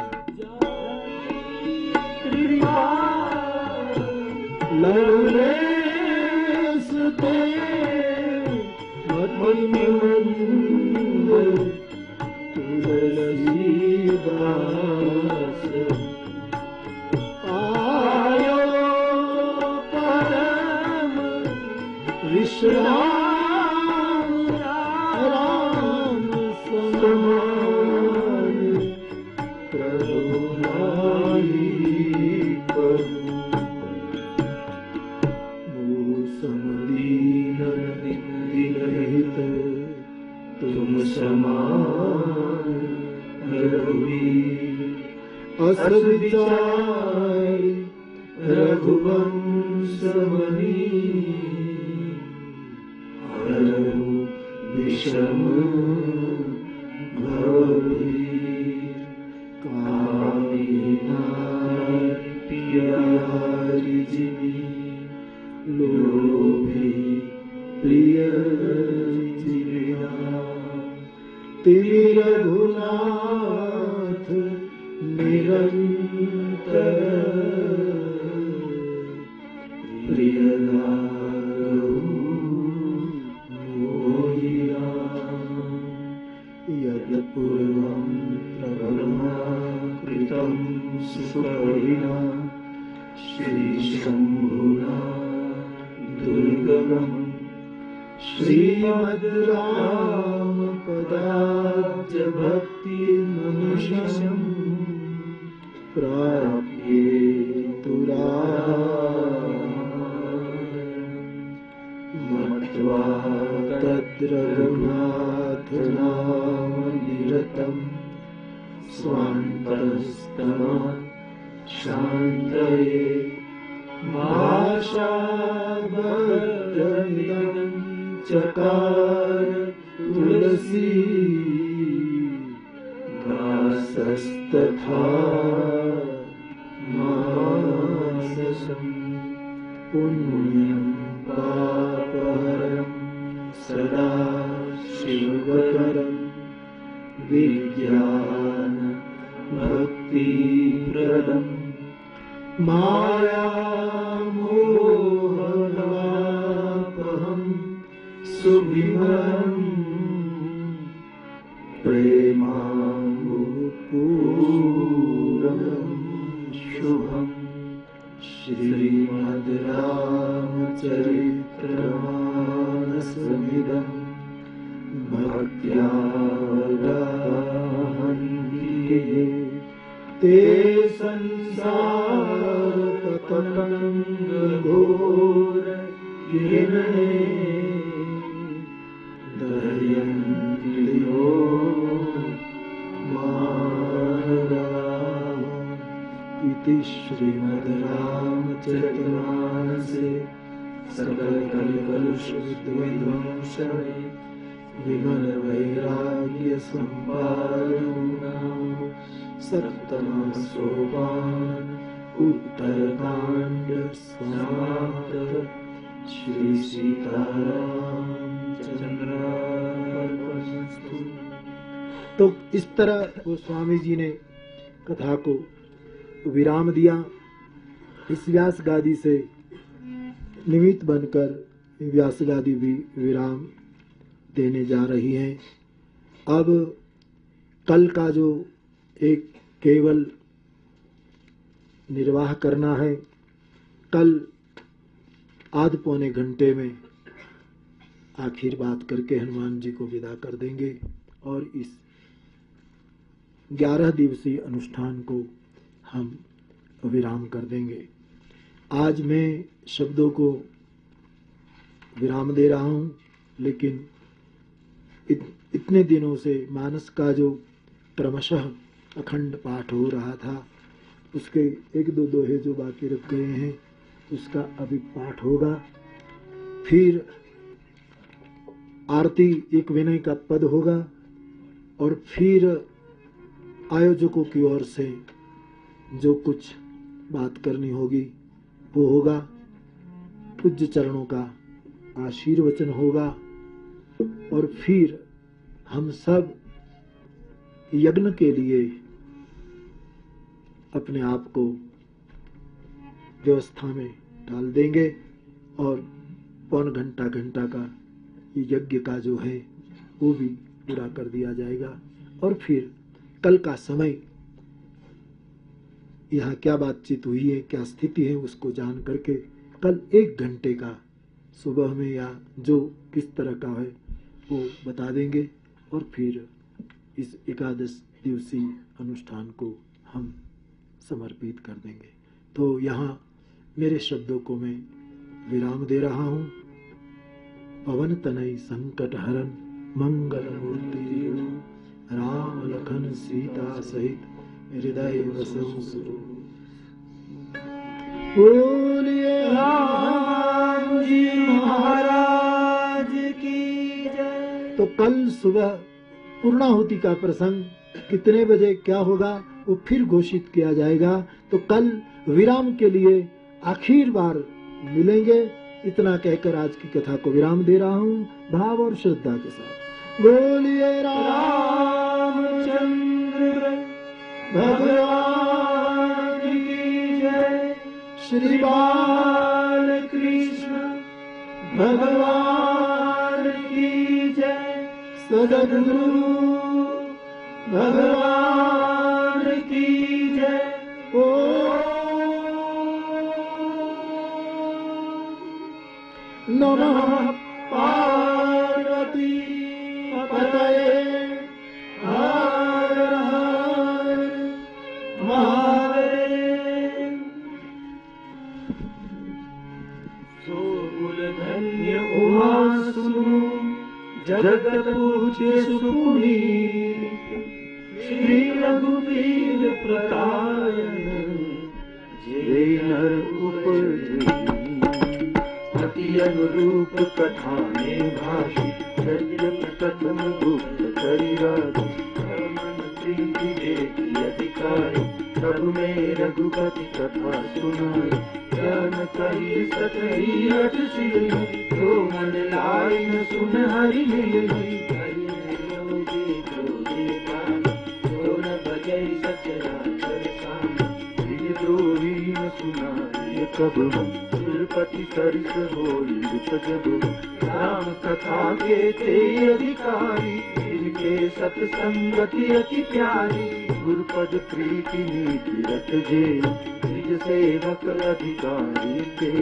विश्राम ्याय रघुवंशमनी। आन विश्रम विराम दिया। इस व्यास गादी से निमित्त बनकर व्यास गादी भी विराम देने जा रही है। अब कल का जो एक केवल निर्वाह करना है, कल आध पौने घंटे में आखिर बात करके हनुमान जी को विदा कर देंगे और इस ग्यारह दिवसीय अनुष्ठान को हम विराम कर देंगे। आज मैं शब्दों को विराम दे रहा हूँ लेकिन इत, इतने दिनों से मानस का जो क्रमशः अखंड पाठ हो रहा था उसके एक दो दोहे जो बाकी रख गए हैं उसका अभी पाठ होगा। फिर आरती एक विनय का पद होगा और फिर आयोजकों की ओर से जो कुछ बात करनी होगी, वो होगा, पूज्य चरणों का आशीर्वचन होगा, और फिर हम सब यज्ञ के लिए अपने आप को व्यवस्था में डाल देंगे और पौन घंटा घंटा का यज्ञ का जो है, वो भी पूरा कर दिया जाएगा। और फिर कल का समय यहाँ क्या बातचीत हुई है, क्या स्थिति है, उसको जान करके कल एक घंटे का सुबह में या जो किस तरह का है, वो बता देंगे। और फिर इस एकादश दिवसीय अनुष्ठान को हम समर्पित कर देंगे। तो यहाँ मेरे शब्दों को मैं विराम दे रहा हूँ। पवन तनय संकट हरन मंगल मूर्ति राम लखन सीता सहित हृदय महाराज की जय। तो कल सुबह पूर्णाहुति का प्रसंग कितने बजे क्या होगा, वो फिर घोषित किया जाएगा। तो कल विराम के लिए आखिर बार मिलेंगे। इतना कहकर आज की कथा को विराम दे रहा हूँ। भाव और श्रद्धा के साथ। बोलिए रामचंद्र। भगवान की जय। श्री बाल कृष्ण, भगवान की जय। सदगुरु, भगवान की जय। ओ। नमः। जगत सुपुनी श्री रघुवीर प्रकायन जय नर अनुरूप कथा में भाषी चरित्र कथन गुप्त देखी अधिकारी सब में रघुपति कथा सुनाई जन कही सतही अट सिय तो मन लाई न सुन हरि मिलई हरि कब सुरपति सरिस होई जब राम कथा के ते अधिकारी इनके सत्संगति अति प्यारी। गुरुपद प्रीति नीति रत जे निज सेवक अधिकारी के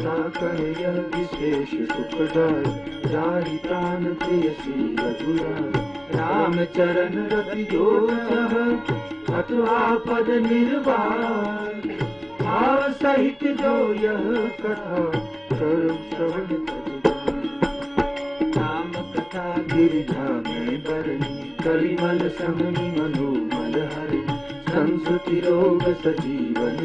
साकर यह विशेष सुखदाय जाहि प्राण प्रिय श्री रघुराय राम चरण रति जो अथवा पद निर्वाण भाव सहित जो यह कथा करो श्रवण राम कथा गिरिजा में बरनी, कलिमल हरि संस्कृति रोग सजीवन।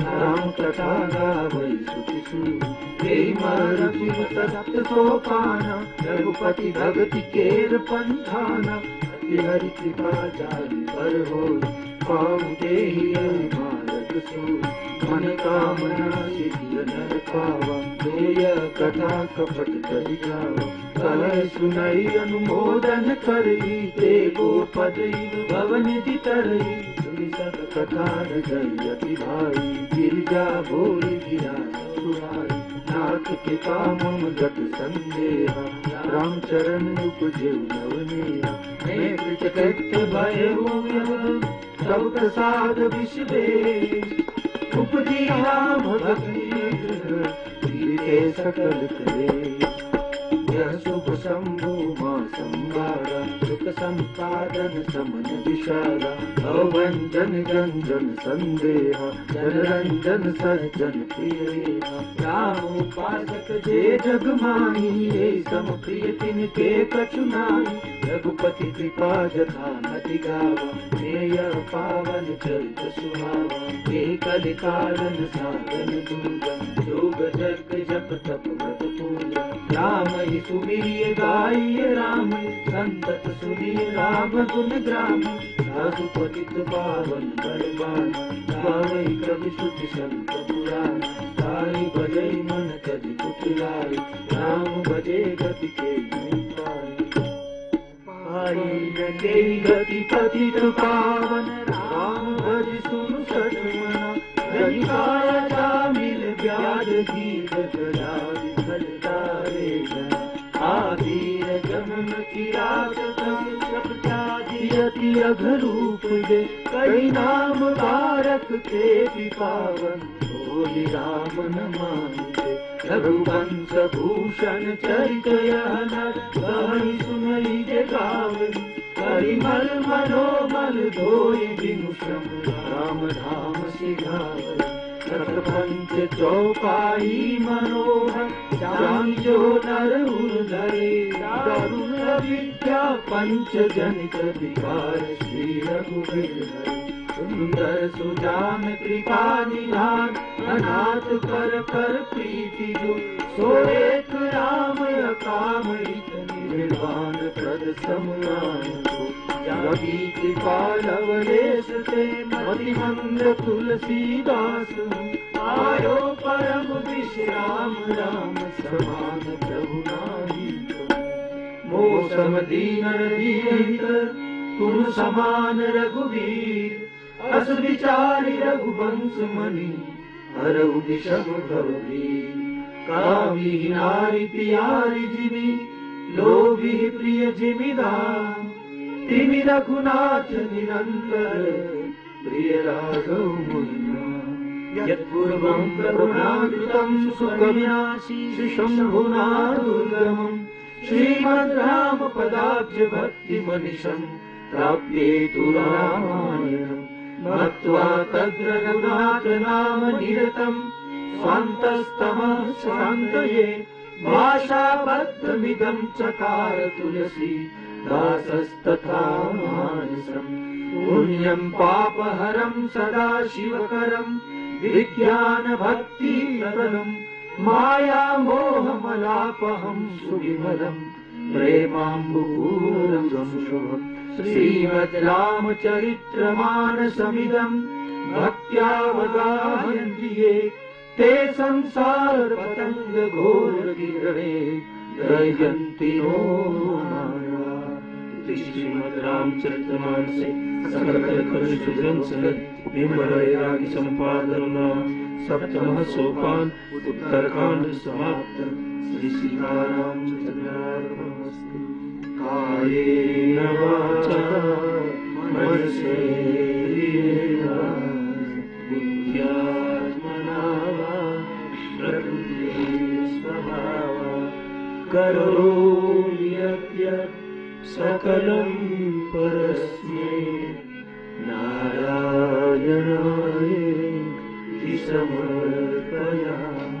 राम कथा गावै सुखि सुरति सप्त सोपाना, रघुपति भगति केर पंथाना। हरि कृपा जारी पर हो पाऊ देहि मारक सो मन कामना सिद्ध नर पावा जोय कथा कपट करि गावा। कलह सुनई अनुमोदन करी ते गो पद भवन तरई सब कथा रजई भाई गिरजा भोर गिरा सुहाई नाथ कृपा मम गत संदेहा, राम चरण उपजे नवनेहा। मैं कृतकृत भय सब प्रसाद विश्वेश। उपजी राम भक्ति के सकल करे यह शुभ शंभु माँ संवारा सम्पादन समन विशाला अवञ्जन गञ्जन सन्देह जनरञ्जन सज्जन प्रिय रामोपासक जे जगमानि सम सन्देवा च जनप्रिय जगमा रघुपति कृपा जगा पावन चरित सुहावा। हे कलिकालन साधन दुर्गम योग जग जप तप मत जलुना राम ही सुमिरिय गाइय राम, संतत सुनिय राम गुण ग्राम। रघुपति पावन बलवान गावई कवि सुख संत पुराण। साई भजई मन कज कुटिलाई राम भजे गति के पाई गति पतित पावन, राम भज सुन सठ मना जा मिल गया मन यति अघरूप दे कई नाम बारक के पावन। बोली राम न मानते रघुवंश भूषण चरित कही सुनई के गावे परिमल धोई बिनु श्रम राम धाम सिधावे पञ्च चोपायी मनो नरुधरे विद्या पञ्चजनित विकार श्री रघुवीर सुंदर सुजान कृपा निधान अनाथ कर कर प्रीति जो सो एक राम काम निर्वाण प्रद समान जागी कृपा लवलेश से मति मंद तुलसीदास आयो परम विश्राम राम समान प्रभु नाही मौसम दीन दीन तुम समान रघुवीर विचारी रघुवंश मणि हरऊ विषम भववीर कामी नारी लोभी प्रिय जिमिदार तिमि रघुनाथ निरन्तर प्रिय राघव मुनिना। यत्पूर्वं करुणाकृतं सुकविनाशी शम्भुना दुर्गमम् श्रीमद् राम पदाब्ज भक्तिमनिशम् प्राप्येतु रामायणम् मत्वा तद् रघुनाथ नाम निरतम् स्वान्तस्तमः शान्तये भाषाबद्धमिदं चकार तुलसी दासस्तथा मानसम्। पुण्यम् पापहरम् सदा शिवकरम् विज्ञानभक्तिकरम् मायामोहमलापहम् सुविमलम् प्रेमाम्बुपूरम् शुभम् श्रीमद् रामचरित्र मान समिदम् भक्त्यावगायन्ति ते संसारतङ्गघोरगिरवे रयन्ति नो श्री श्रीमद् रामचन्द्रमान्सि खलु सुंश विमलैरागि सप्तमः सोपान् उत्तरकाण्ड श्री सीतारामचन्द्रार्पणमस्तु। कायेन वाचा मनसेन बुद्ध्यात्मना वा यद्यत् सकलं परस्मै नारायणाय समर्पयामि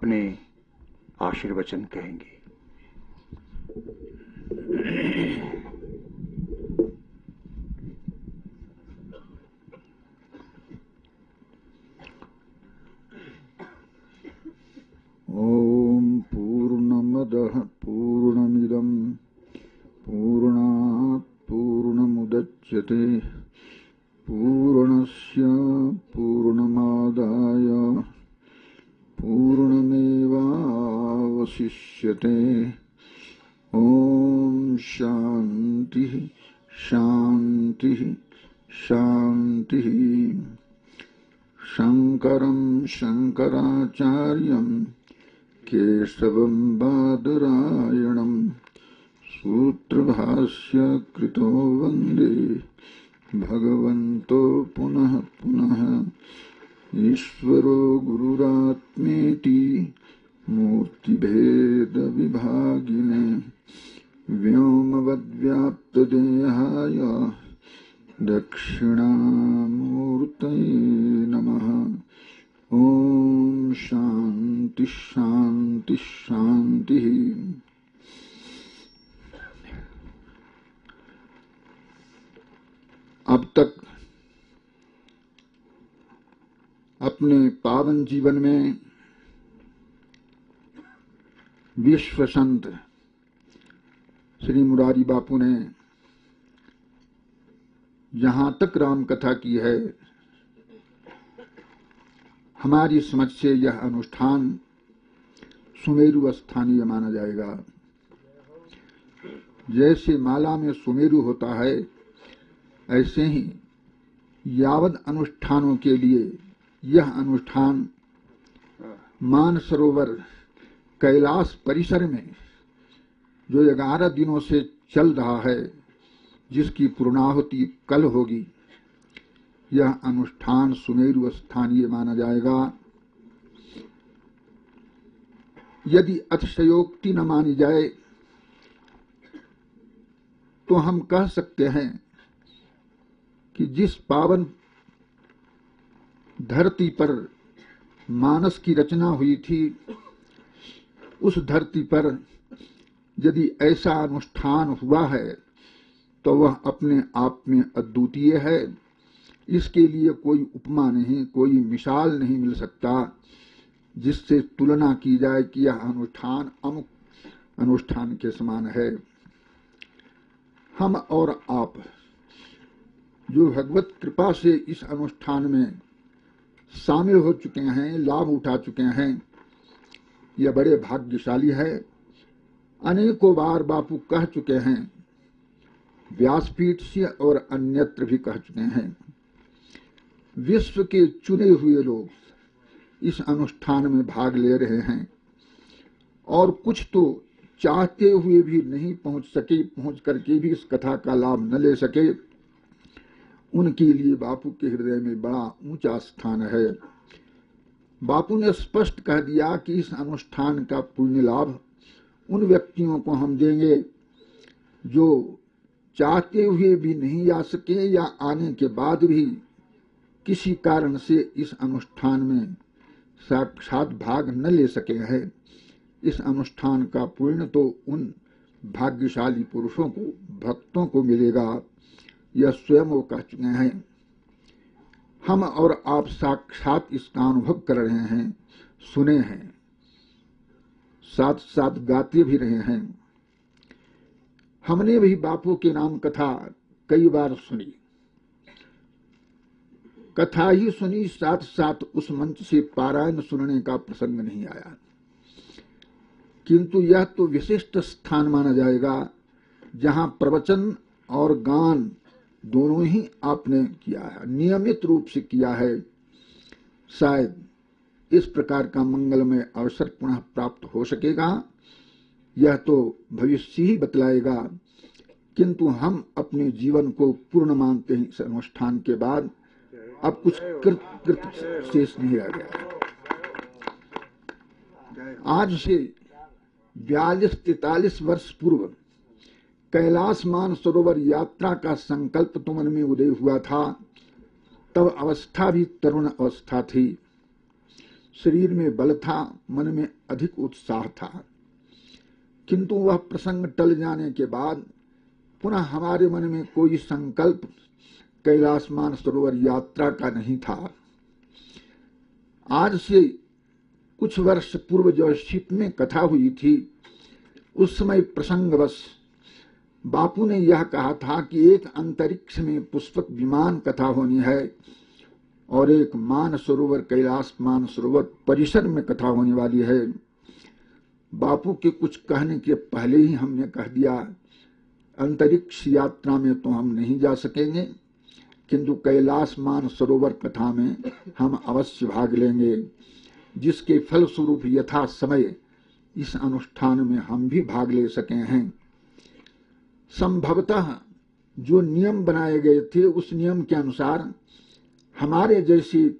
अपने आशीर्वचन कहेंगे। ॐ पूर्णमद पूर्णमिदं। पूर्णात् पूर्णमुदच्यते। पूर्णस्य पूर्णमादाय पूर्णमेवावशिष्यते। ॐ शान्तिः शान्तिः शान्तिः। शङ्करं शङ्कराचार्यम् केशवं बादरायणम् सूत्रभाष्य कृतो वंदे। भगवन्तो पुनः पुनः। ईश्वरो गुरुरात्मेति मूर्तिभेदविभागिने व्योमवद्व्याप्तदेहाय दक्षिणामूर्तये नमः। ॐ शान्ति शान्ति शान्तिः। अब तक अपने पावन जीवन में विश्व संत श्री मुरारी बापू ने जहाँ तक राम कथा की है। हमारी समझ से यह अनुष्ठान सुमेरु स्थानीय माना जाएगा। जैसे माला में सुमेरु होता है, ऐसे ही यावद अनुष्ठानों के लिए यह अनुष्ठान मानसरोवर कैलाश परिसर में जो ग्यारह दिनों से चल रहा है, जिसकी पूर्णाहुति कल होगी, यह अनुष्ठान सुमेरु स्थानीय माना जाएगा। यदि अतिशयोक्ति न मानी जाए तो हम कह सकते हैं कि जिस पावन धरती पर मानस की रचना हुई थी। उस धरती पर यदि ऐसा अनुष्ठान हुआ है तो वह अपने आप में अद्वितीय है। इसके लिए कोई उपमा नहीं, कोई मिसाल नहीं मिल सकता, जिससे तुलना की जाए कि यह अनुष्ठान अमुक अनुष्ठान के समान है। हम और आप, जो भगवत कृपा से इस अनुष्ठान में शामिल हो चुके हैं, लाभ उठा चुके हैं। यह बड़े भाग्यशाली है। अनेकों बार बापू कह चुके हैं। व्यासपीठ से और अन्यत्र भी कह चुके हैं। विश्व के चुने हुए लोग इस अनुष्ठान में भाग ले रहे हैं। और कुछ तो चाहते हुए भी नहीं पहुँच सके, पहुँच करके भी इस कथा का लाभ न ले सके। उनके लिए बापू के हृदय में बड़ा ऊँचा स्थान है। बापू ने स्पष्ट कह दिया कि इस अनुष्ठान का पुण्य लाभ उन व्यक्तियों को हम देंगे जो चाहते हुए भी नहीं आ सके या आने के बाद भी किसी कारण से इस अनुष्ठान में साक्षात भाग न ले सके हैं। इस अनुष्ठान का पुण्य तो उन भाग्यशाली पुरुषों को, भक्तों को मिलेगा। यह स्वयं वो कह चुके हैं, हम और आप साक्षात इसका अनुभव कर रहे हैं, सुने हैं। साथ साथ गाते भी रहे हैं। हमने भी बापू के नाम कथा कई बार सुनी। कथा ही सुनी साथ साथ उस मंच से पारायण सुनने का प्रसंग नहीं आया। किंतु यह तो विशिष्ट स्थान माना जाएगा, जहाँ प्रवचन और गान दोनों ही आपने किया है, नियमित रूप से किया है। शायद इस प्रकार का मंगलमय अवसर पुनः प्राप्त हो सकेगा। यह तो भविष्य ही बतलाएगा। किंतु हम अपने जीवन को पूर्ण मानते हैं। इस अनुष्ठान के बाद अब कुछ कृत कृत शेष नहीं रह गया आज से बयालीस तैतालीस वर्ष पूर्व कैलाश मान सरोवर यात्रा का संकल्प तो मन में उदय हुआ था। तब अवस्था भी तरुण अवस्था थी। शरीर में बल था, मन में अधिक उत्साह था। किंतु वह प्रसंग टल जाने के बाद पुनः हमारे मन में कोई संकल्प कैलाश मान सरोवर यात्रा का नहीं था। आज से कुछ वर्ष पूर्व जो शिप में कथा हुई थी, उस समय प्रसंगवश बापू ने यह कहा था कि एक अंतरिक्ष में पुष्पक विमान कथा होनी है और एक मान सरोवर कैलाश मान सरोवर परिसर में कथा होने वाली है। बापू के कुछ कहने के पहले ही हमने कह दिया, अंतरिक्ष यात्रा में तो हम नहीं जा सकेंगे, किंतु कैलाश मान सरोवर कथा में हम अवश्य भाग लेंगे, जिसके फलस्वरूप यथा समय इस अनुष्ठान में हम भी भाग ले सके हैं। संभवतः जो नियम बनाए गए थे उस नियम के अनुसार हमारे जैसे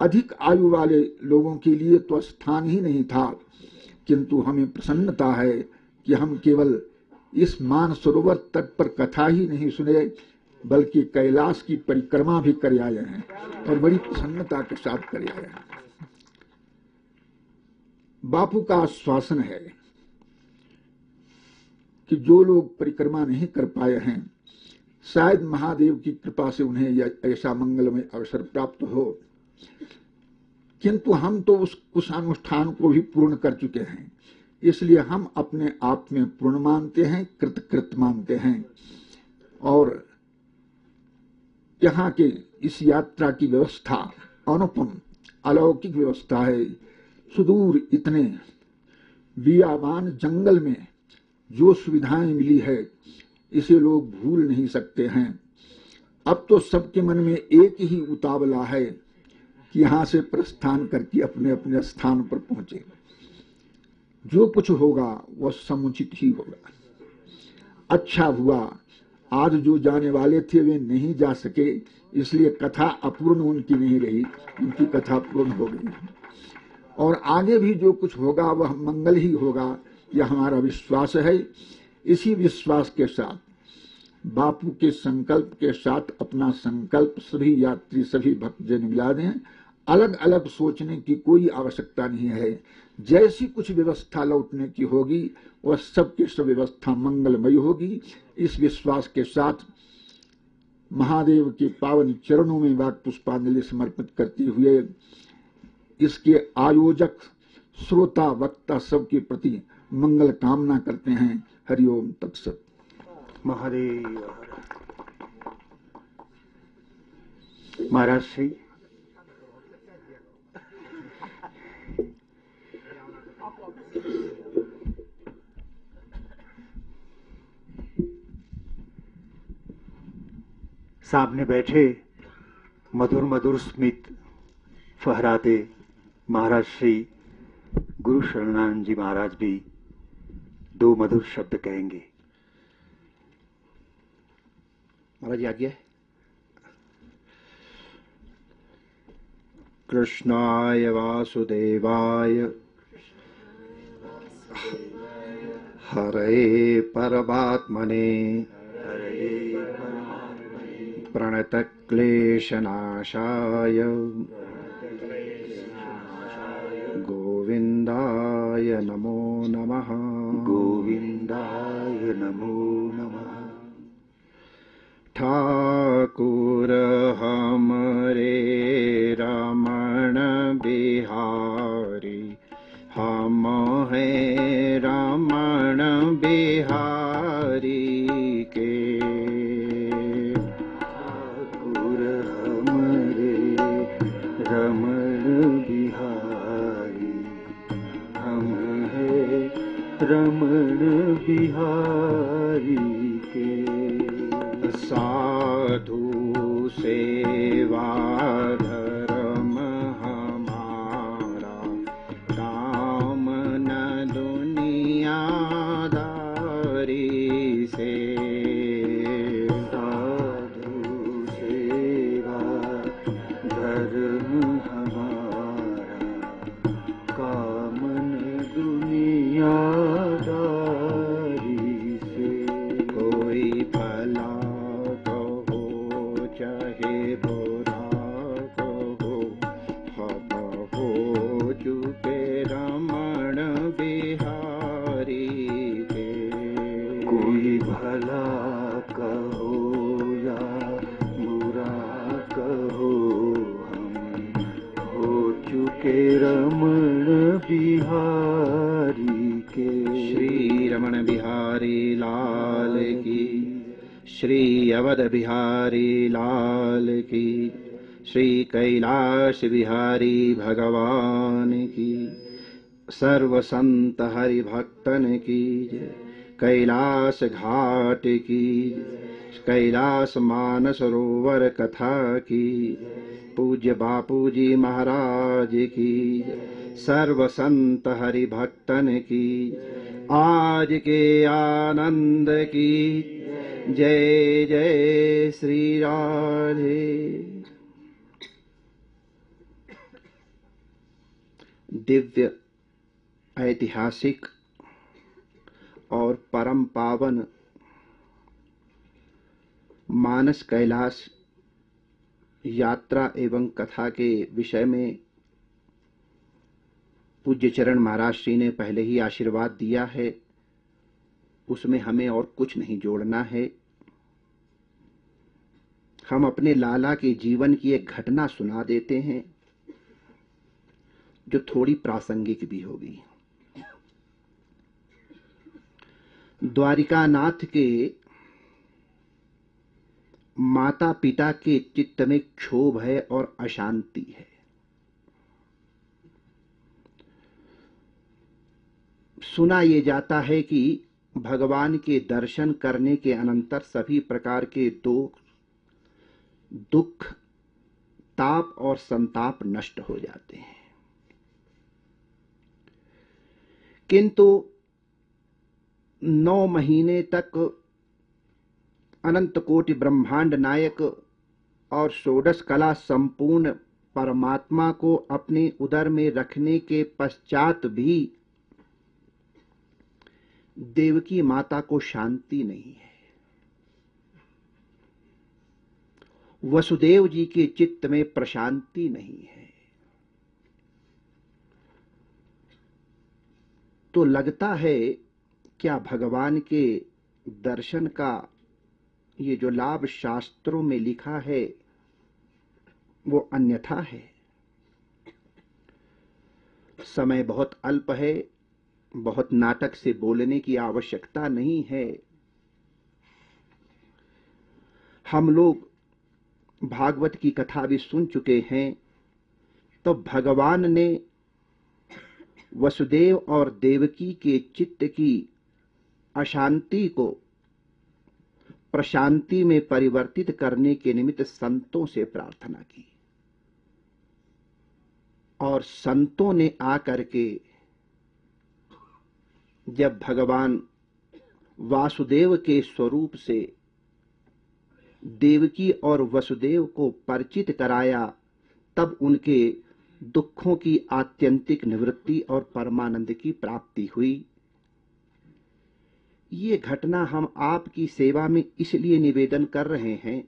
अधिक आयु वाले लोगों के लिए तो स्थान ही नहीं था। किंतु हमें प्रसन्नता है कि हम केवल इस मान सरोवर तट पर कथा ही नहीं सुने, बल्कि कैलाश की परिक्रमा भी कर आए हैं और बड़ी प्रसन्नता के साथ कर आए हैं। बापू का आश्वासन है कि जो लोग परिक्रमा नहीं कर पाए हैं, शायद महादेव की कृपा से उन्हें ऐसा मंगलमय अवसर प्राप्त हो। किंतु हम तो उस उस अनुष्ठान को भी पूर्ण कर चुके हैं। इसलिए हम अपने आप में पूर्ण मानते हैं कृत कृत मानते हैं। और यहाँ के इस यात्रा की व्यवस्था, अनुपम अलौकिक व्यवस्था है। सुदूर इतने बियाबान जंगल में जो सुविधाएँ मिली है, इसे लोग भूल नहीं सकते हैं। अब तो सबके मन में एक ही उतावला है कि यहाँ से प्रस्थान करके अपने अपने स्थान पर पहुँचे। जो कुछ होगा, वह समुचित ही होगा। अच्छा हुआ, आज जो जाने वाले थे, वे नहीं जा सके, इसलिए कथा अपूर्ण उनकी नहीं रही, उनकी कथा पूर्ण हो गई। और आगे भी जो कुछ होगा, वह मंगल ही होगा यह हमारा विश्वास है। इसी विश्वास के साथ, बापू के संकल्प के साथ अपना संकल्प सभी यात्री, सभी भक्तजन मिला दें अलग अलग सोचने की कोई आवश्यकता नहीं है। जैसी कुछ व्यवस्था लौटने की होगी, वह सबकी सब व्यवस्था मंगलमय होगी। इस विश्वास के साथ महादेव के पावन चरणों में वाक पुष्पांजलि समर्पित करते हुए, इसके आयोजक, श्रोता, वक्ता सबके प्रति मंगल कामना करते हैं। हरिओम तत्सत। महाराज। श्री सामने बैठे मधुर मधुर स्मित फहराते महाराज श्री गुरु शरणानंद जी महाराज भी दो मधुर शब्द कहेंगे। महाराज आज्ञा कृष्णाय वासुदेवाय। हरे परमात्मने। प्रणतक्लेशनाशाय। गोविन्दाय नमो नमः। गोविंदाय नमो नमः। ठाकुर हमरे रमण बिहारी हम है रमण बिहारी। के साधु सेवा संत हरि भक्तन की जय। कैलाश घाट की कैलाश मानस सरोवर कथा की पूज्य बापू जी महाराज की सर्व संत हरि भक्तन की आज के आनंद की जय जय श्री राधे। दिव्य ऐतिहासिक और परम पावन मानस कैलाश यात्रा एवं कथा के विषय में पूज्य चरण महाराज श्री ने पहले ही आशीर्वाद दिया है। उसमें हमें और कुछ नहीं जोड़ना है। हम अपने लाला के जीवन की एक घटना सुना देते हैं, जो थोड़ी प्रासंगिक भी होगी। द्वारिकानाथ के माता पिता के चित्त में क्षोभ है और अशांति है। सुना ये जाता है कि भगवान के दर्शन करने के अनंतर सभी प्रकार के दो दुख, ताप और संताप नष्ट हो जाते हैं। किंतु नौ महीने तक अनंत कोटि ब्रह्मांड नायक और षोडश कला संपूर्ण परमात्मा को अपने उदर में रखने के पश्चात भी देवकी माता को शांति नहीं है। वसुदेव जी के चित्त में प्रशांति नहीं है। तो लगता है क्या भगवान के दर्शन का ये जो लाभ शास्त्रों में लिखा है, वो अन्यथा है? समय बहुत अल्प है, बहुत नाटक से बोलने की आवश्यकता नहीं है। हम लोग भागवत की कथा भी सुन चुके हैं तो भगवान ने वसुदेव और देवकी के चित्त की अशांति को प्रशांति में परिवर्तित करने के निमित्त संतों से प्रार्थना की। और संतों ने आकर के जब भगवान वासुदेव के स्वरूप से देवकी और वसुदेव को परिचित कराया, तब उनके दुखों की आत्यंतिक निवृत्ति और परमानंद की प्राप्ति हुई। ये घटना हम आपकी सेवा में इसलिए निवेदन कर रहे हैं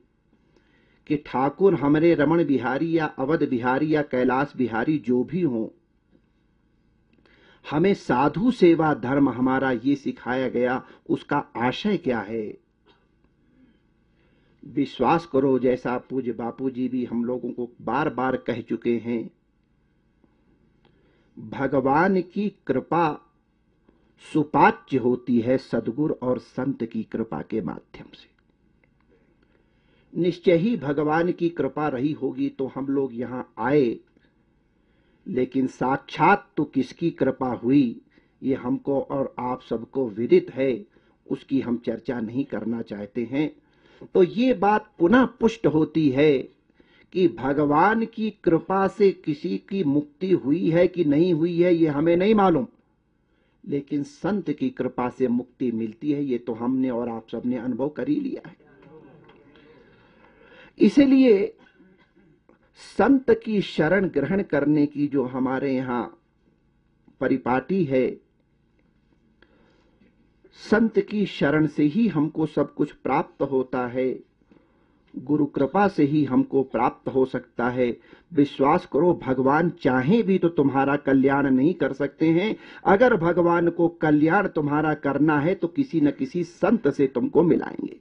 कि ठाकुर हमारे रमण बिहारी या अवध बिहारी या कैलाश बिहारी जो भी हों, हमें साधु सेवा धर्म हमारा ये सिखाया गया, उसका आशय क्या है? विश्वास करो, जैसा पूज्य बापू जी भी हम लोगों को बार बार कह चुके हैं, भगवान की कृपा सुपाच्य होती है सदगुर और संत की कृपा के माध्यम से। निश्चय ही भगवान की कृपा रही होगी तो हम लोग यहाँ आए, लेकिन साक्षात तो किसकी कृपा हुई, ये हमको और आप सबको विदित है, उसकी हम चर्चा नहीं करना चाहते हैं। तो ये बात पुनः पुष्ट होती है कि भगवान की कृपा से किसी की मुक्ति हुई है कि नहीं हुई है, ये हमें नहीं मालूम। लेकिन संत की कृपा से मुक्ति मिलती है, ये तो हमने और आप सबने अनुभव कर ही लिया है। इसलिए संत की शरण ग्रहण करने की जो हमारे यहाँ परिपाटी है, संत की शरण से ही हमको सब कुछ प्राप्त होता है। गुरु कृपा से ही हमको प्राप्त हो सकता है। विश्वास करो, भगवान चाहे भी तो तुम्हारा कल्याण नहीं कर सकते हैं। अगर भगवान को कल्याण तुम्हारा करना है तो किसी न किसी संत से तुमको मिलाएँगे।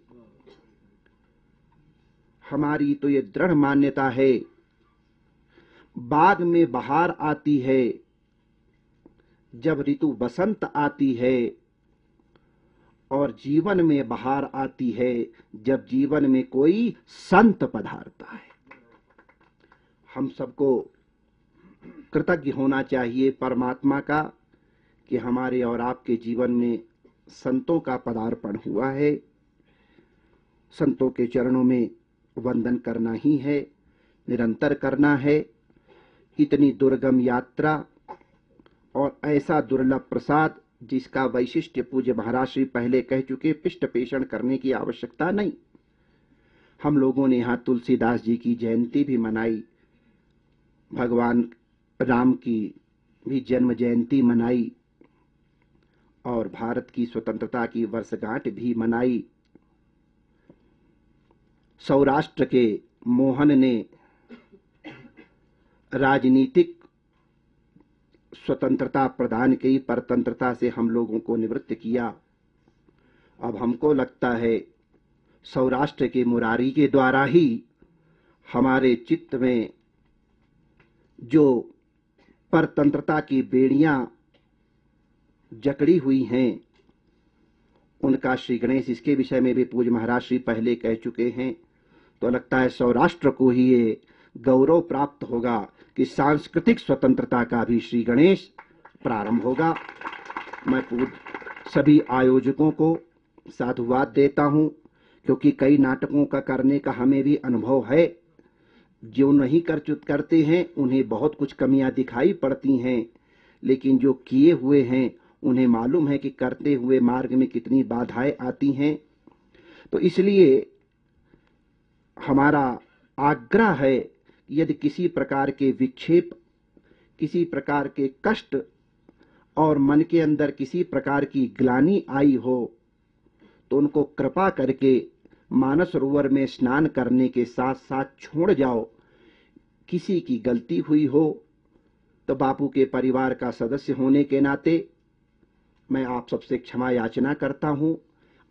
हमारी तो ये दृढ़ मान्यता है। बाग में बहार आती है। जब ऋतु बसंत आती है और जीवन में बाहर आती है जब जीवन में कोई संत पधारता है। हम सबको कृतज्ञ होना चाहिए परमात्मा का कि हमारे और आपके जीवन में संतों का पदार्पण हुआ है। संतों के चरणों में वंदन करना ही है, निरंतर करना है। इतनी दुर्गम यात्रा और ऐसा दुर्लभ प्रसाद जिसका वैशिष्ट्य पूज्य महाराज श्री पहले कह चुके पिष्ट पेषण करने की आवश्यकता नहीं। हम लोगों ने यहाँ तुलसीदास जी की जयंती भी मनाई। भगवान राम की भी जन्म जयंती मनाई। और भारत की स्वतंत्रता की वर्षगांठ भी मनाई। सौराष्ट्र के मोहन ने राजनीतिक स्वतंत्रता प्रदान की, परतंत्रता से हम लोगों को निवृत्त किया। अब हमको लगता है, सौराष्ट्र के मुरारी के द्वारा ही हमारे चित्त में जो परतंत्रता की बेड़ियाँ जकड़ी हुई हैं, उनका श्री गणेश इसके विषय में भी पूज महाराज श्री पहले कह चुके हैं। तो लगता है सौराष्ट्र को ही ये गौरव प्राप्त होगा कि सांस्कृतिक स्वतंत्रता का भी श्री गणेश प्रारंभ होगा। मैं पूज सभी आयोजकों को साधुवाद देता हूँ, क्योंकि कई नाटकों का करने का हमें भी अनुभव है। जो नहीं कर चुत करते हैं, उन्हें बहुत कुछ कमियाँ दिखाई पड़ती हैं, लेकिन जो किए हुए हैं, उन्हें मालूम है कि करते हुए मार्ग में कितनी बाधाएँ आती हैं। तो इसलिए हमारा आग्रह है यदि किसी प्रकार के विक्षेप, किसी प्रकार के कष्ट और मन के अंदर किसी प्रकार की ग्लानी आई हो तो उनको कृपा करके मानस सरोवर में स्नान करने के साथ साथ छोड़ जाओ। किसी की गलती हुई हो तो बापू के परिवार का सदस्य होने के नाते मैं आप सबसे क्षमा याचना करता हूँ।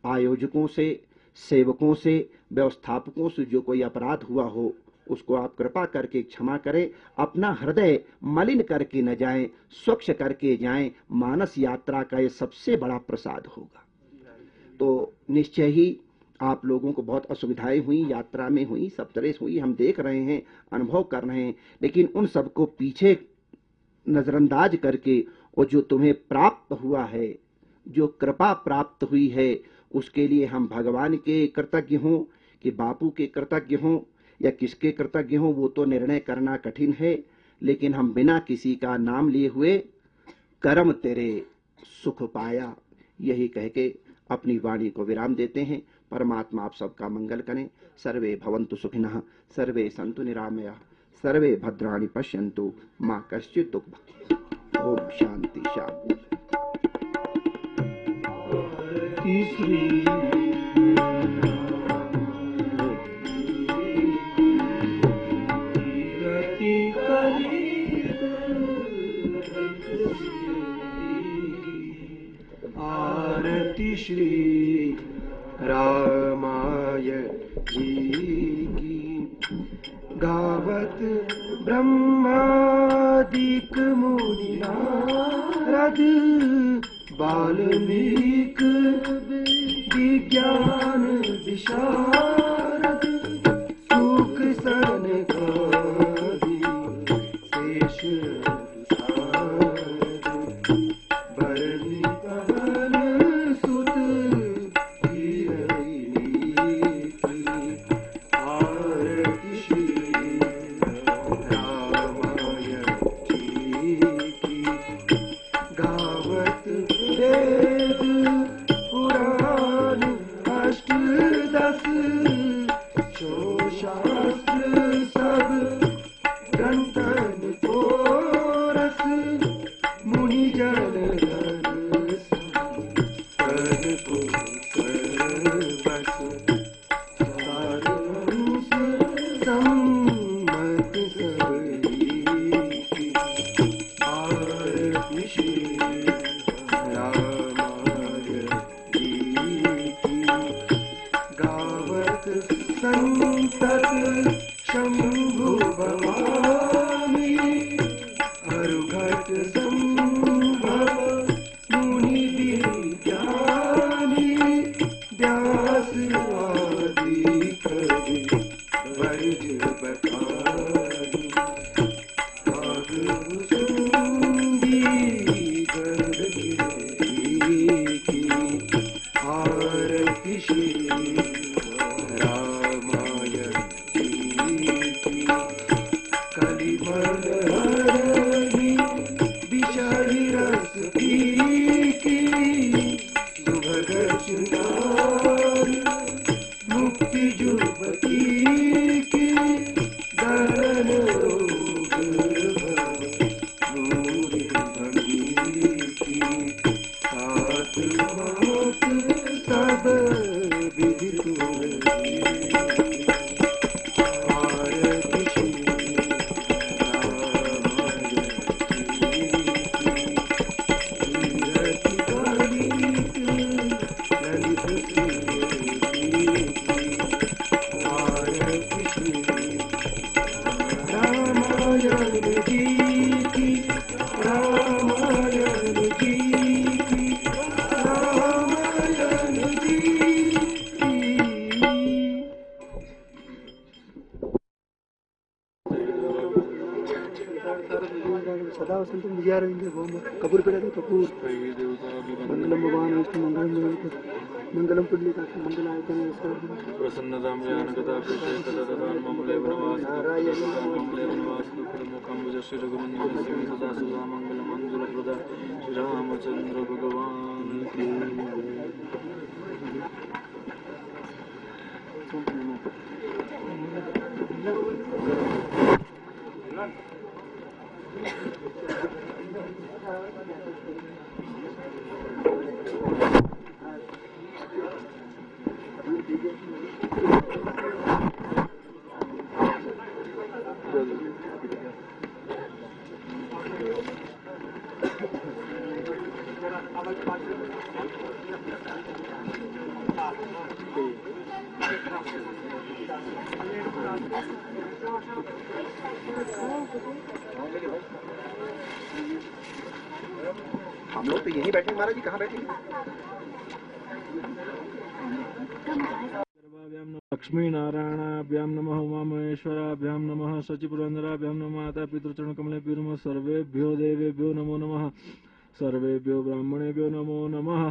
आयोजकों से, सेवकों से, व्यवस्थापकों से जो कोई अपराध हुआ हो उसको आप कृपा करके क्षमा करें, अपना हृदय मलिन करके न जाएँ, स्वच्छ करके जाएँ, मानस यात्रा का ये सबसे बड़ा प्रसाद होगा। तो निश्चय ही आप लोगों को बहुत असुविधाएँ हुई, यात्रा में हुई, सब तरह से हुई, हम देख रहे हैं, अनुभव कर रहे हैं, लेकिन उन सबको पीछे नजरअंदाज करके और जो तुम्हें प्राप्त हुआ है, जो कृपा प्राप्त हुई है, उसके लिए हम भगवान के कृतज्ञ हों, कि बापू के कृतज्ञ हों या किसके कृतज्ञ हों, वो तो निर्णय करना कठिन है, लेकिन हम बिना किसी का नाम लिए हुए कर्म तेरे सुख पाया। यही कह के अपनी वाणी को विराम देते हैं। परमात्मा आप सबका मंगल करें। सर्वे भवंतु सुखिनः, सर्वे संतु निरामया, सर्वे भद्राणि पश्यन्तु, माँ कश्चित् दुःख ओम शांति शांति श्री आरती श्री रामाय जी की। गावत ब्रह्मादिक मुनि नारद बाल्मीक विज्ञान विशारद हम लोग तो यहीं बैठे महाराज जी, कहाँ बैठे लक्ष्मी नारायणाभ्यां नमः उमामहेश्वराभ्यां नमः शचिपुरन्दराभ्यां नमः माता पितृचरणकमलेभ्यो नमः सर्वेभ्यो देवेभ्यो नमो नमः सर्वेभ्यो ब्राह्मणेभ्यो नमो नमः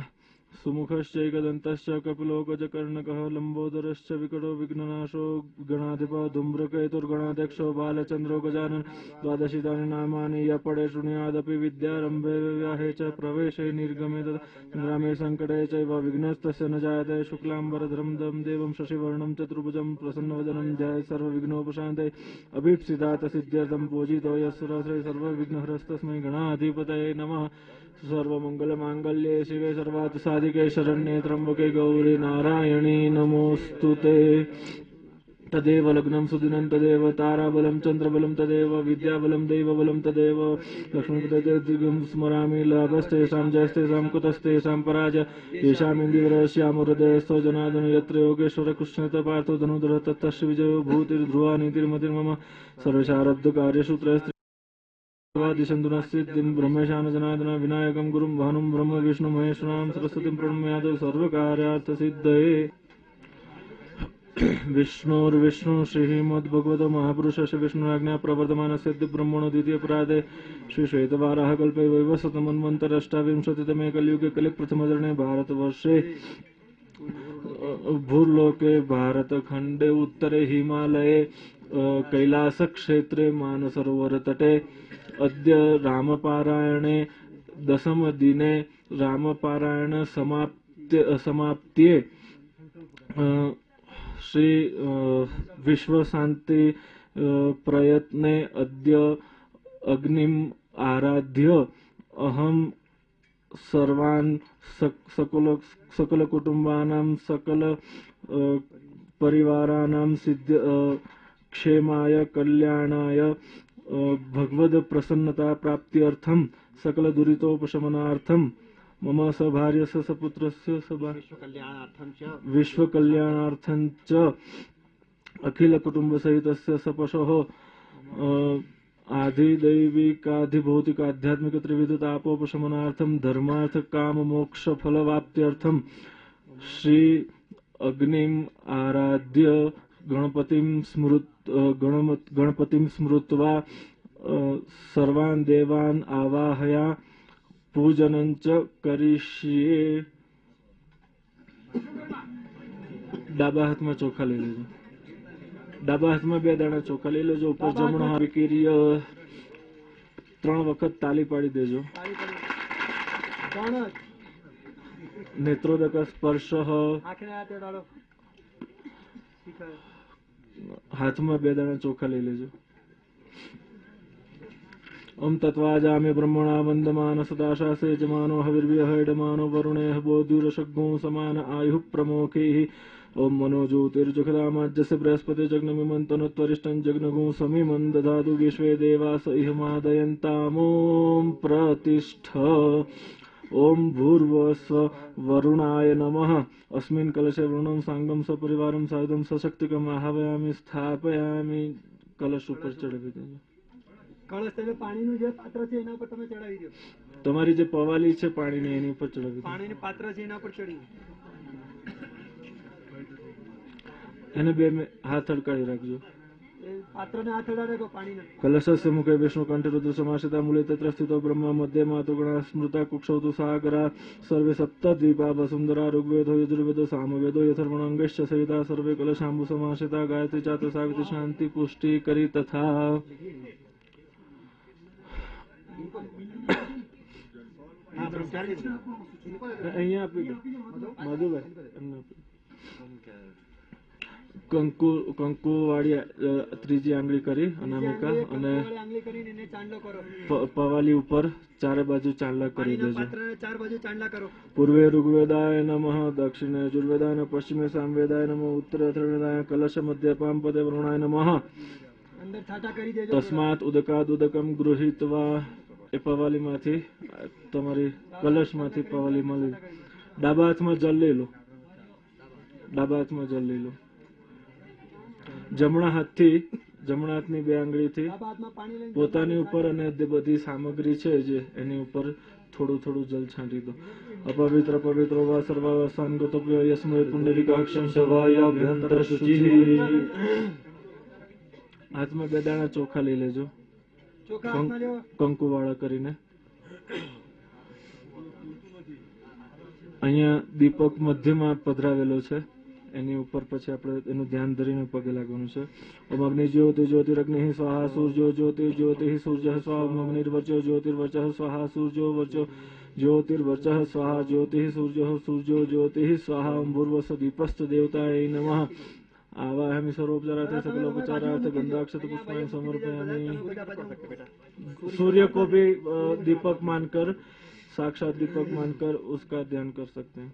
सुमुखश्चैकदन्तश्च कपिलो गजकर्णकः लम्बोदरश्च विकटो विघ्ननाशो गणाधिपः धूम्रकेतुर्गणाध्यक्षो बालचन्द्रो गजानन। द्वादशितानि नामानि य पडे शृणुयादपि विद्यारम्भे व्याहे च प्रवेशे निर्गमे तदा। ग्रामे सङ्कटे चैव विघ्नस्तस्य न जायते। शुक्लाम्बरधरं दं देवं शशिवर्णं चतुर्भुजं प्रसन्नवदनं ध्याय सर्वविघ्नोपशान्ते। अभीप्सितात् सिद्ध्यर्थं पूजितो यस्सुरस्रे सर्वविघ्नहरस्तस्मै गणाधिपतये नमः। सर्वमङ्गलमाङ्गल्ये शिवे सर्वार्थसाधिके शरण्ये त्र्यम्बके गौरी नारायणी, नमोऽस्तु ते। तदेव लग्नं सुदिनं, तदेव ताराबलं, चन्द्रबलं, तदेव विद्याबलं, दैवबलं, तदेव लक्ष्मीपतिदिगं स्मरामि लाभस्तेषां, जयस्तेषां, कुतस्तेषां पराजय येषामिन्दिवरश्यामहृदयस्थो जनार्दन, यत्र योगेश्वर कृष्णत पार्थो धनुधर तत्तस्य विजयो भूतिर्ध्रुवा नीतिर्मतिर्मम सर्वशारब्धकार्यसूत्रस्त्रि दिशन्दुनस्थितिं ब्रह्मेशान जनार्दन विनायकं गुरुं भानुं ब्रह्म विष्णु महेश्वरां सरस्वतीं प्रणम्यादौ सर्वकार्यार्थसिद्धये। विष्णुर्विष्णु श्रीमद्भगवतो महापुरुषस्य विष्णुराज्ञा प्रवर्तमानस्य ब्रह्मणो द्वितीयपराधे श्रीश्वेतवाराः कल्पे वैवस्वतमन्वन्तरष्टाविंशतितमे कलियुगे कलिप्रथमचरणे भारतवर्षे भूर्लोके भारतखण्डे उत्तरे हिमालये अ, कैलासक्षेत्रे मानसरोवरतटे अद्य रामपारायणे दशमदिने રામપારાયણ સમાપ્ત સમાપ્તિએ શ્રી વિશ્વ શાંતિ પ્રયત્ને અદ્ય અગ્નિમ આરાધ્ય અહમ સર્વાન સકલ સકલ કુટુંબાનામ સકલ પરિવારાનામ સિદ્ધ ક્ષેમાય કલ્યાણાય सिद्ध अ, क्षेमाय कल्याणाय अ, भगवद्प्रसन्नता प्राप्त्यर्थं सकलदुरितोपशमनार्थं मम सभार्यस्य सपुत्रस्य सभा विश्वकल्याणार्थं च। अखिलकुटुम्बसहितस्य सपशोः। अ, आधिदैविकाधिभौतिकाध्यात्मिकत्रिविधतापोपशमनार्थं धर्मार्थ काम मोक्ष फलवाप्त्यर्थं श्री अग्निम आराध्य ગણપતિમ સ્મૃત ગણપતિમ સ્મૃત્વા સર્વાન દેવાન આવાહયા પૂજનંચ કરીશીએ. ડાબા હાથમાં ચોખા લઈ લેજો. ડાબા હાથમાં બે દાણા ચોખા લઈ લેજો ઉપર જમણો હાથ વિકીરીય ત્રણ વખત તાલી પાડી દેજો. નેત્રોદક સ્પર્શ. હાથમાં બે દાણા ચોખા લઈ લેજો ઓમ તત્વાજામ્ય બ્રહ્મણા વંદમાન સદા શાસે જમાનો હવિર્વ્ય હૈડમાનો વરુણે બોધુરશગ્ગો સમાન આયુ પ્રમોખે ઓમ મનો જ્યોતિર્જગદામાજ્યસે બૃહસ્પતિ જગ્નમિમંતનો ત્વરિષ્ઠં જગ્નગું સમિમં દધાતુ વિશ્વે દેવાસ ઇહમાદયંતામોમ પ્રતિષ્ઠ ઓમ ભૂર્વસ્વ વરુણાય નમઃ अस्मिन् कलशे वरुणं साङ्गं सपरिवारं सायुधं सशक्तिकम् आह्वयामि સ્થાપયામિ કલશ ઉપર ચડાવી દેજો કળશ તમે પાણીનું જે પાત્ર છે એના પર તમે ચડાવી દો તમારી જે પવાલી છે પાણીની એની ઉપર ચડાવી દો પાણીનું પાત્ર છે એના પર ચડી એને બે મિ- હાથ અડકાવી રાખજો એ પાત્રને હાથ અડાડે તો પાણીને કલશસ્ય મુખે વિષ્ણુ કંઠે રુદ્ર સમાસિતા મૂલે તત્ર સ્થિતો બ્રહ્મા મધ્ય માતુગણા સ્મૃતા કુક્ષૌતુ સાગરા સર્વે સપ્ત દ્વીપા વસુંધરા ઋગ્વેદો યજુર્વેદો સામવેદો યથર્વણ અંગશ્ચ સહિતા સર્વે કલશાંબુ સમાસિતા ગાયત્રી ચાત્ર સાવિત્રી શાંતિ પુષ્ટિ કરી તથા અહીંયા આપી દો મધુભાઈ એમને આપી દો. કંકુ કંકુ વાળી ત્રીજી આંગળી કરી અનામિકા અને પ- પવાલી ઉપર ચારે બાજુ ચાંદલા કરી દેજો. ચાર બાજુ ચાંદલા કરો. પૂર્વે ઋગ્વેદાય નમઃ દક્ષિણે યજુર્વેદાય નમઃ પશ્ચિમે સામવેદાય નમઃ ઉત્તરે અથર્વવેદાય કલશ મધ્ય પામ પદે વરુણાય નમઃ. અંદર છાટા કરી દેજો. તસ્માત ઉદકાદ ઉદકમ ગૃહિતવા. એ પવાલીમાંથી તમારી કલશમાંથી પવાલી મળી. ડાબા હાથમાં જલ લઈ લો. ડાબા હાથમાં જલ લઈ લો. જમણા હાથથી જમણા હાથની બે આંગળીથી પોતાની ઉપર અને જે બધી સામગ્રી છે જે એની ઉપર થોડું થોડું જલ છાંટી દો. અપવિત્ર પવિત્ર વા સર્વા ગતવ્ય યસ્મય પુંડરીકાક્ષમ શવાય અભ્યંતર શુચિ હાથમાં બે દાણા ચોખા લઈ લેજો. કંકુવાળા કરીને. અહીંયા દીપક મધ્યમાં પધરાવેલો છે. एर पे अपने ध्यान धरी ने पगे लगवा ओम अग्नि ज्योति ज्योतिरग्नि स्वाहा सूर्यो ज्योति ज्योति सूर्य स्वाह ओम अग्निर्वचो ज्योतिर्वच स्वाहा सूर्यो वचो ज्योतिर्वच स्वाहा ज्योति सूर्य सूर्यो ज्योति स्वाहा ओम भूर्वस दीपस्त देवताय नम आवाहम सर्वोपचारार्थ सकलोपचारार्थ गंधाक्ष पुष्पाय समर्पयामि सूर्य को भी दीपक मानकर साक्षात दीपक मानकर उसका ध्यान कर सकते हैं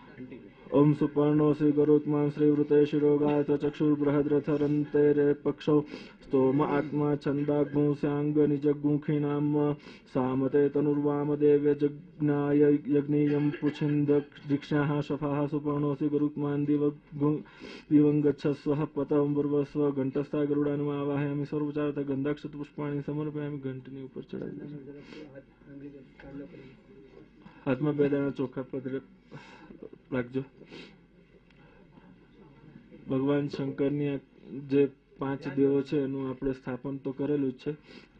ओम सुपर्णो स्वीकरोत्मा श्रीवृते शिरोगाय चक्षुर्बृहद्रथरन्तेरेपक्षौ स्तोम आत्मा छन्दाग्मौ स्याङ्गनिजगुखिनां सामते तनुर्वामदेव जज्ञाय यज्ञेयं पुच्छिन्दक्षिक्षाः शफाः सुपर्णोऽसि गुरुक्मान् गुरुत्मा दिवं गच्छस्वः पतं पूर्वस्व घण्टस्था गरुडानुमावाहयामि सर्वचारत गन्धाक्षतपुष्पाणि समर्पयामि घण्टिनी उपर चढ़ाई। हाथ में बेदाना चोखा पद्र રાખજો. ભગવાન શંકરની જે પાંચ દેવો છે એનું આપણે સ્થાપન તો કરેલું જ છે.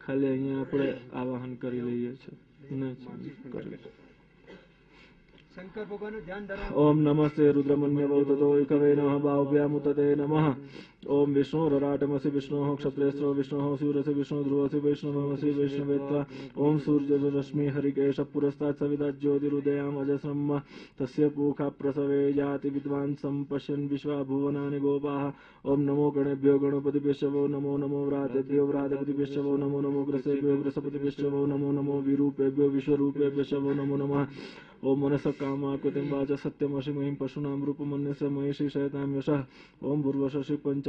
ખાલી અહીંયા આપણે આવાહન કરી લઈએ છીએ. ઓમ નમસ્તે રુદ્રમન્ય બૌદ્ધ તો કવે નમઃ બાહુભ્યામુતતે નમઃ. ओम विष्णु रराटमसि विष्णो क्षत्रेस्रो विष्णो सूर्यसि विष्णु ध्रुवसि वैष्णवमसि वैष्णवेत्ता ओम सूर्यरश्मि हरिकेश पुरस्तात् सविता ज्योतिरुदयाम् अजस्रम्। तस्य पूखा प्रसवे याति विद्वान् सम्पश्यन् विश्वा भुवनानि गोपाः। ओम नमो गणेभ्यो गणपतिभ्यश्चवो नमो नमो व्रातेभ्यो व्रातपतिभ्यश्चवो नमो नमो ग्रसेभ्यो ग्रसपतिभ्यश्चवो नमो नमो विरूपेभ्यो विश्वरूपेभ्यश्चवो नमो नमः। ओम मनस कामाकृतिं वाच सत्यमसि पशुनाम पशूनां रूपमन्यस्य मयि श्रीशयतां यशः। ओम भूर्वशि पञ्च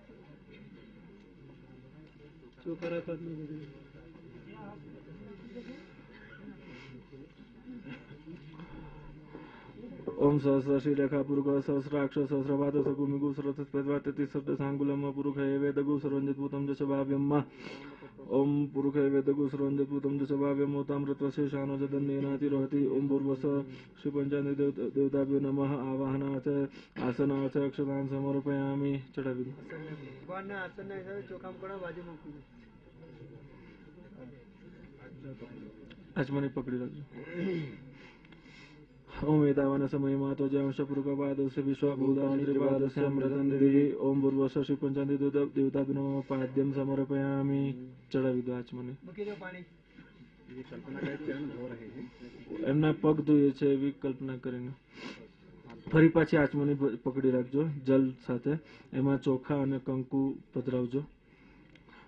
ओम चोकरा कति बजे ओम सहस्र शिरखा सकुमि गुसर सहस्रपाद सकुमिगु सरस्वती शब्द सांगुलम पुरुष वेदगु सरंजित भूतम जश भाव्यम ઓમ પુરુષે વેદગુ સર્વંદપુતમ દસભાવ્યમોતામ રત્વશેષાનો જદન્યનાતિ રોહતિ ઓમ પૂર્વસ્થ શ્રી પંચાંગ દેવતાભ્યો નમઃ આવાહનાર્થ આસનાર્થ અક્ષતાન સમર્પયામી ચડાવી દો ભગવાનના આસનના હિસાબે ચોખામકડા બાજુ મૂકી દો આજ પકડી રાખજો ओम एतावन समय मातो जंश पुरुकपादस्य विश्वभूतानि त्रिपादस्य अमृतन्दिः ओम पूर्वश श्री पंचांति देवता नमः पाद्यं समर्पयामि ચડાવી દો આચમની મૂકી દો પાણી એમના પગ ધોઈએ છે એવી કલ્પના કરીને ફરી પાછી આચમની પ- પકડી રાખજો જલ સાથે એમાં ચોખા અને કંકુ પધરાવજો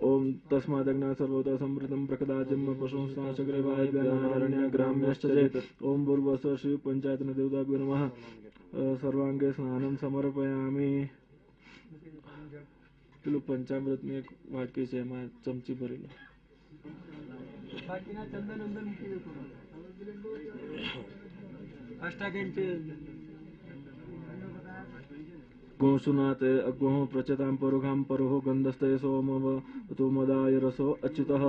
ओम तस्मादग्ना सर्वतः समृद्धम प्रकदा जन्म प्रशंसा चक्रवाहिण्या ग्राम्यश्च ओम बुर्वस श्री पंचायत न देवता विनम सर्वांगे स्नान समर्पयामी तुला पंचामृत मी एक वाटकी चे मा चमची गोषुनाते अग्वः प्रचतां परुघां परुः गन्धस्ते सोमव तु मदाय रसो अच्युतः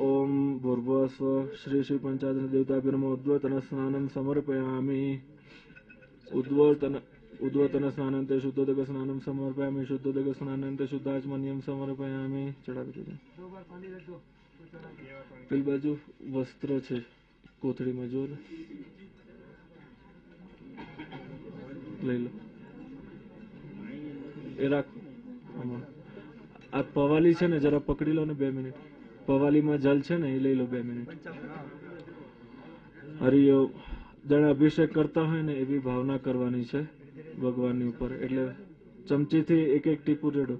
ॐ भूर्भुवस्व श्री श्री पञ्चायतन देवताभिर्मो उद्वतन स्नानं समर्पयामि उद्वर्तन उद्वतन स्नानन्ते शुद्धोदक स्नानं समर्पयामि शुद्धोदक स्नानन्ते शुद्धाचमन्यं समर्पयामि ચડાવી દેજો દો બાર પાણી રાખજો પેલી બાજુ વસ્ત્ર છે કોથળીમાં જો ને. લઈ લો આ પવાલી છે ને, જરા પકડી લો ને બે મિનિટ. પવાલીમાં જલ છે ને, એ લઈ લો બે મિનિટ. હરિયો, જાણે અભિષેક કરતા હોય ને, એવી ભાવના કરવાની છે ભગવાનની ઉપર. એટલે ચમચીથી એક એક ટીપું રેડો.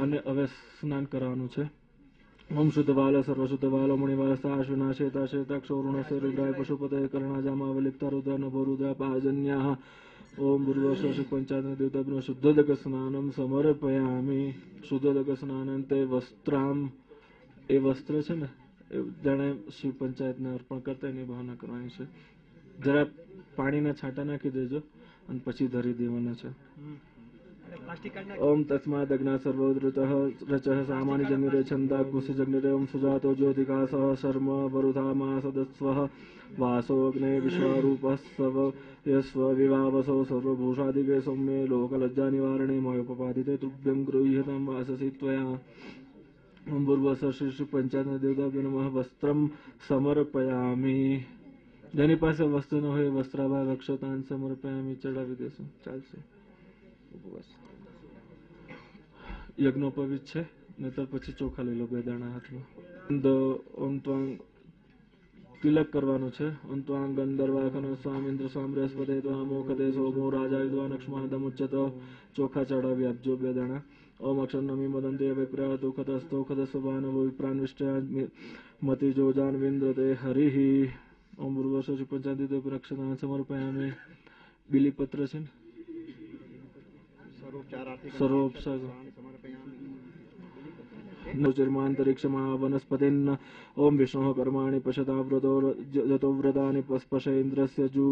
અને હવે સ્નાન કરવાનું છે ઓમ શુદ્ધ વાલ સર્વ વાલ મણિ વાલ સાશુના શેતા શેતા પશુપતે કર્ણાજામાં અવલિપ્તા રુદ્રાન ભરુદ્રા પાજન્યા ઓમ ભૂર્વશ્વ પંચાદન દેવતાગ્ન શુદ્ધદગ સ્નાનમ સમર્પયામિ શુદ્ધદગ સ્નાનંતે વસ્ત્રામ એ વસ્ત્ર છે ને એ જાણે શિવ પંચાયતને અર્પણ કરતા એની ભાવના કરવાની છે। જરા પાણીના છાંટા નાખી દેજો અને પછી ધરી દેવાના છે. ઓમ તસ્મા દગ્ના સર્વોદૃચ રચ સામાન્ય જનિરે છંદા ગુસ જગ્નિરે ઓમ સુજાતો જ્યોતિકાસ શર્મ વરુધામા સદસ્વ વાસોગ્ને વિશ્વરૂપ સવ યસ્વ વિવાવસો સર્વભૂષાદિકે સૌમ્ય લોકલજ્જા નિવારણે મયોપપાદિતે તુભ્યં ગૃહ્યતમ વાસસી ત્વયા ઓમ પૂર્વસ શ્રી શ્રી પંચાયતના દેવતાભ્ય નમઃ વસ્ત્રમ સમર્પયામી જેની પાસે વસ્તુ ન હોય વસ્ત્રાભાવ અક્ષતાન સમર્પયામિ ચડાવી દેશું ચાલશે ઉપવાસ યજ્ઞોપવિત છે નહીતર પછી ચોખા લઈ લો બે દાણા હાથમાં દ તિલક કરવાનું છે અંતવાંગ ગંધર્વાખનો સ્વામિન્દ્ર સ્વામ બૃહસ્પતિ ત્વાં મોખતે સોમો રાજા વિદ્વાન અક્ષમાદમ ઉચ્ચત ચોખા ચડાવી આપજો બે દાણા ઓમ અક્ષર નમી મદંતે ખદ દુઃખતસ્તો વિપ્રાન વિષ્ટ મતિ જોજાન વિન્દ્રતે હરિઃ અમૃત પંચાયતી તો રક્ષાદાન અમારા અમે બિલીપત્ર છે સર્વ સર્વ नुचर्मान्तरिक्षमा वनस्पतिन् ॐ विष्णु कर्मा पशता व्रतो जतो व्रतानि पस्पश इन्द्रस्य जू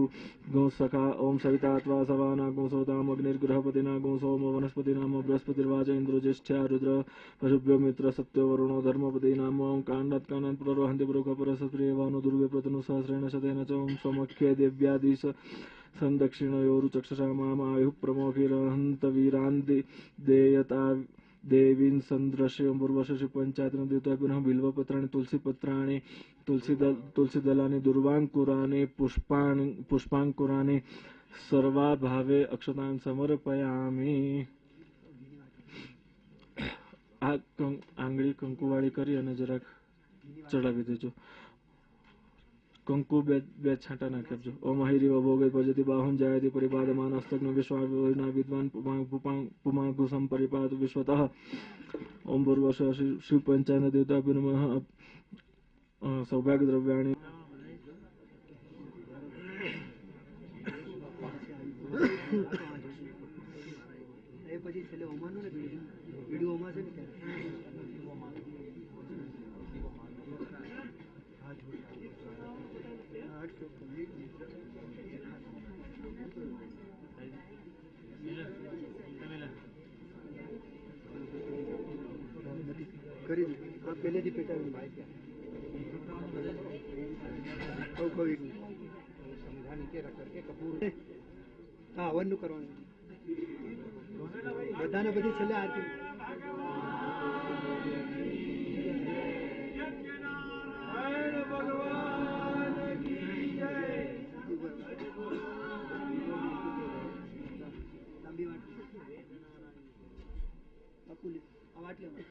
गौसखा ओं सविता सवा सवाना गौसोतामग्निर्गृहपतिना गौसोम वनस्पतिनाम बृहस्पतिर्वाच इंद्र ज्येष्ठ्या रुद्र पशुभ्यो मित्र सत्यो वरुण धर्मपतिनाम ॐ काण्डात् काण्डात् प्ररोहन्ति पुरुखपरसप्रियवानु दुर्गे प्रतनु सहस्रेण शतेन च ॐ स्वमख्ये देव्याधीश सन्दक्षिणयोरुचक्षुषा मामायुः प्रमोखिरहन्तवीरान्ति देयता દેવીન સંદ્રશ્રી અંબુર્વશી પંચાયતનું દેવતાપુરમ બિલ્વપત્રાણી તુલસી પત્રાણી, તુલસી તુલસી દલાની દુર્વાંકુરાની પુષ્પાણ પુષ્પાંકુરાની સર્વા ભાવે અક્ષતાન સમર્પયામી. આ આંગળી કંકુવાળી કરી અને જરાક ચડાવી દેજો. કંકુ બે બે છાંટા નાખી આપજો ઓમ હૈરી ભોગે ભજતી બાહુન જાયતિ પરિપાદમાન હસ્તગ્ન વિશ્વાવિના વિદ્વાન પુમાઘુસમ પરિપાદ વિશ્વતઃ ઓમ પૂર્વશ શિવ પંચાયન દેવતા નમઃ સૌભાગ્ય દ્રવ્યાણી એ પછી છેલ્લે ઓમાનું ને વિડીયો ઓમાં છે ને દીધું આ પહેલેથી પેટાવી કહું કહું હા હવનનું કરવાનું બધાને બધી છેલ્લે આરતી લાંબી વાત બાપુ લે આ વાત લે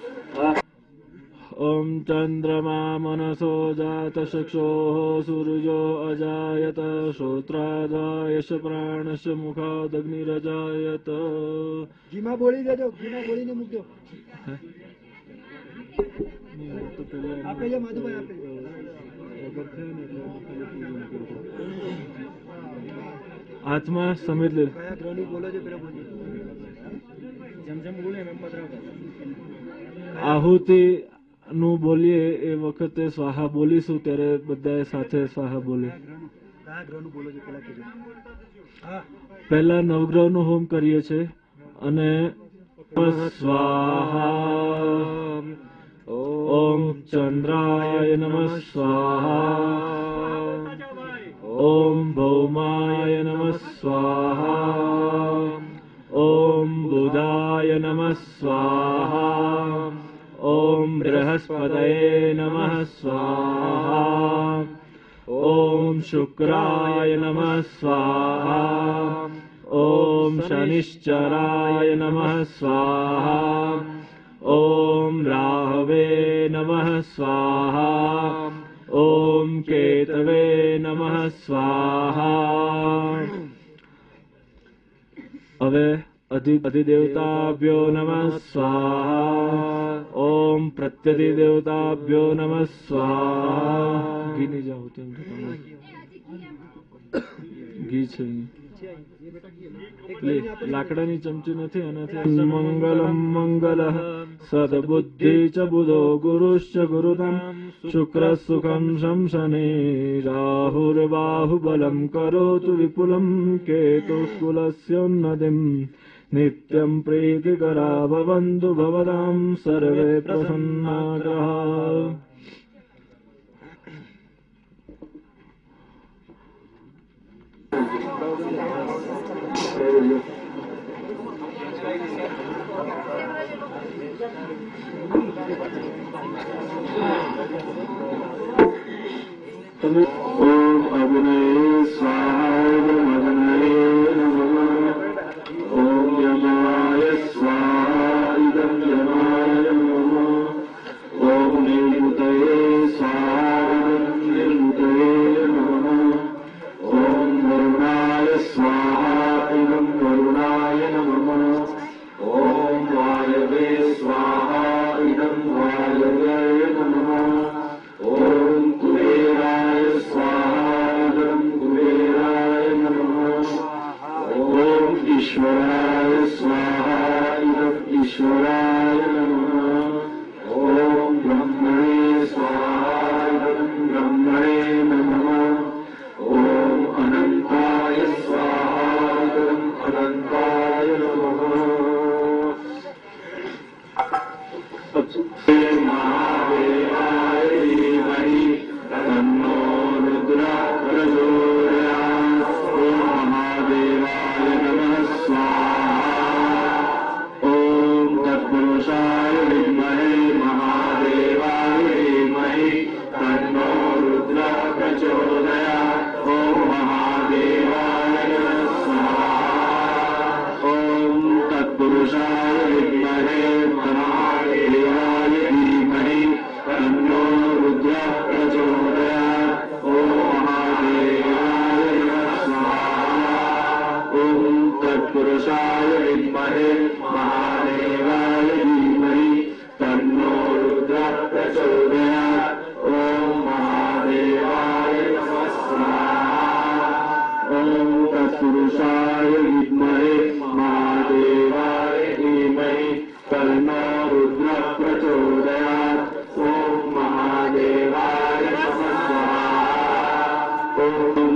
ॐ चन्द्रमा मनसो जातचक्षोः सूर्यो अजायत श्रोत्रादायश प्राणस्य मुखादग्निरजायत ઘીમાં બોળી દેજો ઘીમાં બોલીને મૂકજો આપે છે માધુભાઈ આપે હાથમાં સમેત લે કયા ગ્રહની બોલો છો પેલા બોલજો જેમ જેમ બોલે એમ પધરાવતા આહુતિ નું બોલીએ એ વખતે સ્વાહા બોલીશું, ત્યારે બધાએ સાથે સ્વાહા બોલો. પહેલા નવગ્રહનું હોમ કરીએ છીએ અને સ્વાહા ઓમ ચંદ્રાય નમ સ્વાહા ઓમ ભૌમાય નમ સ્વાહા ઓમ બુધાય નમ સ્વાહા ॐ बृहस्पतये नमः स्वाहा। ॐ शुक्राय नमः स्वाहा। ॐ शनिश्चराय नमः स्वाहा। ॐ राहवे नमः स्वाहा। ॐ केतवे नमः स्वाहा। अवे अतिदेवताभ्यो नमः स्वाहा ओम प्रत्यधिदेवताभ्यो नमः स्वाहा घी नहीं जाओ तुम घी चाहिए લાકડાની ચમચી નથી એનાથી મંગલમ મંગલ સદબુદ્ધિ ચ બુધો ગુરુશ્ચ ગુરુતમ શુક્ર સુખમ શંસને રાહુર્બાહુબલમ કરોતુ વિપુલમ કેતુસ્કુલસ્યોન્નતિમ नित्यम् प्रीतिकरा भवन्तु भवताम् सर्वे प्रसन्नागाः ॐ अग्ने स्वाहाय मग्ने thank you.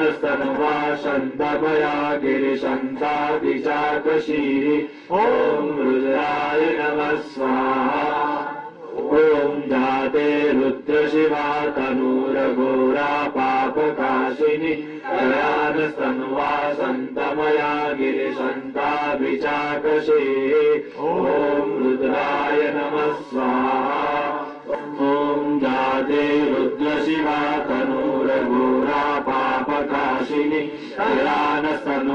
सन्वा सन्तमया गिरिशन्ता ॐ रुद्राय नमः स्वाहा। ॐ जाते रुद्रशिवा तनूरघोरा पापकाशिनि। प्रयान सन्वासन्तमया गिरिशन्ता ॐ रुद्राय नमः स्वाहा। ॐ जाते रुद्रशिवा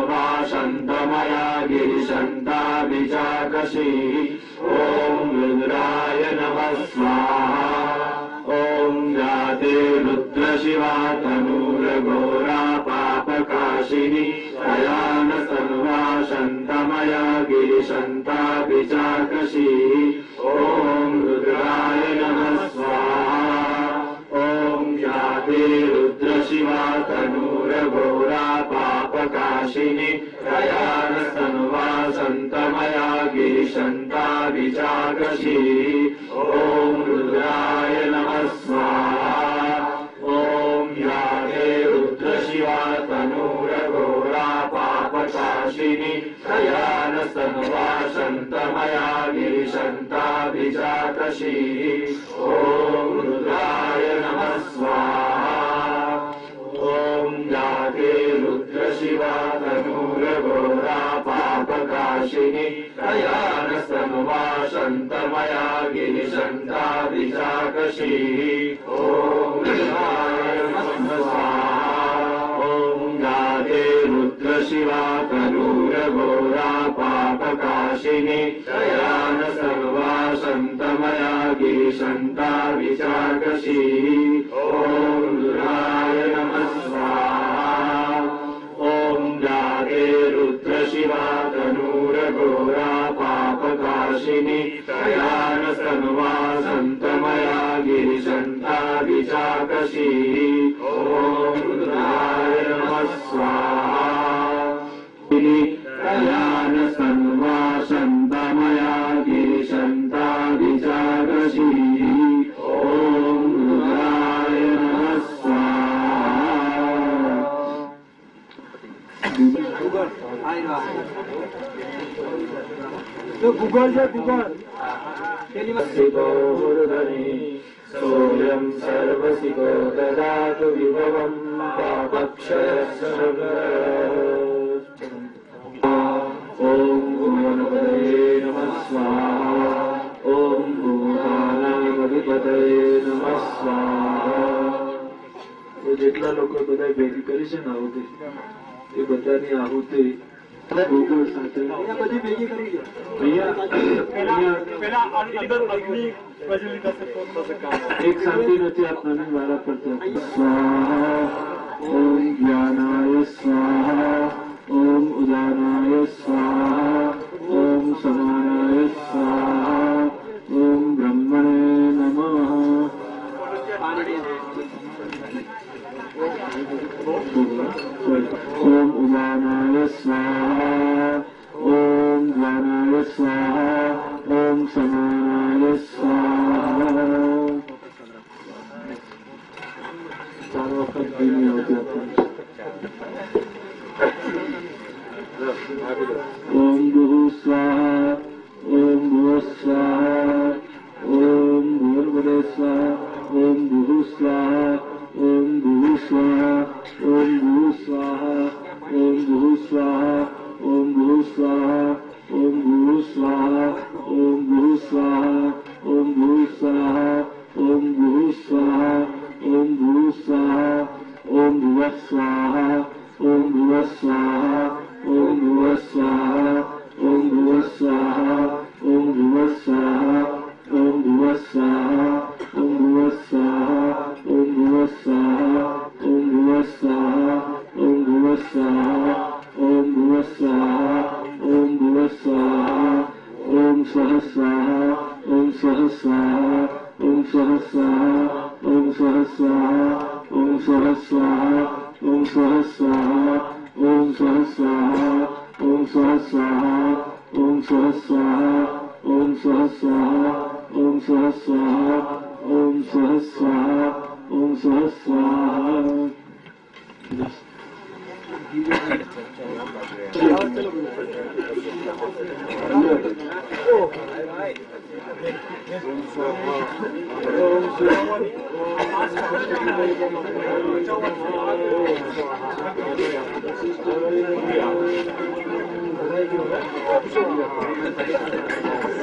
भाषन्तमया गिरिशन्ता विचाकशी ॐ रुद्राय नमः स्वाहा। ॐ जाते रुद्रशिवा तनुरगोरापापकाशिनि पापकाशिनि समुभाषन्तमया गिरिशन्ता विचाकशी ॐ रुद्राय नमः स्वाहा। ॐ यादे शिवा तनूरघोरा पापकाशिनि प्रयाण सन्तमया शन्तमया विचाकशी ॐ रुद्राय नमः स्वाहा। ॐ यागे रुद्रशिवा तनूरघोरा पापकाशिनि प्रयाण सन्तमया गिशन्ता विचाकशी ॐ रुद्राय नमः स्वाहा। पापकाशिनि तया न समुवाशन्तमया गिरिशन्तादिशाकशीः ॐ ॐ गादे रुद्रशिवा करूरघोरा पापकाशिनि तया न सर्वाशन्तमया गिरिशन्ता विशाकशी ॐ दुराय तनूरघोरा पापकाशिनी प्रयाण सर्वासन्तमया गिरिशन्ता विचाकशी ॐ रुद्राय नमः स्वाहा। प्रयाण सर्वासन्तमया गिरिशन्ता विचाकशी ભૂગોળ છે ભૂગોળ सोऽयम् सर्वसिको ददातु विभवम् ॐ गुणपदये नमः स्वाहा ॐ गुणानामधिपतये नमः स्वाहा જેટલા લોકો બધા ભેગી કરી છે ને આહુતિ એ બધાની આહુતિ ગોકુળ સાથે બધી ભેગી કરી છે અહીંયા એક શાંતિ નથી આપવાની વારા પરથી સ્વાહા ઓમ જ્ઞાનાય સ્વાહા ઓમ ઉદાનાય સ્વાહા ઓમ સમાનાય સ્વાહા ઓમ બ્રહ્મણે નમઃ ओम उमानाय स्वाहा ओम ज्ञानाय स्वाहा ओम समानाय स्वाहा चार वक्त दिन होते ओम गुरु स्वाहा ओम भुव स्वाहा ओम भूर्भुव स्वाहा ओम गुरु स्वाहा ओम गुरु स्वाहा ओम गुरु स्वाहा ओम गुरु स्वाहा ओम गुरु स्वाहा ओम गुरु स्वाहा ओम गुरु स्वाहा ओम गुरु स्वाहा ओम गुरु स्वाहा ओम गुरु स्वाहा ओम भुव स्वाहा ओम भुव स्वाहा ओम भुव स्वाहा ओम भुव स्वाहा ओम भुव स्वाहा Om Swaha Swaha Om Swaha Swaha Om Swaha Swaha Om swaswa, om swaswa, om.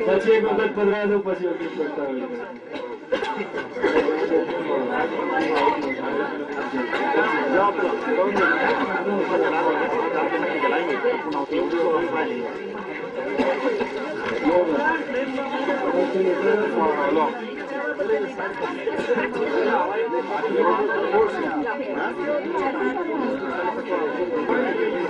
પછી એક વખત પધરાય તો પછી વખત કરતા હોય એ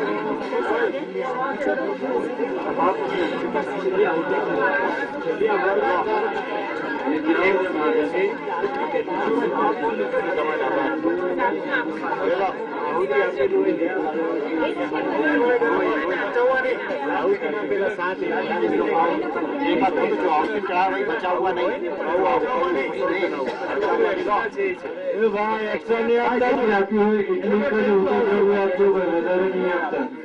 मेरा साथ एक बात जो ऑप्शन चढ़ा भाई बचा हुआ नहीं भाई एक्शन नहीं आता इटली का जो उतर हुआ आपको नज़र नहीं आता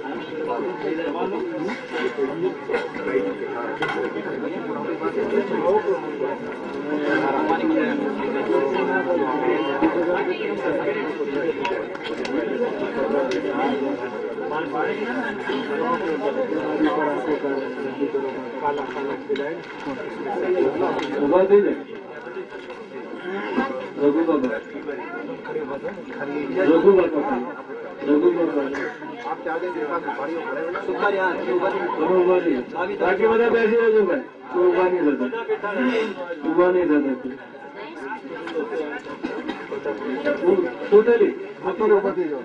রঘু বাবা রঘু বাবা રઘુ બાબા રઘુ બાબા રઘુ બાબા તમે ઉભા નહીં બાકી બધા બેસી રહેજો ભાઈ કોઈ ઉભા નહીં થતા ઉભા નહીં થતા ટોટલી અત્યારે ઉભા થઈ જાઓ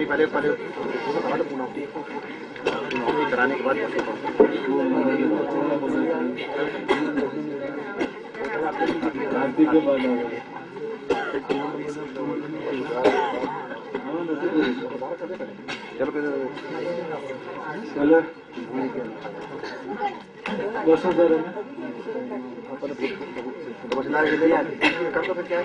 पहले पहले कराने के बाद आरती के बाद आ गए चलो फिर चलो। दस हज़ार ना वसुधारे के लिए कर दो क्या है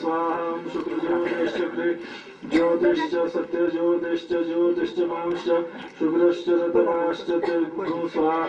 स्वाहां शुक्रज्योतिश्चक्रे ज्योतिश्च सत्यज्योतिश्च ज्योतिश्च मांश्च शुक्रश्च रतमाश्च तेभ्यो स्वाहा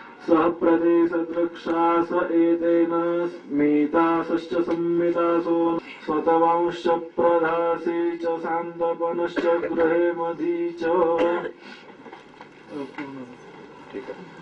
सः प्रदे सद्रक्षा स एतेन स्मितासश्च संमितासो स्वतवांश्च प्रधासि च सान्दपनश्च गृहे मधी च ठीक है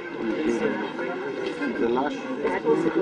होता है The last right place.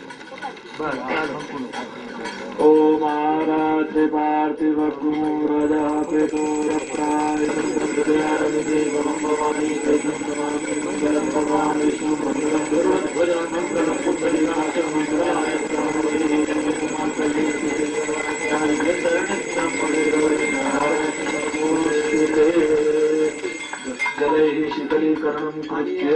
ओम आराध्य पार्थिव गुरुरज प्रेतो रप्राय हृदयारविदे गमं भवामि तेजं नमामि मङ्गलं भगवान् विष्णु मङ्गलं गुरुध्वजं मङ्गलं पुण्डरीकाचं मङ्गलाय जलैः शीतलीकरणं कृत्य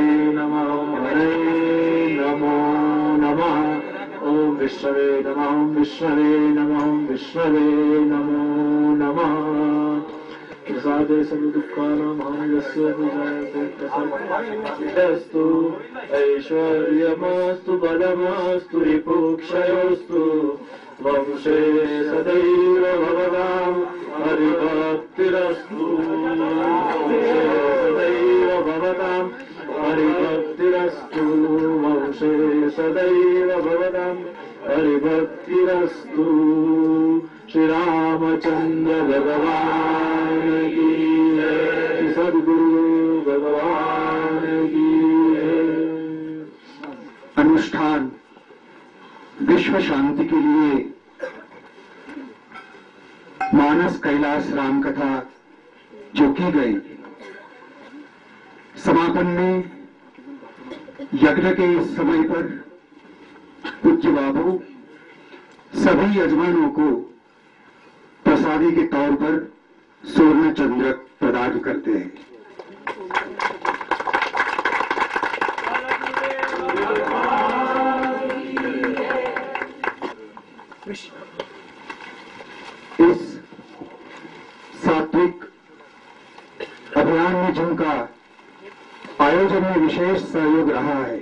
नमः ओम विष्णवे नमः ओम विष्णवे नमो नमः प्रसादे सर्व दुःखानां हानिरस्य विजायते प्रसन्नस्तु ऐश्वर्यमस्तु बलमस्तु रिपुक्षयोस्तु वंशे सदैव भवताम् हरिभक्तिरस्तु। श्रीरामचन्द्र भगवान की सद्गुरु भगवान की अनुष्ठान विश्व शांति के लिए मानस कैलाश राम कथा जो की गई, समापन में यज्ञ के समय पर पूज्य बाबू सभी यजमानों को प्रसादी के तौर पर स्वर्ण चंद्र प्रदान करते हैं। इस सात्विक अभियान में जिनका आयोजन में विशेष सहयोग रहा है,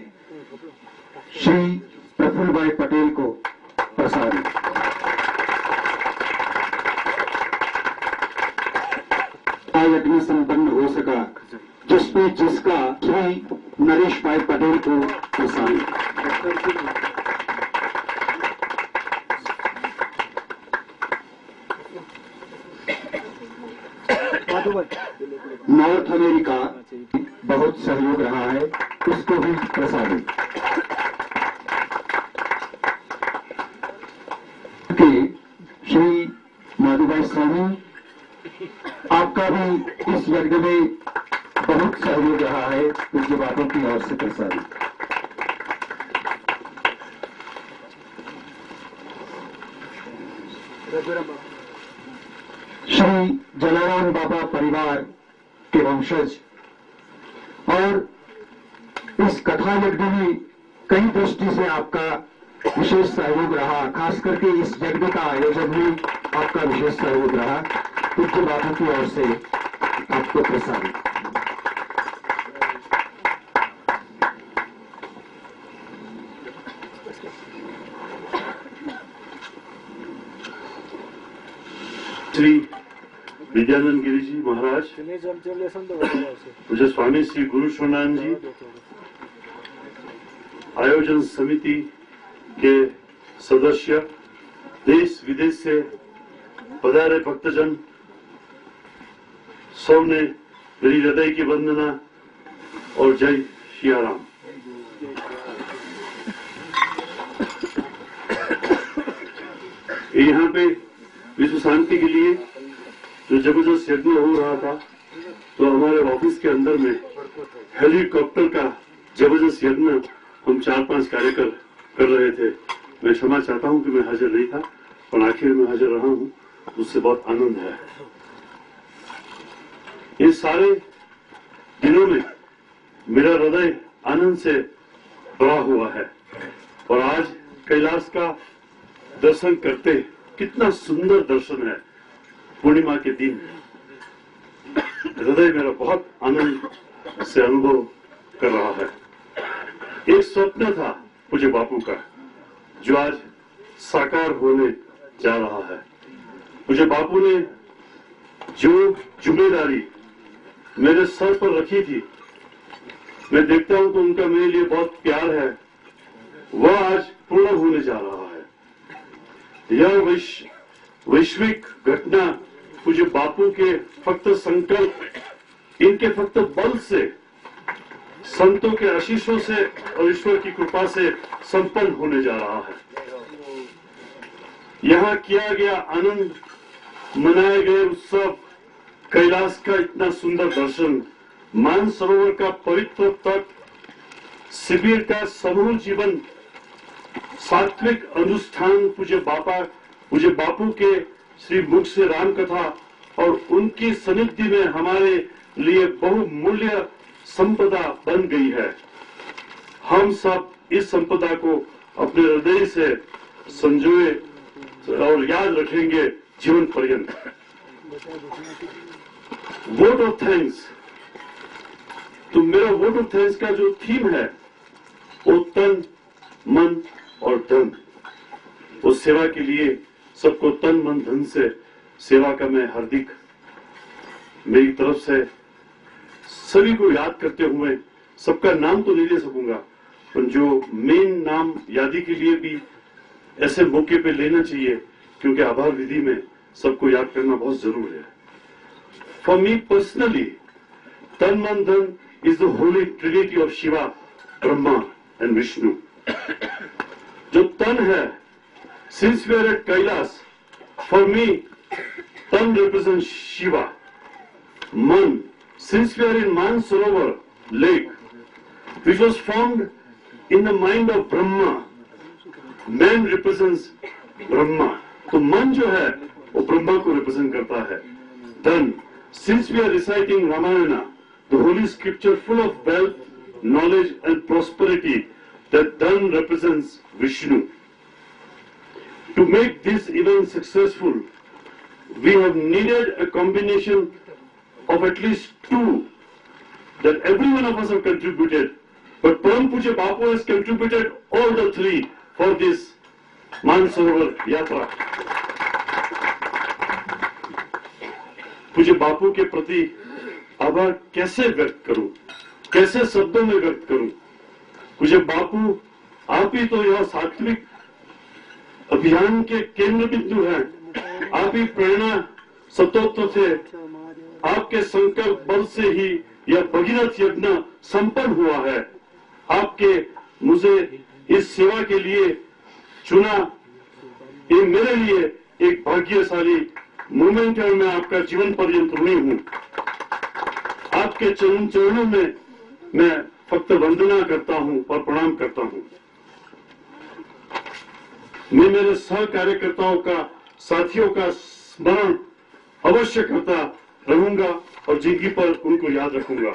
श्री प्रफुल्ल भाई पटेल को प्रसारित यज्ञ संपन्न हो सका, जिसमें जिसका श्री नरेश भाई पटेल को प्रसारित नॉर्थ अमेरिका बहुत सहयोग रहा है, उसको भी प्रसारित के श्री माधुभाई स्वामी, आपका भी इस यज्ञ में बहुत सहयोग रहा है पूज्य बातों की ओर से प्रसारित। श्री जलाराम बाबा परिवार के वंशज और इस कथा यज्ञ में कई दृष्टि से आपका विशेष सहयोग रहा, खास करके इस यज्ञ का आयोजन भी आपका विशेष सहयोग रहा पूज्य बाबू की ओर से आपको प्रसारित श्री विद्यानंद गिरी जी महाराज. पूज्य स्वामी श्री गुरु सोनान जी आयोजन समिति के सदस्य, देश, विदेश से पधारे भक्तजन, सबने मेरी हृदय की वंदना और जय सियाराम। यहाँ पे विश्व शांति के लिए जो ज़बरदस्त यज्ञ हो रहा था तो हमारे ऑफ़िस के अंदर में हेलीकॉप्टर का ज़बरदस्त यज्ञ, हम चार पाँच कार्यकर कर रहे थे। मैं क्षमा चाहता हूँ कि मैं हाजिर नहीं था और आखिर में हाजिर रहा हूँ। उससे बहुत आनंद है। ये सारे दिनों में मेरा हृदय आनंद से भरा हुआ है। और आज कैलाश का दर्शन करते कितना सुंदर दर्शन है। पूर्णिमा के दिन। हृदय मेरा बहुत आनंद से अनुभव कर रहा है। एक स्वप्न था मुझे बापू का, जो आज साकार होने जा रहा है। मुझे बापू ने जो ज़िम्मेदारी मेरे सर पर रखी थी, मैं देखता हूँ तो उनका मेरे लिए बहुत प्यार है, वह आज पूर्ण होने जा रहा है। यह वैश्व वैश्विक घटना मुझे बापू के फक्त संकल्प, इनके फक्त बल से संतों के आशीषों से और ईश्वर की कृपा से संपन्न होने जा रहा है। यहाँ किया गया आनंद, मनाए गए उत्सव, कैलाश का इतना सुंदर दर्शन, मान सरोवर का पवित्र तट, शिविर का समूह जीवन, सात्विक अनुष्ठान पूज्य बापा, पूज्य बापू के श्री मुख से राम कथा और उनकी सनिधि में हमारे लिए बहुमूल्य संपदा बन गई है। हम सब इस संपदा को अपने हृदय से संजोए और याद रखेंगे जीवन पर्यंत। वोट ऑफ़ थैंक्स तो मेरा वोट ऑफ़ थैंक्स का जो थीम है, वो तन, मन और धन। वो सेवा के लिए सबको तन, मन, धन से सेवा का मैं हार्दिक मेरी तरफ़ से सभी को याद करते हुए सबका नाम तो नहीं ले सकूँगा, पर जो मेन नाम यादी के लिए भी ऐसे मौके पे लेना चाहिए, क्योंकि आभार विधि में सबको याद करना बहुत ज़रूरी है। For me personally tan man dhan is the holy trinity of Shiva Brahma and Vishnu जो तन है since we at Kailash for me tan represent Shiva मन since we are in Mansarovar lake, which was formed in the mind of Brahma, man represents Brahma. तो मन जो है वो ब्रह्मा को रिप्रेजेंट करता है dhan since we are reciting Ramayana the holy scripture full of wealth knowledge and prosperity that dhan represents Vishnu. To make this event successful, we have needed a combination of at least two that every one of us have contributed. But Param Puja Bapu has contributed all the three for this Mansarovar Yatra. पूज्य बापू के प्रति आभार कैसे व्यक्त करूँ कैसे शब्दों में व्यक्त करूँ पूज्य बापू आप ही तो यह सात्विक अभियान के केंद्र बिंदु हैं आप ही प्रेरणा सतोत्व थे आपके संकल्प बल से ही यह भगीरथ यज्ञ संपन्न हुआ है। आपके मुझे इस सेवा के लिए चुना। ये मेरे लिए एक भाग्यशाली मोमेंट है मैं आपका जीवन पर्यंत ऋणी हूँ। आपके चरण चरणों में मैं फक्त वंदना करता हूँ और प्रणाम करता हूँ। मैं मेरे सह कार्यकर्ताओं का, साथियों का स्मरण अवश्य करता रहूँगा और ज़िंदगी पर उनको याद रखूँगा।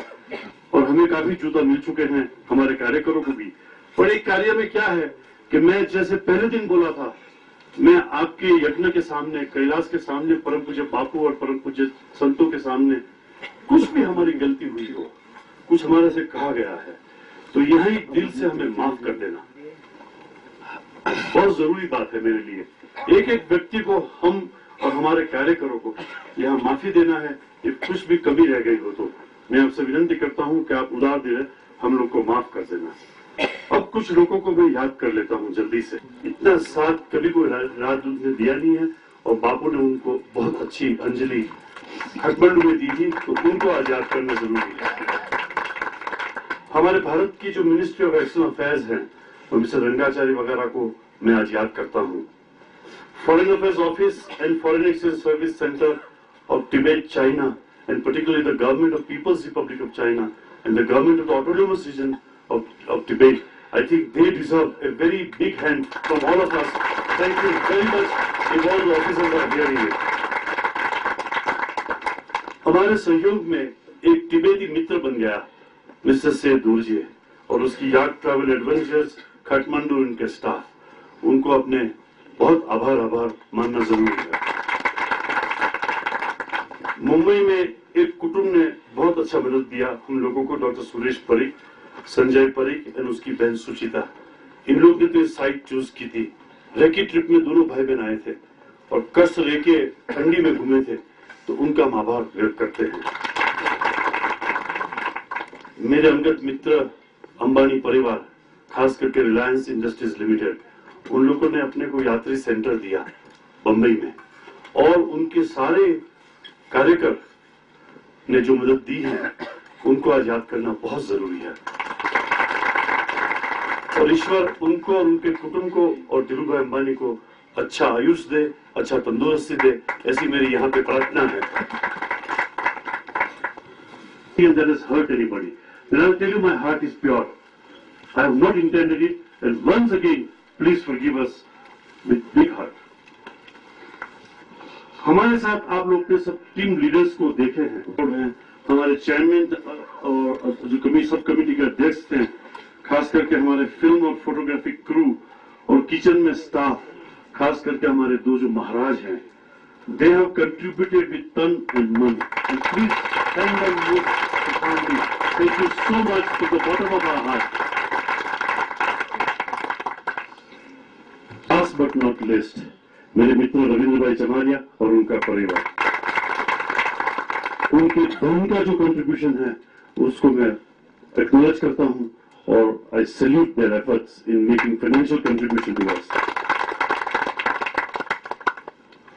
और हमें काफ़ी जूता मिल चुके हैं हमारे कार्यकरों को भी। पर एक कार्य में क्या है कि मैं जैसे पहले दिन बोला था, मैं आपके यज्ञ के सामने, कैलाश के सामने, परम पूज्य बापू और परम पूज्य संतों के सामने कुछ भी हमारी गलती हुई हो, कुछ हमारे से कहा गया है तो यही दिल से हमें माफ़ कर देना। बहुत ज़रूरी बात है मेरे लिए। एक एक व्यक्ति को हम और हमारे कार्यकरों को यहाँ माफ़ी देना है। कि कुछ भी कमी रह गई हो तो मैं आपसे विनती करता हूँ कि आप उदार दिल हम लोग को माफ़ कर देना। अब कुछ लोगों को मैं याद कर लेता हूँ जल्दी से। इतना साथ कभी कोई राजदूत ने दिया नहीं है और बापू ने उनको बहुत अच्छी अंजलि खटमंडू में दी थी तो उनको आज याद करना ज़रूरी है। हमारे भारत की जो मिनिस्ट्री ऑफ़ एक्सटर्नल अफेयर्स है, और मिस्टर रंगाचार्य वगैरह को मैं आज याद करता हूँ। Foreign Affairs Office and Foreign Exchange Service Center of Tibet, China, and particularly the government of People's Republic of China and the government of the autonomous region of, of Tibet. I think they deserve a very big hand from all of us. Thank you very much if all the officers are hearing it. हमारे सहयोग में एक तिबेती मित्र बन गया mister से दूरजे और उसकी याक travel adventures Kathmandu उनके स्टाफ उनको अपने बहुत आभार आभार मानना ज़रूरी है। मुंबई में एक कुटुंब ने बहुत अच्छा मदद दिया हम लोगों को डॉक्टर सुरेश परीख संजय परीख एंड उसकी बहन सुचिता। इन लोग ने तो साइट चूज़ की थी। रेकी ट्रिप में दोनों भाई बहन आए थे और कष्ट लेके ठंडी में घूमे थे तो उनका हम आभार व्यक्त करते हैं। मेरे अंगत मित्र अंबानी परिवार, खास करके रिलायंस इंडस्ट्रीज़ लिमिटेड उन लोगों ने अपने को यात्री सेंटर दिया बम्बई में। और उनके सारे कार्यकर ने जो मदद दी है, उनको आज याद करना बहुत ज़रूरी है। और ईश्वर उनको और उनके कुटुंब को और धीरू भाई अंबानी को अच्छा आयुष दे अच्छा तंदुरुस्ती दे, ऐसी मेरी यहाँ पे प्रार्थना है. I have not intended it. And once again please forgive us with big heart. हमारे साथ आप लोग के सब टीम लीडर्स को देखे हैं। हमारे चेयरमैन और जो कमी सब कमेटी के अध्यक्ष थे, खास करके हमारे फ़िल्म और फोटोग्राफिक क्रू और किचन में स्टाफ खास करके हमारे दो जो महाराज हैं they have contributed with tan and man please thank you so much to the bottom of our heart last but not least मेरे मित्र रविंद्र भाई चमारिया और उनका परिवार। उनके उनका जो कंट्रीब्यूशन है, उसको मैं एक्नोलेज करता हूँ और I salute their efforts in making financial contribution to us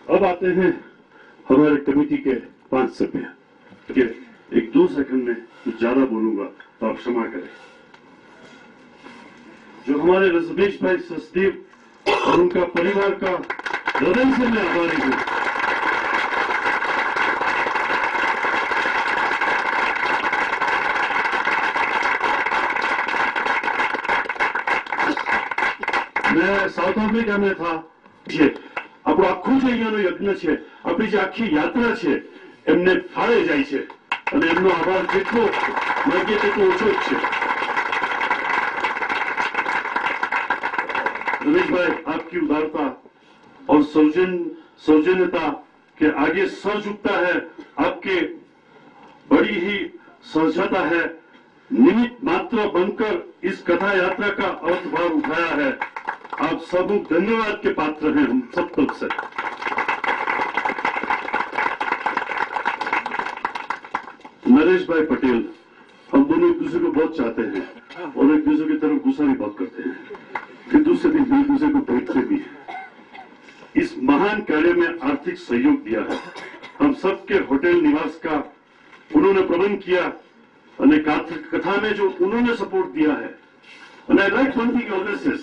अब आते हैं हमारे कमेटी के पाँच सभ्य। एक दो सेकंड में कुछ ज़्यादा बोलूँगा तो आप क्षमा करें। जो हमारे रजनीश भाई सचदेव उनका परिवार का हृदय से मैं आभारी हूं મેં સાઉથ આફ્રિકામાં થા છે આપણું આખું જે અહીંયાનો યજ્ઞ છે આપણી જે આખી યાત્રા છે એમને ફાળે જાય છે અને એમનો આભાર જેટલો માગીએ તેટલો ઓછો જ છે रमेश भाई आपकी उदारता और सौजन, सौजन्यता के आगे सर झुकता है, आपके बड़ी ही सहजता है। निमित्त मात्र बनकर इस कथा यात्रा का अर्थभार उठाया है। आप सब धन्यवाद के पात्र हैं हम सब तरफ़ से। नरेश भाई पटेल, हम दोनों एक दूसरे को बहुत चाहते हैं और एक दूसरे की तरफ़ गुस्सा भी बहुत करते हैं। फिर दूसरे दिन एक दूसरे को बैठते भी हैं इस महान कार्य में आर्थिक सहयोग दिया है हम सबके होटल निवास का उन्होंने प्रबंध किया અને કથા में जो उन्होंने सपोर्ट दिया है and I like one thing always says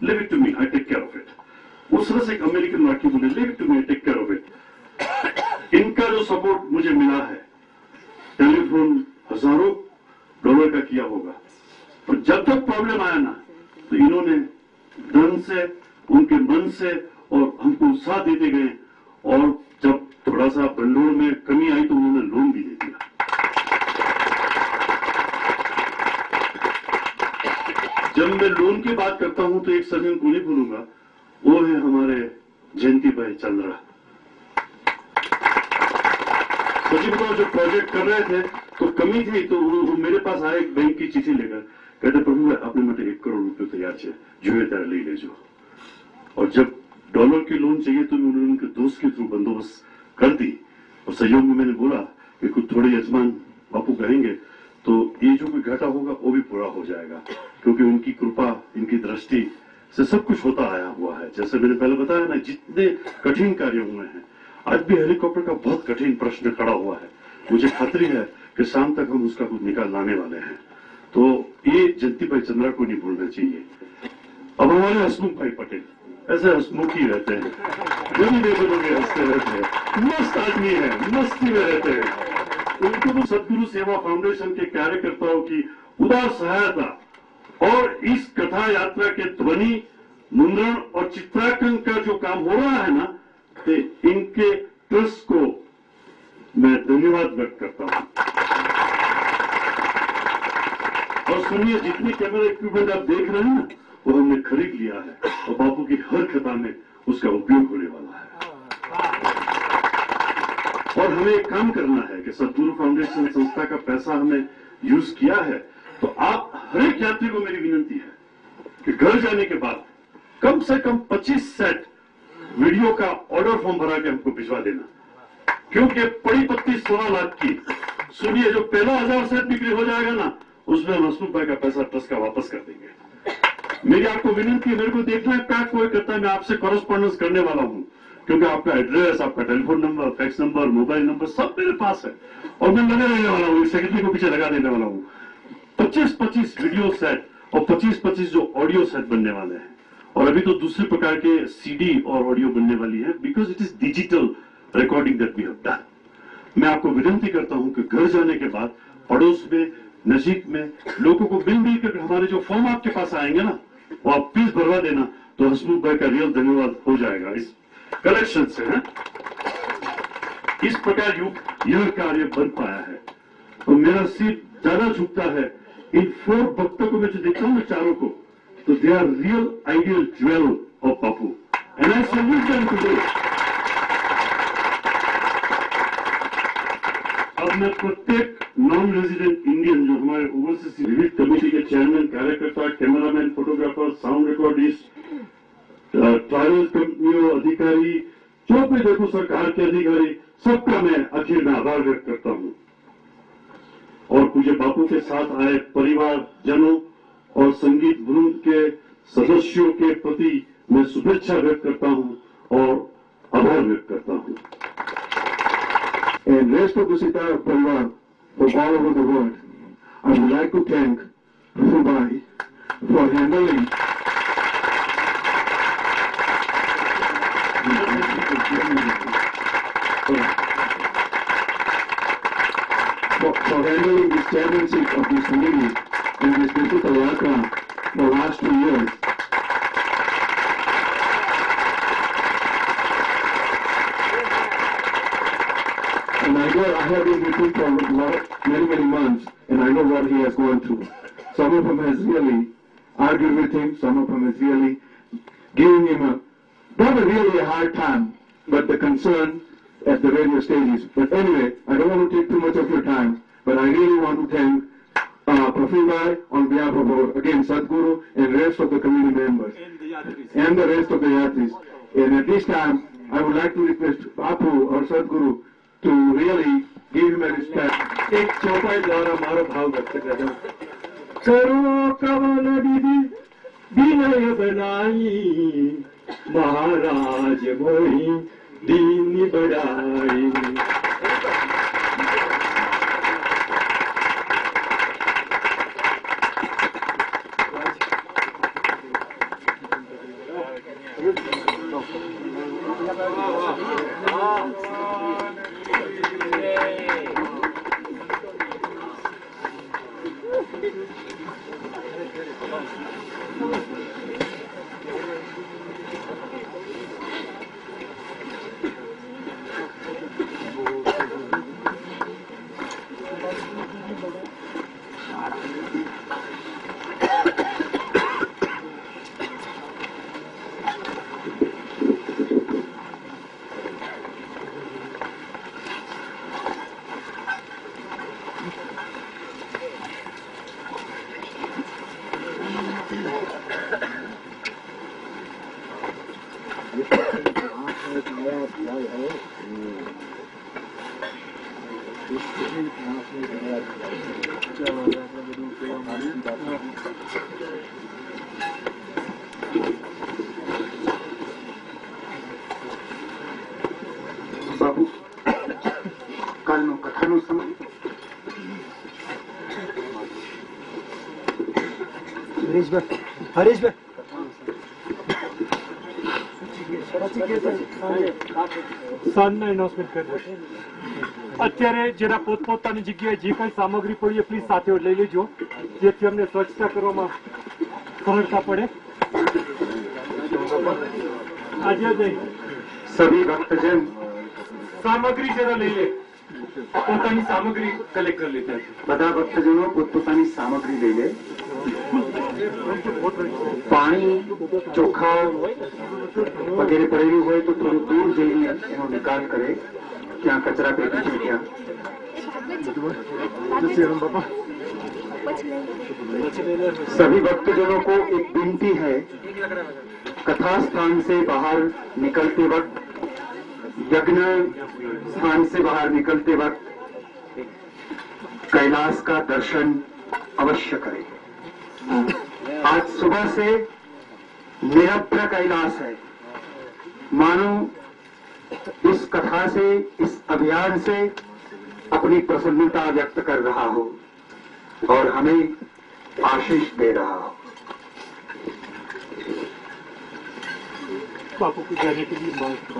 leave it to me I take care of it उस तरह से एक अमेरिकन वाक्य बोले leave it to me I take care of it इनका जो सपोर्ट मुझे मिला है टेलीफोन हजारों डॉलर का किया होगा और जब तक प्रॉब्लम आया ना तो इन्होंने धन से उनके मन से और हमको उत्साह देते गए और जब थोड़ा सा भंडोर में कमी आई तो उन्होंने लोन भी दे दिया। जब मैं लोन की बात करता हूँ तो एक सज्जन को नहीं भूलूँगा वो है हमारे जयंती भाई चंद्रा। सचिव जो प्रोजेक्ट कर रहे थे तो कमी थी तो वो, मेरे पास आए बैंक की चिट्ठी लेकर। कहते प्रभु अपने मत एक करोड़ रुपए तैयार छे जुए तरह ले ले जो और जब डॉलर की लोन चाहिए तो उन्होंने उनके दोस्त के थ्रू बंदोबस्त कर दी। और सहयोग में मैंने बोला कि कुछ थोड़े यजमान बापू कहेंगे तो ये जो भी घाटा होगा, वो भी पूरा हो जाएगा। क्योंकि उनकी कृपा, इनकी दृष्टि से सब कुछ होता आया हुआ है। जैसे मैंने पहले बताया ना, जितने कठिन कार्य हुए हैं, आज भी हेलीकॉप्टर का बहुत कठिन प्रश्न खड़ा हुआ है। मुझे खातरी है कि शाम तक हम उसका कुछ निकाल लाने वाले हैं। तो ये जयंती भाई चंद्रा को नहीं भूलना चाहिए। अब हमारे हसमुख भाई पटेल, ऐसे हसमुख ही रहते हैं। जो भी देखोगे हँसते रहते हैं। मस्त आदमी है, मस्ती में रहते हैं। उनको तो सदगुरु सेवा फाउंडेशन के कार्यकर्ताओं की उदार सहायता और इस कथा यात्रा के ध्वनि, मुद्रण और चित्रांकन का जो काम हो रहा है ना तो इनके ट्रस्ट को मैं धन्यवाद व्यक्त करता हूँ। और सुनिए जितनी कैमरा इक्विपमेंट आप देख रहे हैं ना, वो हमने खरीद लिया है और बापू की हर कथा में उसका उपयोग होने वाला है। और हमें एक काम करना है कि सदगुरु फाउंडेशन संस्था का पैसा हमने यूज़ किया है तो आप हर एक यात्री को मेरी विनंती है कि घर जाने के बाद कम से कम 25 सेट वीडियो का ऑर्डर फॉर्म भरा के हमको भिजवा देना। क्योंकि पड़ी पत्ती सोलह लाख की। सुनिए, जो पहला हज़ार सेट बिक्री हो जाएगा ना उसमें हसमुख भाई का पैसा ट्रस्ट का वापस कर देंगे। मेरी आपको विनंती है, मेरे को देखना है क्या कोई करता है, मैं आपसे कॉरेस्पॉन्डेंस करने वाला हूँ। क्योंकि आपका एड्रेस आपका telephone number fax number mobile number सब मेरे पास है। और मैं लगे रहने वाला हूँ सेक्रेटरी को पीछे लगा देने वाला हूँ। पच्चीस पच्चीस वीडियो सेट और पच्चीस पच्चीस जो ऑडियो सेट बनने वाले हैं। और अभी तो दूसरे प्रकार के सीडी और ऑडियो बनने वाली है because it is digital recording that we have done मैं आपको विनंती करता हूँ कि घर जाने के बाद पड़ोस में नजीक में लोगों को मिल मिल कर हमारे जो फॉर्म आपके पास आएँगे ना, वो आप प्लीज़ भरवा देना तो हसमुख भाई का रियल धन्यवाद हो जाएगा। इस कलेक्शन से, है? इस प्रकार युग यह कार्य बन पाया है। और मेरा सिर ज़्यादा झुकता है। इन फोर भक्तों को मैं जो देखता हूँ ना चारों को तो they are real ideal jewel of Bapu and I salute अब मैं प्रत्येक नॉन रेजिडेंट इंडियन जो हमारे ओवरसीज विविध कमेटी के चेयरमैन कार्यकर्ता cameraman photographer sound recordist travel कंपनियों अधिकारी जो भी देखो सरकार के अधिकारी सबका मैं आखिर में आभार व्यक्त करता हूँ और पूज्य बापू के साथ आए परिवार जनों और संगीत वृंद के सदस्यों के प्रति मैं शुभेच्छा व्यक्त करता हूँ और आभार व्यक्त करता हूँ and rest of the Sita Parivar from all over the world. I would like to thank Rubai for handling for, for handling this chairmanship of this committee and this Vishnuta Yatra for the last two years. And I have been with him for lot, many, many months, and I know what he has gone through. Some of them has really argued with him, some of them has really given him a, not a really a hard time, but the concern at the radio stages. But anyway, I don't want to take too much of your time, but I really want to thank uh, Prafulbhai on behalf of, our, again, Sadhguru and rest of the community members. And the rest of the Yatris. And at this time, I would like to request Bapu or Sadhguru to really give him a respect. एक चौपाई द्वारा मारो भाव व्यक्त कर करो कवल विधि विनय बनाई। महाराज मोही, दीन बड़ाई કરી અત્યારે જેના પોતપોતાની જગ્યાએ જે કઈ સામગ્રી પડી એ પ્લીઝ સાથે લઈ લેજો. જેથી અમને સ્વચ્છતા કરવામાં સરળતા પડે. આજે જય સભી ભક્તજન સામગ્રી જરા લઈ લે પોતાની સામગ્રી કલેક્ટ કરી લેતા બધા ભક્તજનો પોતપોતાની સામગ્રી લઈ લે. પાણી ચોખા વગેરે પડેલું હોય તો થોડું દૂર જઈને એનો નિકાલ કરે ત્યાં કચરા પેટી છે ત્યાં सभी भक्तजनों को एक विनती है कथा स्थान से बाहर निकलते वक्त यज्ञ स्थान से बाहर निकलते वक्त कैलाश का दर्शन अवश्य करें आज सुबह से निरभ्र कैलाश है मानो इस कथा से इस अभियान से अपनी प्रसन्नता व्यक्त कर रहा हो और हमें आशीष दे रहा हो बापू को जाने के लिए बात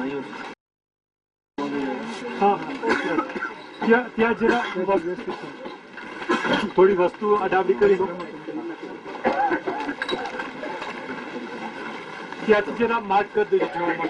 हाँ ત્યાં ત્યાં જરા થોડી વસ્તુ અડાબડી કરી que é tirar a máscara do idioma.